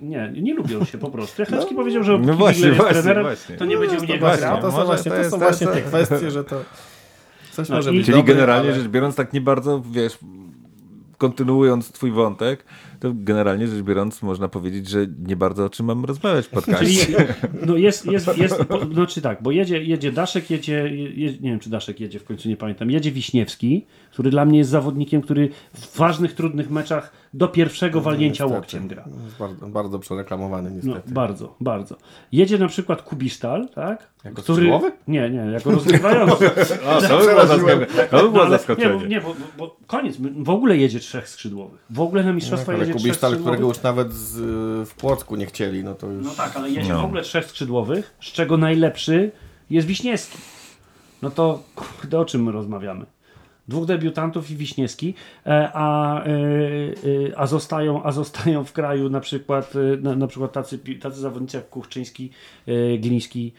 Nie, nie lubią się po prostu. Jachlewski powiedział, że no no właśnie, właśnie, trenerem, właśnie. to nie będzie u niego właśnie. grał. To są Może właśnie, to to jest są właśnie to- te kwestie, że to coś No może i- być Czyli dobre, generalnie ale... rzecz biorąc, tak nie bardzo, wiesz, kontynuując twój wątek, to generalnie rzecz biorąc można powiedzieć, że nie bardzo o czym mam rozmawiać w Czyli podcaście. no jest, jest, jest po, znaczy tak, bo jedzie, jedzie Daszek, jedzie, je, nie wiem czy Daszek jedzie w końcu, nie pamiętam, jedzie Wiśniewski, który dla mnie jest zawodnikiem, który w ważnych, trudnych meczach do pierwszego walnięcia Niestety. łokciem gra. Jest bardzo, bardzo przereklamowany No, niestety. bardzo, bardzo. Jedzie na przykład Kubisztal, tak? Jako skrzydłowy? Nie, nie, jako rozgrywający. *laughs* O, to by było zaskoczenie. To by No, było ale, nie, zaskoczenie. bo, nie bo, bo koniec, w ogóle jedzie trzech skrzydłowych. W ogóle na mistrzostwa No, jedzie trzech którego już nawet z, y, w Płocku nie chcieli, no to już... No tak, ale jedzie No. w ogóle trzech skrzydłowych, z czego najlepszy jest Wiśniewski. No to kurde, o czym my rozmawiamy? Dwóch debiutantów i Wiśniewski, e, a, e, e, a, zostają, a zostają w kraju na przykład, na, na przykład tacy, tacy zawodnicy jak Kuchczyński, Gliński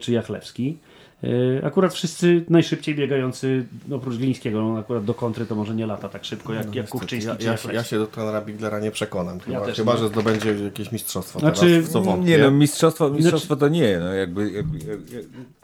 czy Jachlewski. E, Akurat wszyscy najszybciej biegający, no oprócz Glińskiego, no akurat do kontry to może nie lata tak szybko jak, jak Kuchczyński Ja, ja, ja się do trenera Biglera nie przekonam. Chyba, też chyba nie. że zdobędzie jakieś mistrzostwo Znaczy, teraz, w co wątpię. Nie no, mistrzostwo, mistrzostwo to nie, no jakby... jakby, jakby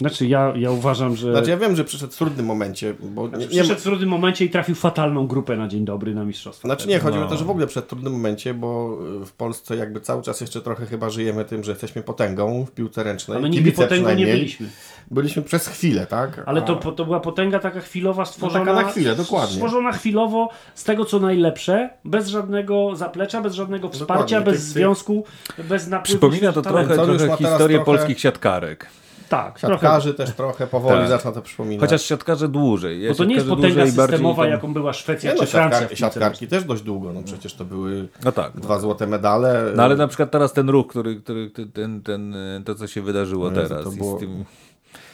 Znaczy ja, ja uważam, że... Znaczy ja wiem, że przyszedł w trudnym momencie, bo nie, nie ma, Przyszedł w trudnym momencie i trafił fatalną grupę na dzień dobry na mistrzostwo. Znaczy nie, chodzi No. o to, że w ogóle przed trudnym momencie, bo y, w Polsce jakby cały czas jeszcze trochę chyba żyjemy tym, że jesteśmy potęgą w piłce ręcznej. A my nigdy potęgą nie byliśmy. Byliśmy przez chwilę, tak? Ale A- to, to była potęga taka chwilowa, stworzona, taka na chwilę, dokładnie. stworzona chwilowo z tego, co najlepsze, bez żadnego zaplecza, bez żadnego wsparcia, Dokładnie. bez tych- związku, bez napływu Przypomina to trochę, trochę historię trochę- polskich siatkarek. Tak, trochę. Siatkarzy też trochę powoli Tak. zaczyna to przypominać. Chociaż siatkarze dłużej. Ja Bo to nie jest potęga bardziej systemowa, tam- jaką była Szwecja nie, no, czy Francja. w siatkar, siatkarki też dość długo, no przecież to były No tak. dwa złote medale. No ale na przykład teraz ten ruch, który, który ten, ten, to co się wydarzyło No teraz to było- z, tym,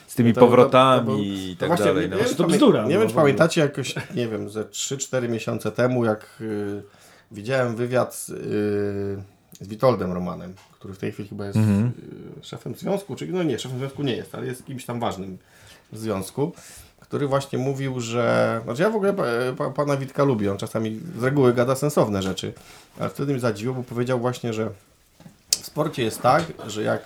z tymi To- to- powrotami to był- i to tak właśnie, dalej. No. Nie, wiem, To bzdura Nie wiem, czy pamiętacie jakoś, nie wiem, ze 3-4 miesiące temu, jak y, widziałem wywiad z, y, z Witoldem Romanem, który w tej chwili chyba jest Mhm. y, szefem związku, czy no nie, szefem związku nie jest, ale jest kimś tam ważnym w związku, który właśnie mówił, że, znaczy ja w ogóle pa, pa, pana Witka lubię, on czasami z reguły gada sensowne rzeczy, ale wtedy mi zadziwiło, bo powiedział właśnie, że w sporcie jest tak, że jak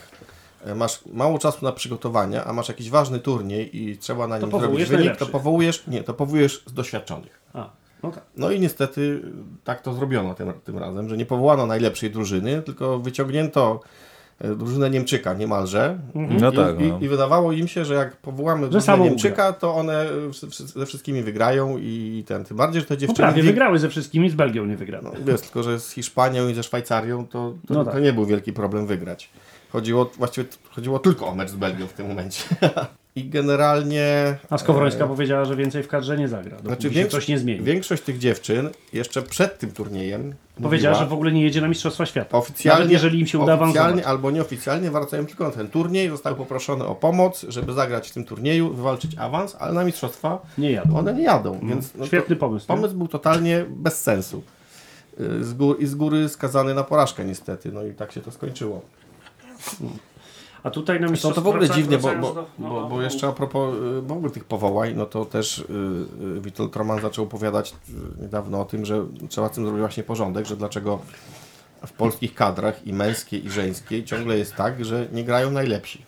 e, masz mało czasu na przygotowania, a masz jakiś ważny turniej i trzeba na nim zrobić wynik, to powołujesz, nie, to powołujesz z doświadczonych. A, no tak. No i niestety tak to zrobiono tym, tym razem, że nie powołano najlepszej drużyny, tylko wyciągnięto e, drużynę Niemczyka niemalże No I, tak, i, no. i wydawało im się, że jak powołamy drużynę samo Niemczyka, to one ze wszystkimi wygrają i ten, tym bardziej, że te No dziewczyny... prawie wiek- wygrały ze wszystkimi, z Belgią nie wygrano. no, wiesz, tylko że z Hiszpanią i ze Szwajcarią to, to, No to tak. nie był wielki problem wygrać. Chodziło, właściwie chodziło tylko o mecz z Belgią w tym momencie. *laughs* I generalnie... A Skowrońska powiedziała, że więcej w kadrze nie zagra, Znaczy, się większo- coś nie zmieni. Większość tych dziewczyn jeszcze przed tym turniejem Powiedziała, mówiła, że w ogóle nie jedzie na Mistrzostwa Świata. Oficjalnie, Nawet jeżeli im się uda oficjalnie awansować. albo nieoficjalnie wracają tylko na ten turniej, zostały poproszone o pomoc, żeby zagrać w tym turnieju, wywalczyć awans, ale na mistrzostwa Nie jadą. one nie jadą, więc no Świetny pomysł. nie? pomysł był totalnie bez sensu. Y, Z góry, I z góry skazany na porażkę niestety, no i tak się to skończyło. A tutaj na Zresztą Mistrzostwa to w ogóle dziwnie, bo, bo, do- no, bo, no, bo no. jeszcze a propos y, w ogóle tych powołań, no to też y, y, Witold Roman zaczął opowiadać y, niedawno o tym, że trzeba z tym zrobić właśnie porządek, że dlaczego w polskich kadrach i męskiej i żeńskiej ciągle jest tak, że nie grają najlepsi.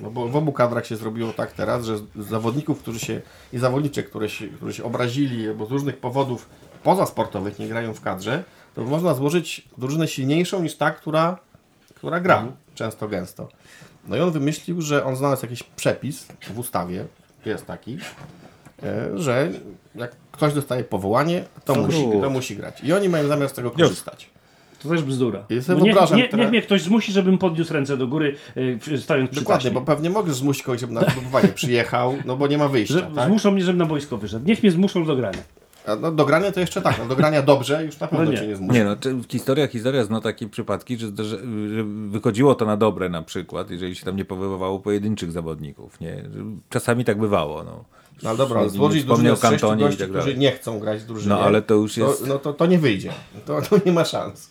No bo w obu kadrach się zrobiło tak teraz, że zawodników, którzy się i zawodniczek, które się, którzy się obrazili, bo z różnych powodów pozasportowych nie grają w kadrze, to można złożyć drużynę silniejszą niż ta, która, która gra często gęsto. No i on wymyślił, że on znalazł jakiś przepis w ustawie, jest taki, e, że jak ktoś dostaje powołanie, to, musi, to musi grać. I oni mają zamiar z tego korzystać. To też bzdura. No niech, nie, niech mnie ktoś zmusi, żebym podniósł ręce do góry, yy, stając przy Dokładnie, taśmie. bo pewnie mogę zmusić kogoś, żeby na zdobywanie przyjechał, no bo nie ma wyjścia. Że, tak? Zmuszą mnie, żebym na boisko wyszedł. Niech mnie zmuszą do grania. No, do grania to jeszcze tak, no, do grania dobrze już na pewno No nie. cię nie zmusi. Nie no, czy- historia, historia zna takie przypadki, że, że, że wychodziło to na dobre na przykład, jeżeli się tam nie powoływało pojedynczych zawodników, nie? Czasami tak bywało, no. No ale dobra, ale złożyć drużynę z sześciu gości, tak którzy nie chcą grać w drużynie. No ale to już jest... to, no to, to nie wyjdzie. To, to nie ma szans.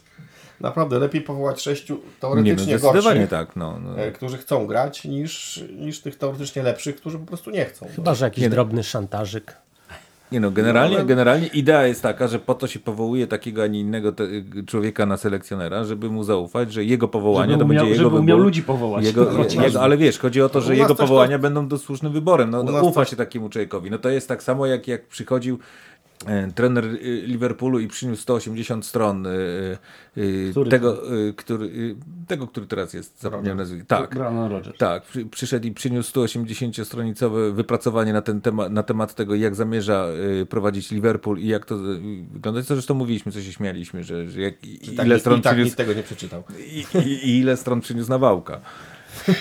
Naprawdę, lepiej powołać sześciu Nie, no, teoretycznie zdecydowanie gorszych, tak, no. no. e, którzy chcą grać, niż, niż tych teoretycznie lepszych, którzy po prostu nie chcą. Chyba, że jakiś Nie, no. drobny szantażyk. Nie no, generalnie, No, ale- generalnie idea jest taka, że po to się powołuje takiego, a nie innego te, człowieka na selekcjonera, żeby mu zaufać, że jego powołanie Żeby to będzie umiał- jego żeby umiał ludzi powołać. Jego, Chociażby. jego, ale wiesz, chodzi o to, że jego też to- powołania będą do słusznym wyborem. No, no, ufa też- się takiemu człowiekowi. No to jest tak samo, jak, jak przychodził trener y, Liverpoolu i przyniósł 180 stron y, y, Który tego, który, tego, który teraz jest, zapomniałem nazwisko. Tak. Brandon. Tak, przy, przyszedł i przyniósł 180-stronicowe wypracowanie na, ten tema, na temat tego, jak zamierza prowadzić Liverpool i jak to y, wygląda. Co zresztą mówiliśmy, co się śmialiśmy, że, że jak, Tak, ile stron i tak przyniósł tego nie przeczytał. i, i, i ile stron przyniósł Nawałka.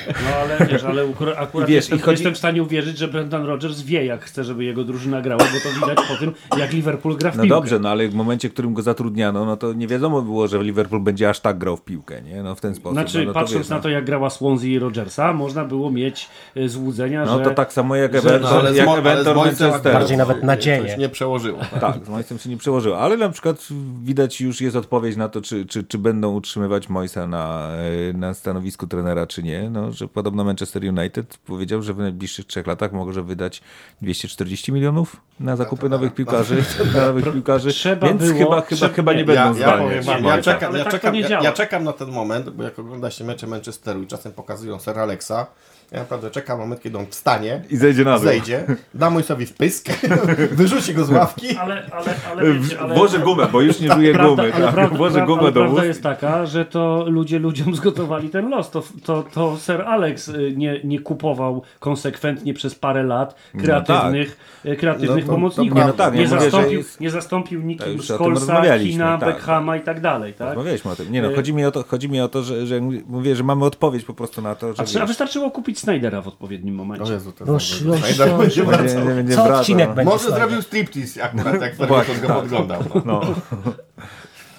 No ale wiesz, ale akurat I wiesz, jestem, i chodzi- jestem w stanie uwierzyć, że Brendan Rodgers wie, jak chce, żeby jego drużyna grała, bo to widać po tym, jak Liverpool gra w No piłkę. dobrze, no ale w momencie, w którym go zatrudniano, no to nie wiadomo było, że Liverpool będzie aż tak grał w piłkę, nie? No w ten sposób. Znaczy, no, no patrząc wiesz, na no. to, jak grała Swansea i Rodgersa, można było mieć e, złudzenia, No że... to tak samo jak że- Everton, No, z jak Everton Manchester. Bardziej nawet nadzieję. Coś nie przełożyło. *laughs* Tak, z Moisem się nie przełożyło, ale na przykład widać już jest odpowiedź na to, czy, czy, czy będą utrzymywać Moisa na, e, na stanowisku trenera, czy nie. No, że podobno Manchester United powiedział, że w najbliższych trzech latach może wydać 240 milionów na zakupy nowych piłkarzy, *laughs* *laughs* na nowych piłkarzy, Trzeba więc było- chyba, chyba, trzeba- chyba nie nie, będą Ja, zwalniać. ja ale czekam, tak- tak ja czekam na ten moment, bo jak ogląda się mecze Manchesteru i czasem pokazują Sir Alexa, ja naprawdę czekam moment, kiedy on wstanie, I zejdzie na dół. zejdzie, da Moisowi w pysk, *laughs* wyrzuci go z ławki. Ale, ale, ale, wiecie, ale... Włoży gumę, bo już nie żuje Prawda, gumy. ale Tak. prawda, prawda, gumę do prawda jest taka, że to ludzie ludziom *laughs* zgotowali ten los. To, to, to Sir Alex y, nie, nie kupował konsekwentnie przez parę lat kreatywnych, y, kreatywnych No to- pomocników. to No tak, nie, mówię, że zastąpił, jest- nie zastąpił To nikim Scholesa, rozmawialiśmy, Kina, tak. Beckhama i tak dalej. Tak? Rozmawialiśmy o tym. Nie no, Y- chodzi mi o to, chodzi mi o to że, że mówię, że mamy odpowiedź po prostu na to, że A, czy, a wiesz, wystarczyło kupić Snydera w odpowiednim O momencie. Jezu, to No, znowu- no, Snyder no, będzie no, wracał. nie, nie, nie Co wraca, odcinek no. będzie Może Snyder? zrobił striptease akurat, jak Ferguson go podglądał. No.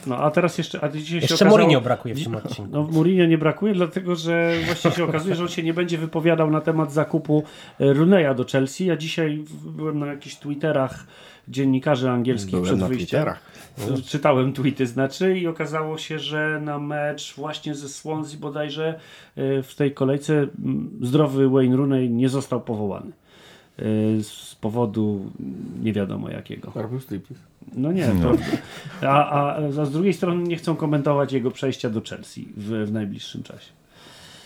No a teraz jeszcze... A dzisiaj się Jeszcze okazało, Mourinho brakuje w tym odcinku. No Mourinho nie brakuje, dlatego że właśnie się okazuje, że on się nie będzie wypowiadał na temat zakupu e, Runeya do Chelsea. Ja dzisiaj byłem na jakichś Twitterach dziennikarzy angielskich Byłem przed na wyjściem. Twitterach. Czytałem tweety znaczy i okazało się, że na mecz właśnie ze Swansea bodajże e, w tej kolejce zdrowy Wayne Rooney nie został powołany. E, Z powodu nie wiadomo jakiego. No nie, to, a, a, a z drugiej strony nie chcą komentować jego przejścia do Chelsea w, w najbliższym czasie.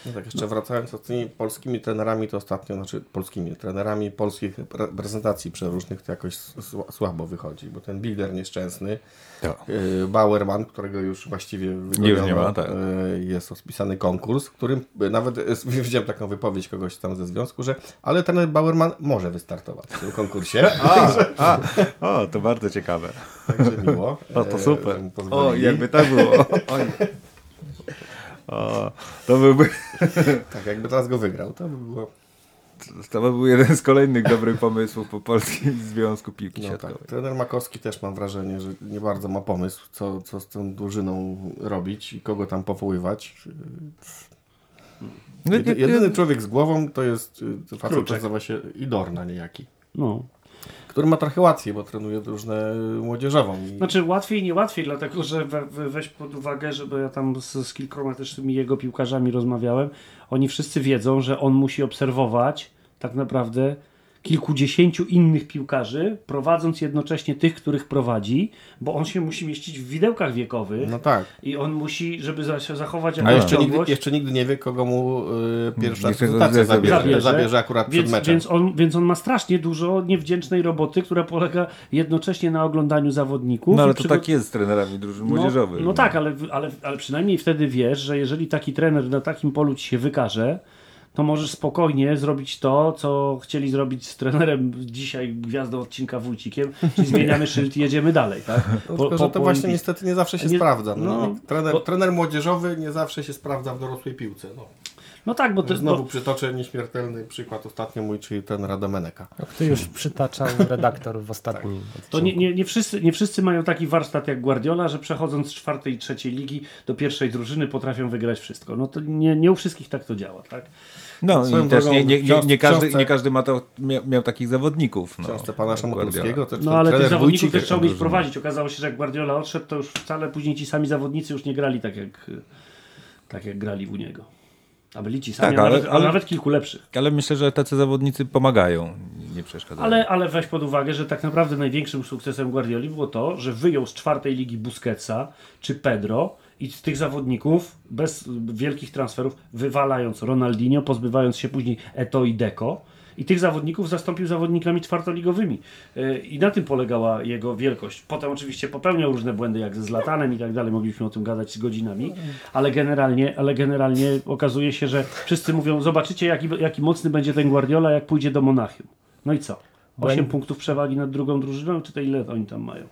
No tak, jeszcze wracając do tymi polskimi trenerami, to ostatnio, znaczy polskimi trenerami polskich pre- prezentacji przeróżnych to jakoś sła- słabo wychodzi, bo ten Bilder nieszczęsny, Tak. yy, Bauerman, którego już właściwie Już nie ma, tak. yy, jest rozpisany konkurs, w którym yy, nawet *laughs* widziałem taką wypowiedź kogoś tam ze związku, że ale trener Bauerman może wystartować w tym konkursie, *laughs* A, a, o, to bardzo ciekawe. także miło. O, to yy, super. O, jakby tak było. *laughs* O, to byłby, *laughs* Tak, jakby teraz go wygrał, to by było to by był jeden z kolejnych dobrych pomysłów po Polskim Związku Piłki No Siatkowej. tak. Trener Makowski też mam wrażenie, że nie bardzo ma pomysł, co, co z tą drużyną robić i kogo tam powoływać. No, Jedy, jedyny człowiek z głową to jest y, facet, nazywa się Idorna niejaki. No. Który ma trochę łatwiej, bo trenuje drużynę młodzieżową. I... Znaczy łatwiej, nie łatwiej, dlatego że we, we, weź pod uwagę, że bo ja tam z, z kilkoma też tymi jego piłkarzami rozmawiałem, oni wszyscy wiedzą, że on musi obserwować tak naprawdę kilkudziesięciu innych piłkarzy, prowadząc jednocześnie tych, których prowadzi, bo on się musi mieścić w widełkach wiekowych No tak. i on musi, żeby się zachować A jakąś jeszcze nigdy, jeszcze nigdy nie wie, kogo mu y, pierwsza reprezentacja zabierze. zabierze, zabierze, akurat więc, przed meczem. Więc on, więc on ma strasznie dużo niewdzięcznej roboty, która polega jednocześnie na oglądaniu zawodników. No ale to tak jest z trenerami drużyn młodzieżowych. No, no tak, ale, ale, ale przynajmniej wtedy wiesz, że jeżeli taki trener na takim polu ci się wykaże, to możesz spokojnie zrobić to, co chcieli zrobić z trenerem dzisiaj gwiazdą odcinka Wójcikiem, czyli *laughs* zmieniamy szyld i jedziemy dalej, tak? No, tylko, że to właśnie niestety nie zawsze się Nie- sprawdza. No, no, trener, bo- trener młodzieżowy nie zawsze się sprawdza w dorosłej piłce. No. No tak, bo, to, Znowu bo przytoczę nieśmiertelny przykład ostatnio mój, czyli trenera Domeneka. To już przytaczał *laughs* redaktor w ostatnim to nie, nie, nie, wszyscy, nie wszyscy mają taki warsztat jak Guardiola, że przechodząc z czwartej i trzeciej ligi do pierwszej drużyny potrafią wygrać wszystko. No to nie, nie u wszystkich tak to działa, tak? No i też nie, nie, nie, nie, każdy, nie każdy ma to, miał, miał takich zawodników. No, Książce pana. To No ale tych zawodników też trzeba umieć prowadzić. Okazało się, że jak Guardiola odszedł, to już wcale później ci sami zawodnicy już nie grali tak jak, tak jak grali u niego. A byli ci sami, Tak, ale- nawet, ale- nawet kilku lepszych. Ale myślę, że tacy zawodnicy pomagają, nie przeszkadzają. Ale, ale weź pod uwagę, że tak naprawdę największym sukcesem Guardioli było to, że wyjął z czwartej ligi Busquetsa czy Pedro i z tych zawodników bez wielkich transferów, wywalając Ronaldinho, pozbywając się później Eto i Deco i tych zawodników zastąpił zawodnikami czwartoligowymi. Yy, I na tym polegała jego wielkość. Potem oczywiście popełniał różne błędy, jak ze Zlatanem i tak dalej, mogliśmy o tym gadać z godzinami, ale generalnie, ale generalnie okazuje się, że wszyscy mówią, zobaczycie jaki, jaki mocny będzie ten Guardiola, jak pójdzie do Monachium. No i co? 8 punktów przewagi nad drugą drużyną, czy to ile oni tam mają?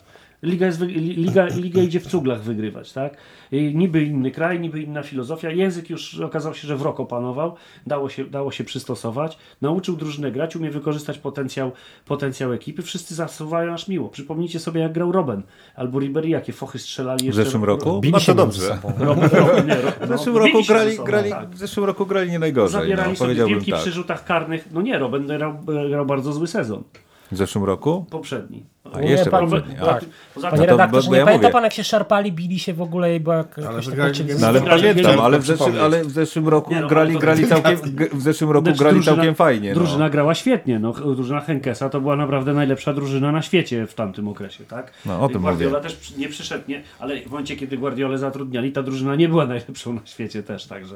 Liga, jest, liga, liga idzie w cuglach wygrywać, tak? Niby inny kraj, niby inna filozofia. Język już okazało się, że w rok opanował, dało się, dało się przystosować, nauczył drużynę grać, umie wykorzystać potencjał, potencjał ekipy. Wszyscy zasuwają aż miło. Przypomnijcie sobie, jak grał Robben albo Ribery, jakie fochy strzelali W jeszcze. zeszłym roku? Bili Bardzo się między dobrze. sobą. Robben, Robben, nie, Ro- W no, zeszłym roku grali, sobą, grali, tak. w zeszłym roku grali nie najgorzej. Zabierali No, sobie piłki tak. przy rzutach karnych. No nie, Robben grał, grał bardzo zły sezon. W zeszłym roku? Poprzedni. A jeszcze pan- poprzedni. Tak. Poza Panie No to- redaktorze, bo- bo nie ja pamięta mówię. pan jak się szarpali, bili się w ogóle i była jak, jakoś wygrali taka gdzieś- No ale pamiętam, grali- ale w, zeszłym, ale w zeszłym roku Nie, no, grali, ale to- grali *laughs* całkiem, g- w zeszłym roku Znaczy, grali drużyna- całkiem fajnie. No. Drużyna grała świetnie. No, drużyna Henkesa to była naprawdę najlepsza drużyna na świecie w tamtym okresie, tak? No, o tym Guardiola mówię. też nie przyszedł, nie, ale w momencie, kiedy Guardiolę zatrudniali, ta drużyna nie była *laughs* najlepszą na świecie też, także,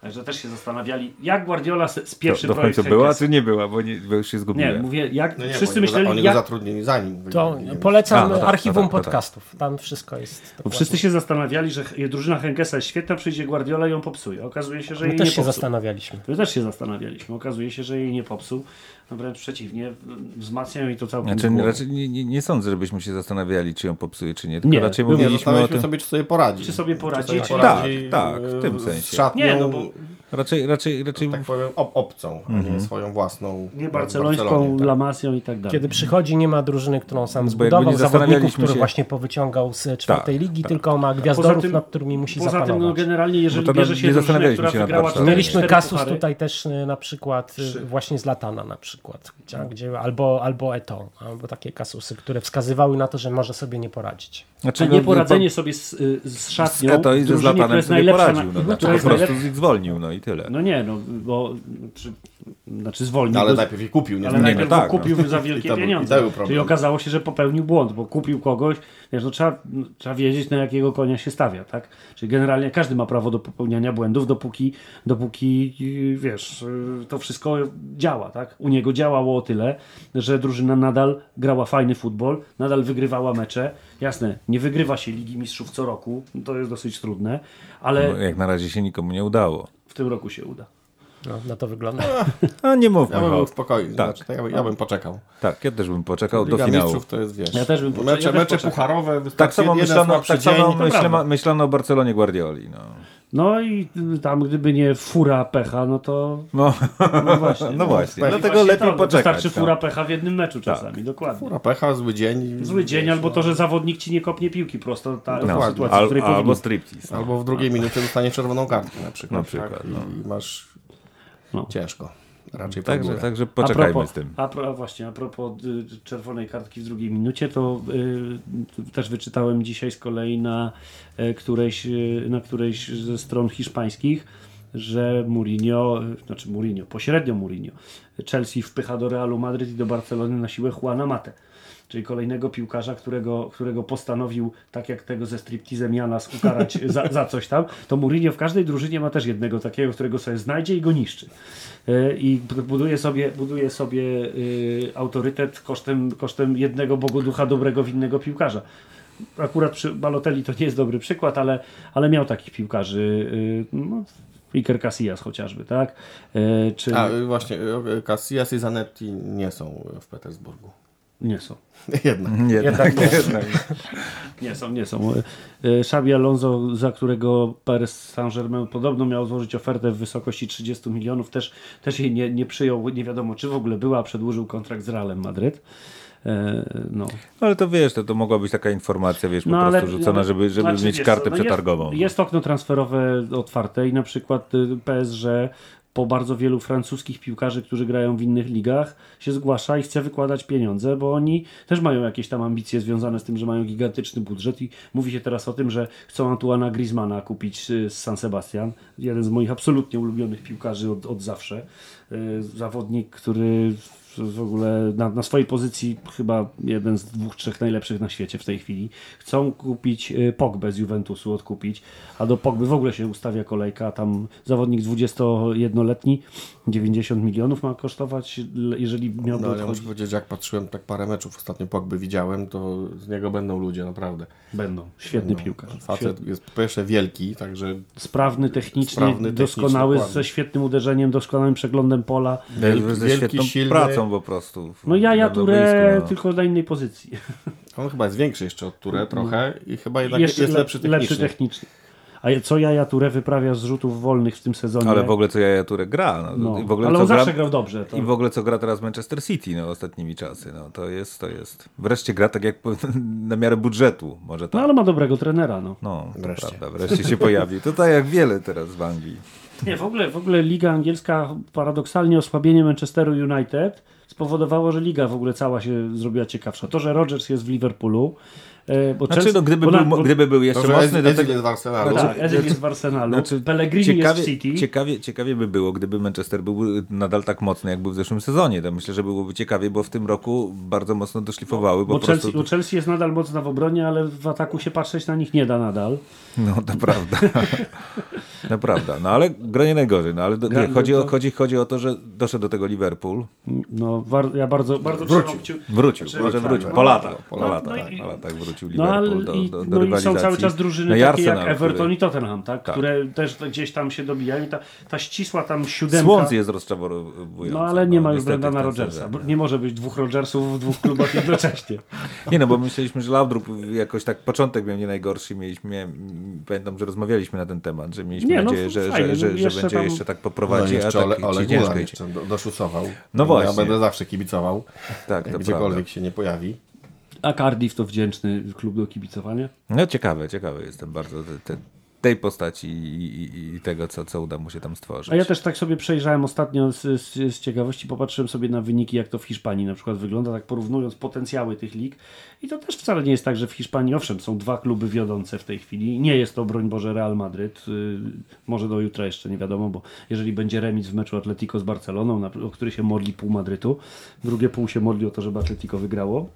także też się zastanawiali, jak Guardiola z, pierwszy to w projekt końcu była, czy nie była, bo, nie, bo już się Nie, zgubiłem. mówię, jak No nie, wszyscy oni go- myśleli, Oni go jak, zatrudnili zanim. To polecam A, no tak, archiwum no tak, no tak. podcastów. Tam wszystko jest. bo wszyscy się zastanawiali, że drużyna Henkesa jest świetna, przyjdzie Guardiola i ją popsuje. Okazuje się, że My jej też nie się popsuł. zastanawialiśmy. My też się zastanawialiśmy. Okazuje się, że jej nie popsuł. No wręcz przeciwnie, wzmacniają i to całkiem Znaczy, raczej nie, nie, nie sądzę, żebyśmy się zastanawiali, czy ją popsuje, czy nie. Tylko Nie, raczej był- Nie, mówiliśmy o tym. sobie, czy sobie poradzi. Czy sobie poradzi, sobie czy- poradzi, Tak, tak, w tym sensie. Z szatnią, Nie, no bo Raczej, raczej, raczej tak powiem, ob obcą, a Mhm. nie swoją własną. nie barcelońską, tak. Lamacją i tak dalej. Kiedy przychodzi, nie ma drużyny, którą sam zbudował, nie zawodników, których się- właśnie powyciągał z czwartej Tak, ligi, tak. tylko ma Poza gwiazdorów, tym- nad którymi musi Poza tym, no zapanować. generalnie, jeżeli No to bierze nie się drużynę, zastanawialiśmy która się nad wygrała Mieliśmy kasus tutaj też y, na przykład y, Trzy. właśnie z Latana na przykład, gdzie, albo, albo Eto, albo takie kasusy, które wskazywały na to, że może sobie nie poradzić. Znaczy, A no, nieporadzenie sobie z, y, z z szatnią, i w ze drużynie, która Zlatanem jest sobie poradził. na- No, która znaczy, jest po prostu zwolnił, no i tyle. No nie, no, bo znaczy zwolnił. No, ale bo- najpierw ich kupił, nie ale nie, najpierw no go tak, kupił za I wielkie i pieniądze. to był. Czyli okazało się, że popełnił błąd, bo kupił kogoś, wiesz, no trzeba, no, trzeba wiedzieć na jakiego konia się stawia, tak? Czyli generalnie każdy ma prawo do popełniania błędów, dopóki, dopóki yy, wiesz, yy, to wszystko działa, tak? U niego działało o tyle, że drużyna nadal grała fajny futbol, nadal wygrywała mecze. Jasne, nie wygrywa się Ligi Mistrzów co roku, to jest dosyć trudne, ale No, jak na razie się nikomu nie udało. w tym roku się uda. No, na to wygląda. A nie mówmy. Ja bym o- był spokojny, Tak. znaczy, ja, bym- ja bym poczekał. Tak, ja też bym poczekał do Liga finału. Mistrzów to jest, wiesz, Ja też bym poczekał, mecze, ja mecze poczekam. pucharowe, Tak samo myślano, tak samo myślano, myślano o Barcelonie Guardioli. No, No i tam gdyby nie fura pecha, no to no, no właśnie. *laughs* no właśnie. właśnie Dlatego Właśnie lepiej to, poczekać. Wystarczy no. fura pecha w jednym meczu czasami, dokładnie. Fura pecha, zły dzień. Zły dzień, wiesz, albo to, że zawodnik ci nie kopnie piłki prosto, ta, No, sytuacja, w al, której albo powinien. striptease. No. Albo w drugiej minucie dostanie czerwoną kartkę na przykład. Na przykład, tak? no. I masz No. ciężko. Raczej Także, także, także A poczekajmy propos, z tym. A, pro, a właśnie, a propos y, czerwonej kartki w drugiej minucie, to y, też wyczytałem dzisiaj z kolei na y, którejś, y, na którejś ze stron hiszpańskich, że Mourinho, y, znaczy Mourinho, pośrednio Mourinho, Chelsea wpycha do Realu Madryt i do Barcelony na siłę Juana Mate. Czyli kolejnego piłkarza, którego, którego postanowił, tak jak tego ze striptizem Janas, ukarać *laughs* za, za coś tam, to Mourinho w każdej drużynie ma też jednego takiego, którego sobie znajdzie i go niszczy. E, I buduje sobie, buduje sobie y, autorytet kosztem, kosztem jednego bogoducha dobrego winnego piłkarza. Akurat przy Balotelli to nie jest dobry przykład, ale, ale miał takich piłkarzy. y, no, Iker Casillas chociażby, tak? E, Czy A właśnie, Casillas i Zanetti nie są w Petersburgu. Nie są. *laughs* Jednak. Jednak, *laughs* jednak. Nie są, nie są. E, Xabi Alonso, za którego Paris Saint-Germain podobno miał złożyć ofertę w wysokości 30 milionów, też, też jej nie, nie przyjął, nie wiadomo czy w ogóle była, przedłużył kontrakt z Realem Madryt. E, No, Ale to wiesz, to, to mogła być taka informacja, wiesz, po No, ale- prostu rzucona, ale- żeby, żeby znaczy, mieć kartę no jest- przetargową. Jest, okno transferowe otwarte i na przykład y, PSG po bardzo wielu francuskich piłkarzy, którzy grają w innych ligach, się zgłasza i chce wykładać pieniądze, bo oni też mają jakieś tam ambicje związane z tym, że mają gigantyczny budżet i mówi się teraz o tym, że chcą Antuana Griezmana kupić y, z San Sebastian. Jeden z moich absolutnie ulubionych piłkarzy od, od zawsze. Y, Zawodnik, który w ogóle na, na swojej pozycji chyba jeden z dwóch, trzech najlepszych na świecie w tej chwili. Chcą kupić y, Pogbę z Juventusu, odkupić, a do Pogby w ogóle się ustawia kolejka. Tam zawodnik 21-letni 90 milionów ma kosztować, jeżeli miałby No, ale ja muszę odchodzić. powiedzieć, jak patrzyłem, tak parę meczów ostatnio Pogby widziałem, to z niego będą ludzie, naprawdę. Będą. Świetny No, piłkarz. Facet jest po pierwsze wielki, także Sprawny technicznie, Sprawny technicznie, doskonały, dokładnie. ze świetnym uderzeniem, doskonałym przeglądem pola. Wielki, wielki, silny. pracą po prostu. No ja, ja na boisku, Touré no. tylko na innej pozycji. *laughs* On chyba jest większy jeszcze od Ture trochę i chyba jednak Jeszcze jest le- lepszy technicznie. technicznie. A co Jaja Touré wyprawia z rzutów wolnych w tym sezonie? Ale w ogóle co Jaja Touré gra. No, No. i w ogóle Ale co on gra, zawsze grał dobrze. To... I w ogóle co gra teraz Manchester City no, ostatnimi czasy. No, to jest, to jest. Wreszcie gra tak jak po- *laughs* na miarę budżetu. Może No tak. ale ma dobrego trenera. No. No, to Wreszcie. prawda. Wreszcie się pojawił. To tak jak wiele teraz w Anglii. Nie, w ogóle, w ogóle Liga Angielska, paradoksalnie osłabienie Manchesteru United spowodowało, że Liga w ogóle cała się zrobiła ciekawsza. To, że Rodgers jest w Liverpoolu, bo Znaczy, Chelsea- no, gdyby, bo był, bo- gdyby był jeszcze mocny tego... jest w Arsenalu. Tak, Ezek jest w Arsenalu, Znaczy, Pellegrini ciekawie, jest w City. Ciekawie, ciekawie by było, gdyby Manchester był nadal tak mocny, jak był w zeszłym sezonie. To myślę, że byłoby ciekawie, bo w tym roku bardzo mocno doszlifowały. Bo Bo po Chelsea, prostu... bo Chelsea jest nadal mocna w obronie, ale w ataku się patrzeć na nich nie da nadal. No to prawda. to prawda. No ale gra nie najgorzej. No ale do, nie, chodzi, o, to- chodzi, chodzi o to, że doszedł do tego Liverpool. No, war, ja bardzo, bardzo Wrócił. trzymam Wrócił, Znaczy, może tak, wrócił. no, Po latach. po Po latach. latach, No i- po latach wrócił No, ale Liverpool do, i, do, do no i są cały czas drużyny No i takie jak Arsenal, Everton który- i Tottenham, tak? Tak. które też gdzieś tam się dobijają. I Ta, ta ścisła tam siódemka. Swansea jest rozczarowująca. No ale nie ma już Brendana tym Rodgersa. sezonie. bo Nie może być dwóch Rodgersów w dwóch klubach jednocześnie. *laughs* Nie no, bo myśleliśmy, że Laudrup jakoś tak początek miał nie najgorszy. Mieliśmy, pamiętam, że rozmawialiśmy na ten temat, że mieliśmy Nie, no, nadzieję, że, fajnie, że, że, no, że będzie tam- jeszcze tak No poprowadzi, a jeszcze tak ci Ole ciężko jeszcze do, doszucował. No Ja właśnie. będę zawsze kibicował, Tak, to gdziekolwiek prawda. się nie pojawi. A Cardiff to wdzięczny klub do kibicowania. No ciekawe, ciekawe jestem bardzo te, te, tej postaci i, i, i tego, co, co uda mu się tam stworzyć. A ja też tak sobie przejrzałem ostatnio z, z, z ciekawości, popatrzyłem sobie na wyniki, jak to w Hiszpanii na przykład wygląda, tak porównując potencjały tych lig. I to też wcale nie jest tak, że w Hiszpanii, owszem, są dwa kluby wiodące w tej chwili. Nie jest to, broń Boże, Real Madryt. Yy, może do jutra jeszcze nie wiadomo, bo jeżeli będzie remis w meczu Atletico z Barceloną, na, o który się modli pół Madrytu, drugie pół się modli o to, żeby Atletico wygrało,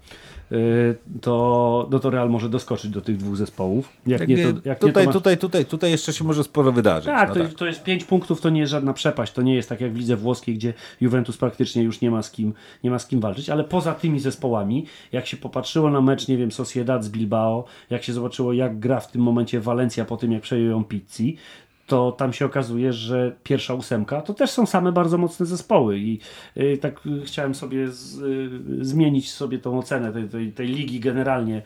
to, no to Real może doskoczyć do tych dwóch zespołów. Jak, Jak nie, nie, to, jak nie, tutaj, to ma... tutaj, tutaj, tutaj jeszcze się może sporo wydarzyć. Tak, no to, to jest 5 punktów, to nie jest żadna przepaść. To nie jest tak jak w lidze włoskiej, gdzie Juventus praktycznie już nie ma z kim, nie ma z kim walczyć, ale poza tymi zespołami, jak się popatrzyło na mecz, nie wiem, Sociedad z Bilbao, jak się zobaczyło, jak gra w tym momencie Valencia po tym, jak przejął ją Pizzi, to tam się okazuje, że pierwsza ósemka to też są same bardzo mocne zespoły i y, tak y, chciałem sobie z, y, zmienić sobie tą ocenę tej, tej, tej ligi generalnie.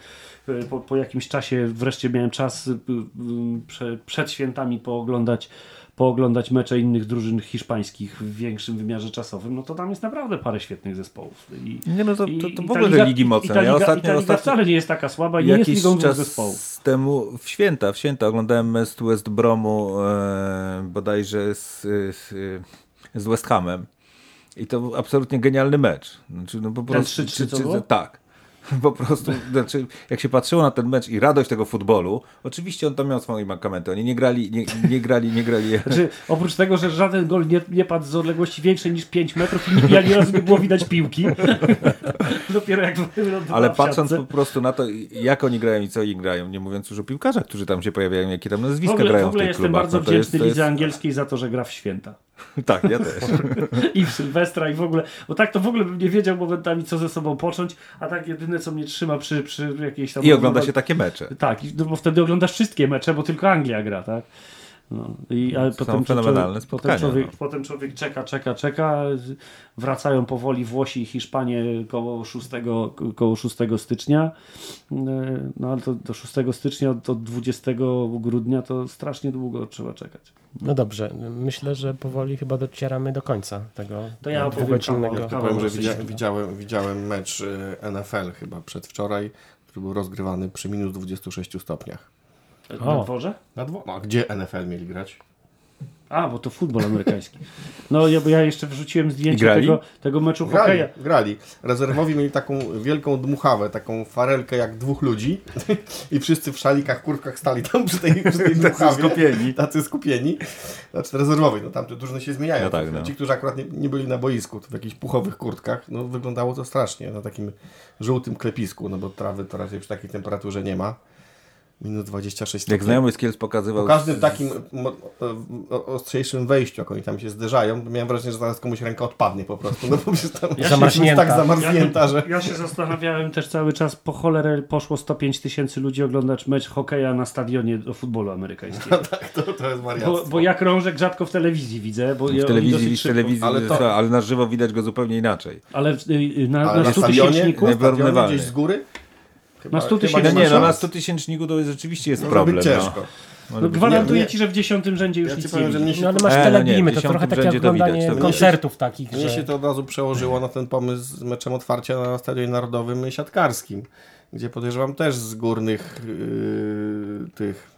Y, po, po jakimś czasie wreszcie miałem czas y, y, prze, przed świętami pooglądać pooglądać mecze innych drużyn hiszpańskich w większym wymiarze czasowym, no to tam jest naprawdę parę świetnych zespołów. I, Nie no, to, to, to i w ogóle liga- ligi i- i mocne. ta Ja liga- i ostatnio, ta liga ostatnio wcale nie jest taka słaba i nie jest jakiś ligą czas zespołów. temu w święta, w święta oglądałem mecz West Bromu e, bodajże z, z, z West Hamem i to był absolutnie genialny mecz. Znaczy, no po Ten prostu, 3-3 co było? Tak. *laughs* Po prostu, znaczy, jak się patrzyło na ten mecz i radość tego futbolu, oczywiście on tam miał swoje mankamenty. Oni nie grali, nie, nie grali, nie grali. *laughs* Znaczy, oprócz tego, że żaden gol nie, nie padł z odległości większej niż 5 metrów i ani razu nie było widać piłki. *laughs* Dopiero jak Ale w patrząc po prostu na to, jak oni grają i co oni grają, nie mówiąc już o piłkarzach, którzy tam się pojawiają, jakie tam W nazwiska ogóle, w grają w, ogóle tych jestem klubach. bardzo no to jest- wdzięczny to jest- lidze angielskiej za to, że gra w święta. *laughs* Tak, ja też. *laughs* I w Sylwestra i w ogóle, bo tak to w ogóle bym nie wiedział momentami co ze sobą począć, a tak jedyne co mnie trzyma przy, przy jakiejś tam... I ogląda się takie mecze. Tak, no bo wtedy oglądasz wszystkie mecze, bo tylko Anglia gra, tak? No, i, ale Są potem, fenomenalne człowiek, spotkania, potem, człowiek, no. potem człowiek czeka, czeka, czeka. Wracają powoli Włosi i Hiszpanie koło 6, koło 6 stycznia. No ale to do 6 stycznia, do 20 grudnia to strasznie długo trzeba czekać. No dobrze, myślę, że powoli chyba docieramy do końca tego To ja opowiem kawał- że widzia, widziałem, widziałem mecz y, NFL chyba przedwczoraj, który był rozgrywany przy minus 26 stopniach. Na dworze? Na dwo- no, a gdzie NFL mieli grać? A, bo to futbol amerykański. No ja, bo ja jeszcze wrzuciłem zdjęcie tego, tego meczu Grali, hokeja. grali. Rezerwowi mieli taką wielką dmuchawę, taką farelkę jak dwóch ludzi *laughs* i wszyscy w szalikach, kurtkach stali tam przy tej, przy tej *laughs* dmuchawie. skupieni. Tacy skupieni. Znaczy rezerwowi, no tam te drużyny się zmieniają. No tak, no. Ci, którzy akurat nie, nie byli na boisku, to w jakichś puchowych kurtkach, no wyglądało to strasznie, na takim żółtym klepisku, no bo trawy to raczej przy takiej temperaturze nie ma. Minus 26 stopni. Jak znajomy z Kielc pokazywał... Po każdym takim ostrzejszym wejściu, jak oni tam się zderzają, miałem wrażenie, że zaraz komuś ręka odpadnie po prostu. No bo przecież tam jest Zamarznięta. tak zamarznięta, że... Ja się zastanawiałem też cały czas, po cholerę poszło 105 tysięcy ludzi oglądać mecz hokeja na stadionie do futbolu amerykańskiego. *laughs* tak, to, to jest Bo, wariactwo. bo ja krążek rzadko w telewizji widzę. Bo ja- W telewizji, w telewizji Ale to- ale na żywo widać go zuźnie inaczej. Ale y, y, na, Ale na na 100 stadionie, gdzieś z góry? Na 100 chyba tysięcy No nie, no na szans. 100 tysięczniku to rzeczywiście jest Może problem. być ciężko. No. No, gwarantuję nie, ci, że w dziesiątym rzędzie już Ja nic powiem, nie się No ale masz E, no telebimy, nie, to trochę tak to oglądanie widać, to koncertów takich, Mnie się że... to od razu przełożyło na ten pomysł z meczem otwarcia na Stadionie Narodowym siatkarskim, gdzie podejrzewam też z górnych yy, tych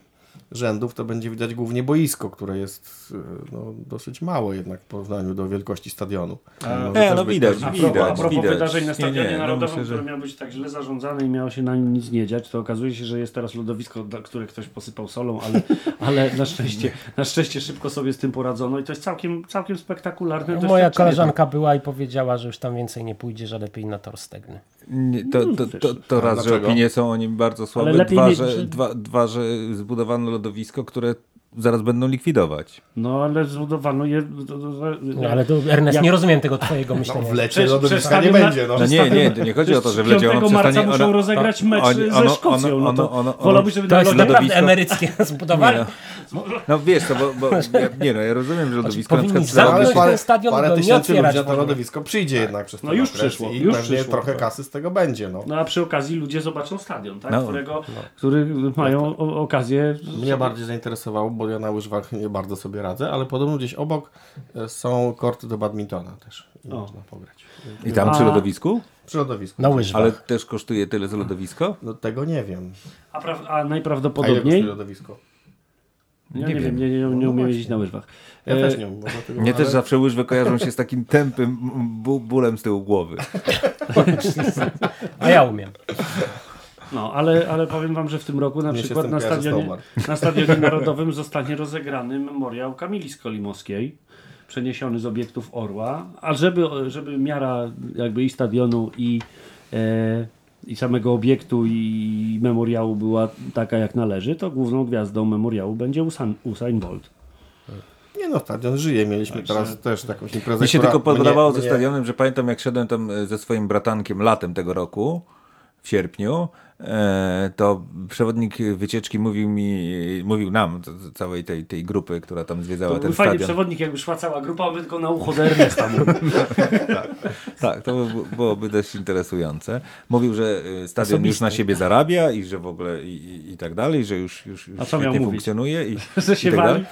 rzędów to będzie widać głównie boisko, które jest yy, no, dosyć małe jednak w porównaniu do wielkości stadionu. E, też no być widać, A widać. propos, a propos widać. wydarzeń na Nie, Stadionie nie, no Narodowym, myślę, że- które miały być tak źle zarządzane i miało się na nim nic nie dziać, to okazuje się, że jest teraz lodowisko, dla- które ktoś posypał solą, ale, *laughs* ale na, szczęście, na szczęście szybko sobie z tym poradzono i to jest całkiem, całkiem spektakularne Moja doświadczenie. koleżanka była i powiedziała, że już tam więcej nie pójdzie, że lepiej na tor stegny. Nie, to, to, to, to raz, że opinie są o nim bardzo słabe, lepiej dwa, mieć- że, że- dwa, dwa, że zbudowano lodowisko, które zaraz będą likwidować. No ale zbudowano je... to- to- to- No, ale to, Ernest, Jak- nie rozumiem tego twojego No, myślenia. w lecie lodowiska nie będzie. No. No nie, nie, to nie chodzi o to, że w lecie ono 5 marca przestanie... muszą ono- rozegrać mecz oni- ze ono- Szkocją, ono- no to ono- ono- wolałbyś, żeby To jest lodowisku- naprawdę lodowisko- emeryckie *laughs* zbudowane. Nie, No wiesz co, bo, bo *laughs* ja, nie no, ja rozumiem, że lodowisko na powinni przykład... zamknąć ten stadion, parę tysięcy ludzi na to lodowisko przyjdzie jednak przez No już przyszło, i już pewnie przyszło, trochę tak. kasy z tego będzie. No. No a przy okazji ludzie zobaczą stadion, tak? No. Którego, który mają okazję... Mnie bardziej zainteresowało, bo ja na łyżwach nie bardzo sobie radzę, ale podobno gdzieś obok e, są korty do badmintona też i O. można pograć. I tam przy A- lodowisku? Przy lodowisku. Na łyżwach. Ale też kosztuje tyle za lodowisko? No tego nie wiem. A, pra, a A ile najprawdopodobniej... kosztuje lodowisko? Ja Nie nie, wiem, wiem. nie, nie, nie umiem jeździć na łyżwach. Ja E, też nie bo dlatego- Mnie ale- też zawsze łyżwy kojarzą się z takim tępym bólem z tyłu głowy. *laughs* A ja umiem. No, ale, ale powiem wam, że w tym roku na Mnie przykład na stadionie, *laughs* na stadionie Narodowym zostanie rozegrany memoriał Kamili Skolimowskiej, przeniesiony z obiektów Orła, a żeby, żeby miara jakby i stadionu i, e, i samego obiektu i memoriału była taka jak należy, to główną gwiazdą memoriału będzie Usain, Usain Bolt. Nie no, stadion żyje. Mieliśmy teraz też taką imprezę, Mi się tylko podobało mnie- ze mnie- stadionem, że pamiętam jak szedłem tam e, ze swoim bratankiem latem tego roku, w sierpniu, to przewodnik wycieczki mówił mi, mówił nam, całej tej, tej grupy, która tam zwiedzała To ten był fajny stadion. przewodnik, jakby szła cała grupa, on by tylko na ucho do Ernesta mówił. *laughs* Tak, to by- byłoby dość interesujące. Mówił, że e, stadion już na siebie zarabia i że w ogóle i, i, i tak dalej, że już, już, już A świetnie funkcjonuje. *laughs* I, Że się i tak wali? dalej.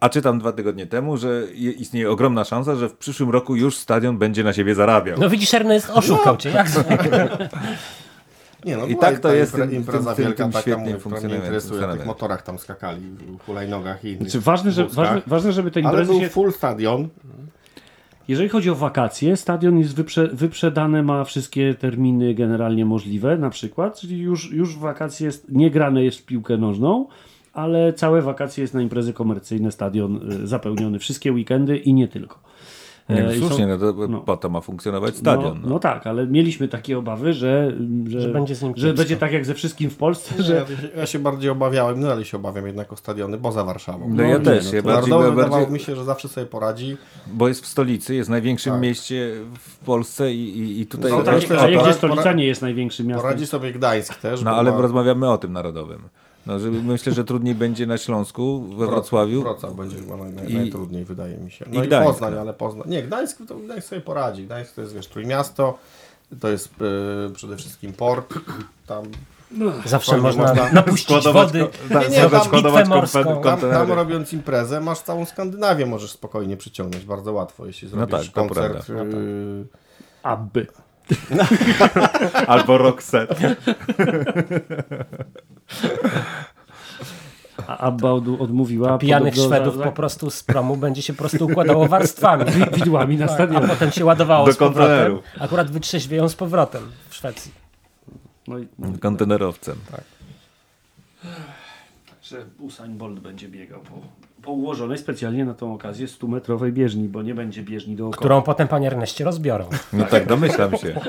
A czytam dwa tygodnie temu, że je- istnieje ogromna szansa, że w przyszłym roku już stadion będzie na siebie zarabiał. No widzisz, Ernest oszukał cię, jak. *laughs* Nie, no, I tak to jest impre- impreza tym- wielka, tym taka, świetnie mówię, funkcjonującym interesuje. Na tych motorach tam skakali, w hulajnogach i innych Znaczy, ważne, że, ważne, ważne, żeby te Ale imprezy był się... full stadion. Jeżeli chodzi o wakacje, stadion jest wyprze, wyprzedany, ma wszystkie terminy generalnie możliwe, na przykład, czyli już, już wakacje jest, nie grane jest w piłkę nożną, ale całe wakacje jest na imprezy komercyjne, stadion y, zapełniony, wszystkie weekendy i nie tylko. Nie, no E, i są- słusznie, no to no. po to ma funkcjonować stadion. No, No, no tak, ale mieliśmy takie obawy, że, że, Że będzie że będzie tak jak ze wszystkim w Polsce, Ja, że ja się bardziej obawiałem, nadal się obawiam jednak o stadiony poza Warszawą. No ja nie, też, no, ja bardziej- Narodowy bardziej- wydawało mi się, że zawsze sobie poradzi. bo jest w stolicy, jest w największym Tak. mieście w Polsce i, i, i tutaj... No no, to tak, myślę, a gdzie stolica nie jest największym miastem. Poradzi sobie Gdańsk też. No ale ma- rozmawiamy o tym narodowym. No, żeby, myślę, że trudniej będzie na Śląsku, we Wrocławiu. Wrocław będzie chyba naj, naj, I- najtrudniej, wydaje mi się. i No i, Gdańsk, Poznań, no. ale Poznań. Nie, Gdańsk to Gdańsk sobie poradzi. Gdańsk to jest, wiesz, Trójmiasto, to jest e, przede wszystkim port. Tam, Zawsze Spokojnie można można napuścić wody, tak, Nie, nie, zrobić tam składować morską. tam, tam robiąc imprezę, masz całą Skandynawię, możesz spokojnie przyciągnąć bardzo łatwo, jeśli zrobisz tak, to koncert. prawda. y, Aby. *laughs* Albo Roxette. A Abba od, odmówiła. Pijanych podobno Szwedów za- po prostu z promu będzie się po prostu układało warstwami. *laughs* wi- widłami na Tak, a stadionie. potem się ładowało Do z powrotem. konteneru. Akurat wytrzeźwieją z powrotem w Szwecji. No i, Kontenerowcem. że Usain Bolt będzie biegał po, po ułożonej specjalnie na tą okazję 100-metrowej bieżni, bo nie będzie bieżni dookoła. Którą potem panie Erneście rozbiorą. No tak, domyślam się.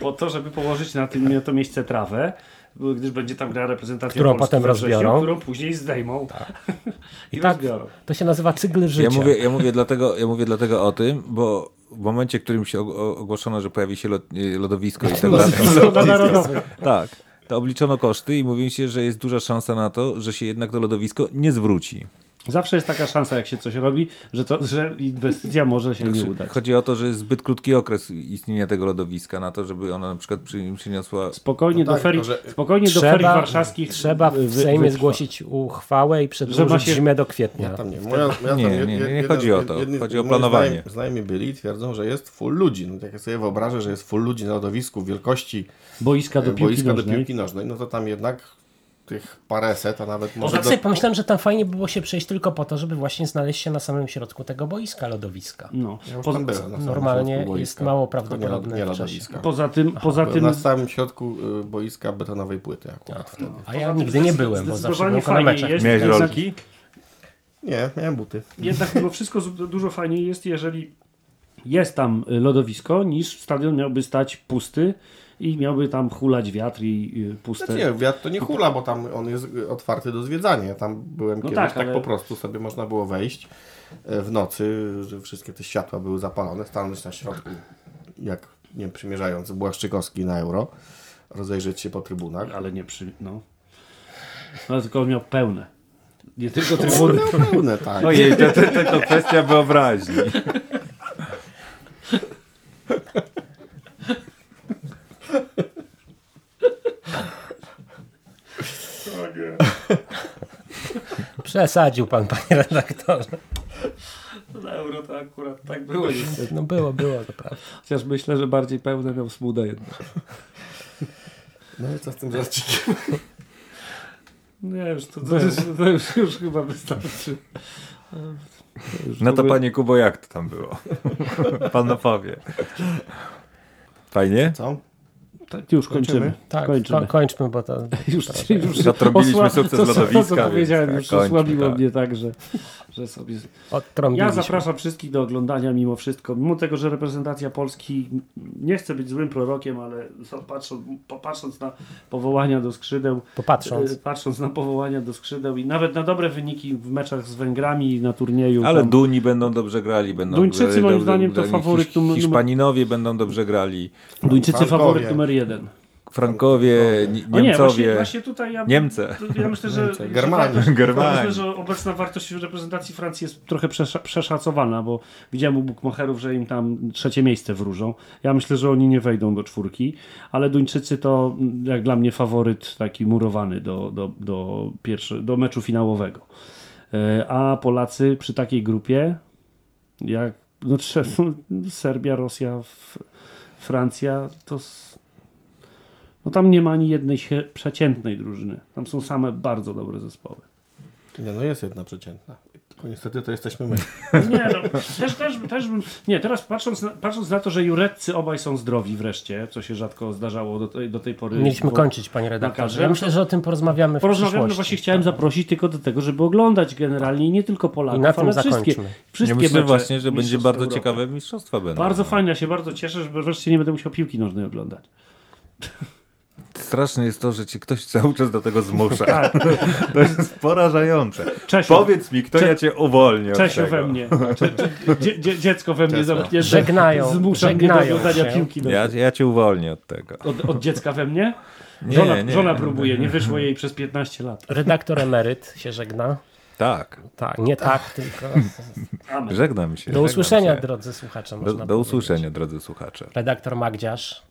Po to, żeby położyć na, tym, na to miejsce trawę, gdyż będzie tam grała reprezentacja Którą Polski potem wrześniu, rozbiorą. Którą później zdejmą *laughs* i, I tak rozbiorą. to się nazywa cykl życia. Ja mówię, ja mówię, dlatego, ja mówię dlatego o tym, bo w momencie, w którym się ogłoszono, że pojawi się y, lodowisko i tak dalej. Na *laughs* narodowy. Tak. To obliczono koszty i mówi się, że jest duża szansa na to, że się jednak to lodowisko nie zwróci. Zawsze jest taka szansa, jak się coś robi, że, to, że inwestycja może się nie udać. Chodzi o to, że jest zbyt krótki okres istnienia tego lodowiska na to, żeby ona na przykład przy, przyniosła... Spokojnie, No tak, do ferii, że- spokojnie do ferii warszawskich trzeba w Sejmie zgłosić uchwałę i przedłużyć się- zimę do kwietnia. Tam nie. Moja, moja Nie, tam nie, jed- nie, nie jeden- chodzi o to. jedni- Chodzi o planowanie. Znajomi, znajomi byli i twierdzą, że jest full ludzi. No, jak ja sobie wyobrażę, że jest full ludzi na lodowisku wielkości boiska do piłki boiska do nożnej. piłki nożnej, no to tam jednak tych paręset, a nawet może Tak do... sobie pomyślałem, że tam fajnie by było się przejść tylko po to, żeby właśnie znaleźć się na samym środku tego boiska lodowiska. No. Ja Poza, byłem, normalnie jest mało prawdopodobne Nie, lodowiska. poza tym, poza Byłem tym na samym środku y, boiska betonowej płyty akurat wtedy. A ja nigdy nie byłem, bo zawsze byłem na meczach. jest. Miałeś rolki? Nie, miałem buty. Jednak mimo wszystko dużo fajniej jest, jeżeli jest tam lodowisko, niż stadion miałby stać pusty i miałby tam hulać wiatr i puste. Znaczy nie, wiatr to nie hula, bo tam on jest otwarty do zwiedzania. Ja Tam byłem kiedyś, tak, tak, ale- po prostu sobie można było wejść e, w nocy, że wszystkie te światła były zapalone, stanąć na środku, jak nie wiem, przymierzając Błaszczykowski na euro, rozejrzeć się po trybunach. Ale nie przy... No. no tylko on miał pełne. Nie tylko *laughs* trybuny. No, pełne, tak. Ojej, to, to, to, to kwestia wyobraźni. *laughs* *laughs* Przesadził pan, panie redaktorze. Na euro to akurat tak było. No było, było, to prawda. Chociaż myślę, że bardziej pełne miał smuda jednak. No i co z tym żarcikiem? Nie, już to, to, już, to już, już chyba wystarczy. Już No to panie Kubo, jak to tam było? Pan opowie. Fajnie? Co? Tak, już kończymy. Tak, kończymy. ko- kończmy, bo to... *laughs* Już, już Zatrąbiliśmy sukces to, lodowiska, To, co powiedziałem, tak, już osłabiło tak. mnie tak, że, że sobie... Ja zapraszam wszystkich do oglądania mimo wszystko. Mimo tego, że reprezentacja Polski nie chce być złym prorokiem, ale patrząc, patrząc na powołania do skrzydeł, Popatrząc. e, patrząc na powołania do skrzydeł i nawet na dobre wyniki w meczach z Węgrami na turnieju. Ale tam, Duni będą dobrze grali. Będą Duńczycy grali moim dobrze zdaniem to faworyt numer- Hiszpaninowie będą dobrze grali. Duńczycy faworyt numer jeden. Frankowie, Ni- O nie, właśnie, Niemcowie, właśnie tutaj ja, Niemcy. ja myślę, że, Niemcy, że Germanii. wartość- Germanii. Myślę, że obecna wartość reprezentacji Francji jest trochę przesza- przeszacowana, bo widziałem u bukmacherów, że im tam trzecie miejsce wróżą. Ja myślę, że oni nie wejdą do czwórki, ale Duńczycy to mm, jak dla mnie faworyt taki murowany do, do, do, pierwszy, do meczu finałowego. E, A Polacy przy takiej grupie, jak no, *laughs* Serbia, Rosja, Francja, to no tam nie ma ani jednej przeciętnej drużyny. Tam są same bardzo dobre zespoły. Nie, no jest jedna przeciętna. Tylko niestety to jesteśmy my. *laughs* Nie, no, też, też, też bym, nie, teraz patrząc na, patrząc na to, że jureccy obaj są zdrowi wreszcie, co się rzadko zdarzało do tej, do tej pory. Mieliśmy bo- kończyć, panie redaktorze. Ja myślę, że o tym porozmawiamy w Porozmawiamy, no właśnie chciałem zaprosić tylko do tego, żeby oglądać generalnie i nie tylko Polaków, I na tym ale wszystkie, zakończmy. wszystkie Ja myślę mecze właśnie, że będzie bardzo Europy. ciekawe mistrzostwa będą. Bardzo fajnie, ja się bardzo cieszę, że wreszcie nie będę musiał piłki nożnej oglądać. Straszne jest to, że cię ktoś cały czas do tego zmusza. Tak. *laughs* To jest porażające. Czesio, Powiedz mi, kto Cze- ja cię uwolni od Czesio tego. we mnie, *laughs* Cze- dzie, dzie, dziecko we mnie zamknięte, Żegnają, zmusza mnie do żegnają oglądania się. piłki nożnej. Ja, ja cię uwolnię od tego. Od, od dziecka we mnie? Nie, Żona, nie. żona próbuje, nie wyszło jej przez 15 lat. Redaktor emeryt się żegna. Tak. Tak, nie tak, tylko Amen. Żegnam się. do usłyszenia, się. drodzy słuchacze. Do, Można do usłyszenia, drodzy słuchacze. Redaktor Magdziarz,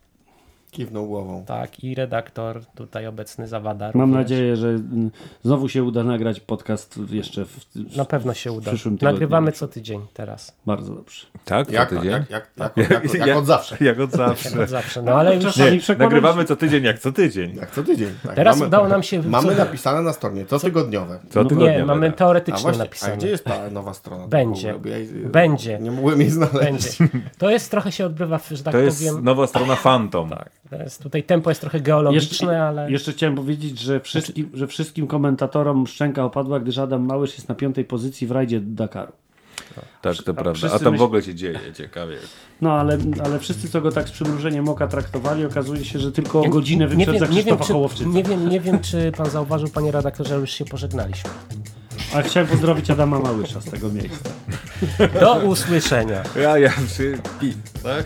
Kiwnął głową. tak, i redaktor tutaj obecny Zawadar. Mam również. nadzieję, że znowu się uda nagrać podcast jeszcze w, w Na pewno się uda. Nagrywamy co tydzień teraz. Bardzo dobrze. Tak? Co Jak, tydzień? jak, jak, jak, *laughs* jak, jak, jak od zawsze. Jak od *laughs* zawsze. Jak zawsze. No ale już Nie, nagrywamy co tydzień jak co tydzień. Jak co tydzień. Tak. teraz mamy, udało nam się... Mamy co, napisane na stronie, co tygodniowe. Co nie, tygodniowe, mamy tak. A teoretycznie właśnie, a napisane. gdzie jest ta nowa strona? Będzie. Ja Będzie. Nie mogłem jej znaleźć. Będzie. To jest trochę się odbywa, że tak To jest powiem. nowa strona Phantom. Tak, jest, tutaj tempo jest trochę geologiczne, Jeszcze, ale jeszcze chciałem powiedzieć, że wszystkim, że wszystkim komentatorom szczęka opadła, gdyż Adam Małysz jest na piątej pozycji w rajdzie Dakaru. Tak, to prawda. wszyscy A tam w ogóle się dzieje, ciekawie. No ale, ale wszyscy, co go tak z przymrużeniem oka traktowali, okazuje się, że tylko o Ja godzinę nie wyprzedza wiem, nie, wiem, Krzysztofa czy, Hołowczyca. nie, wiem, nie wiem, czy pan zauważył, panie redaktorze, że już się pożegnaliśmy. Ale chciałem pozdrowić Adama Małysza z tego miejsca. Do usłyszenia. Ja, ja przy pi, tak?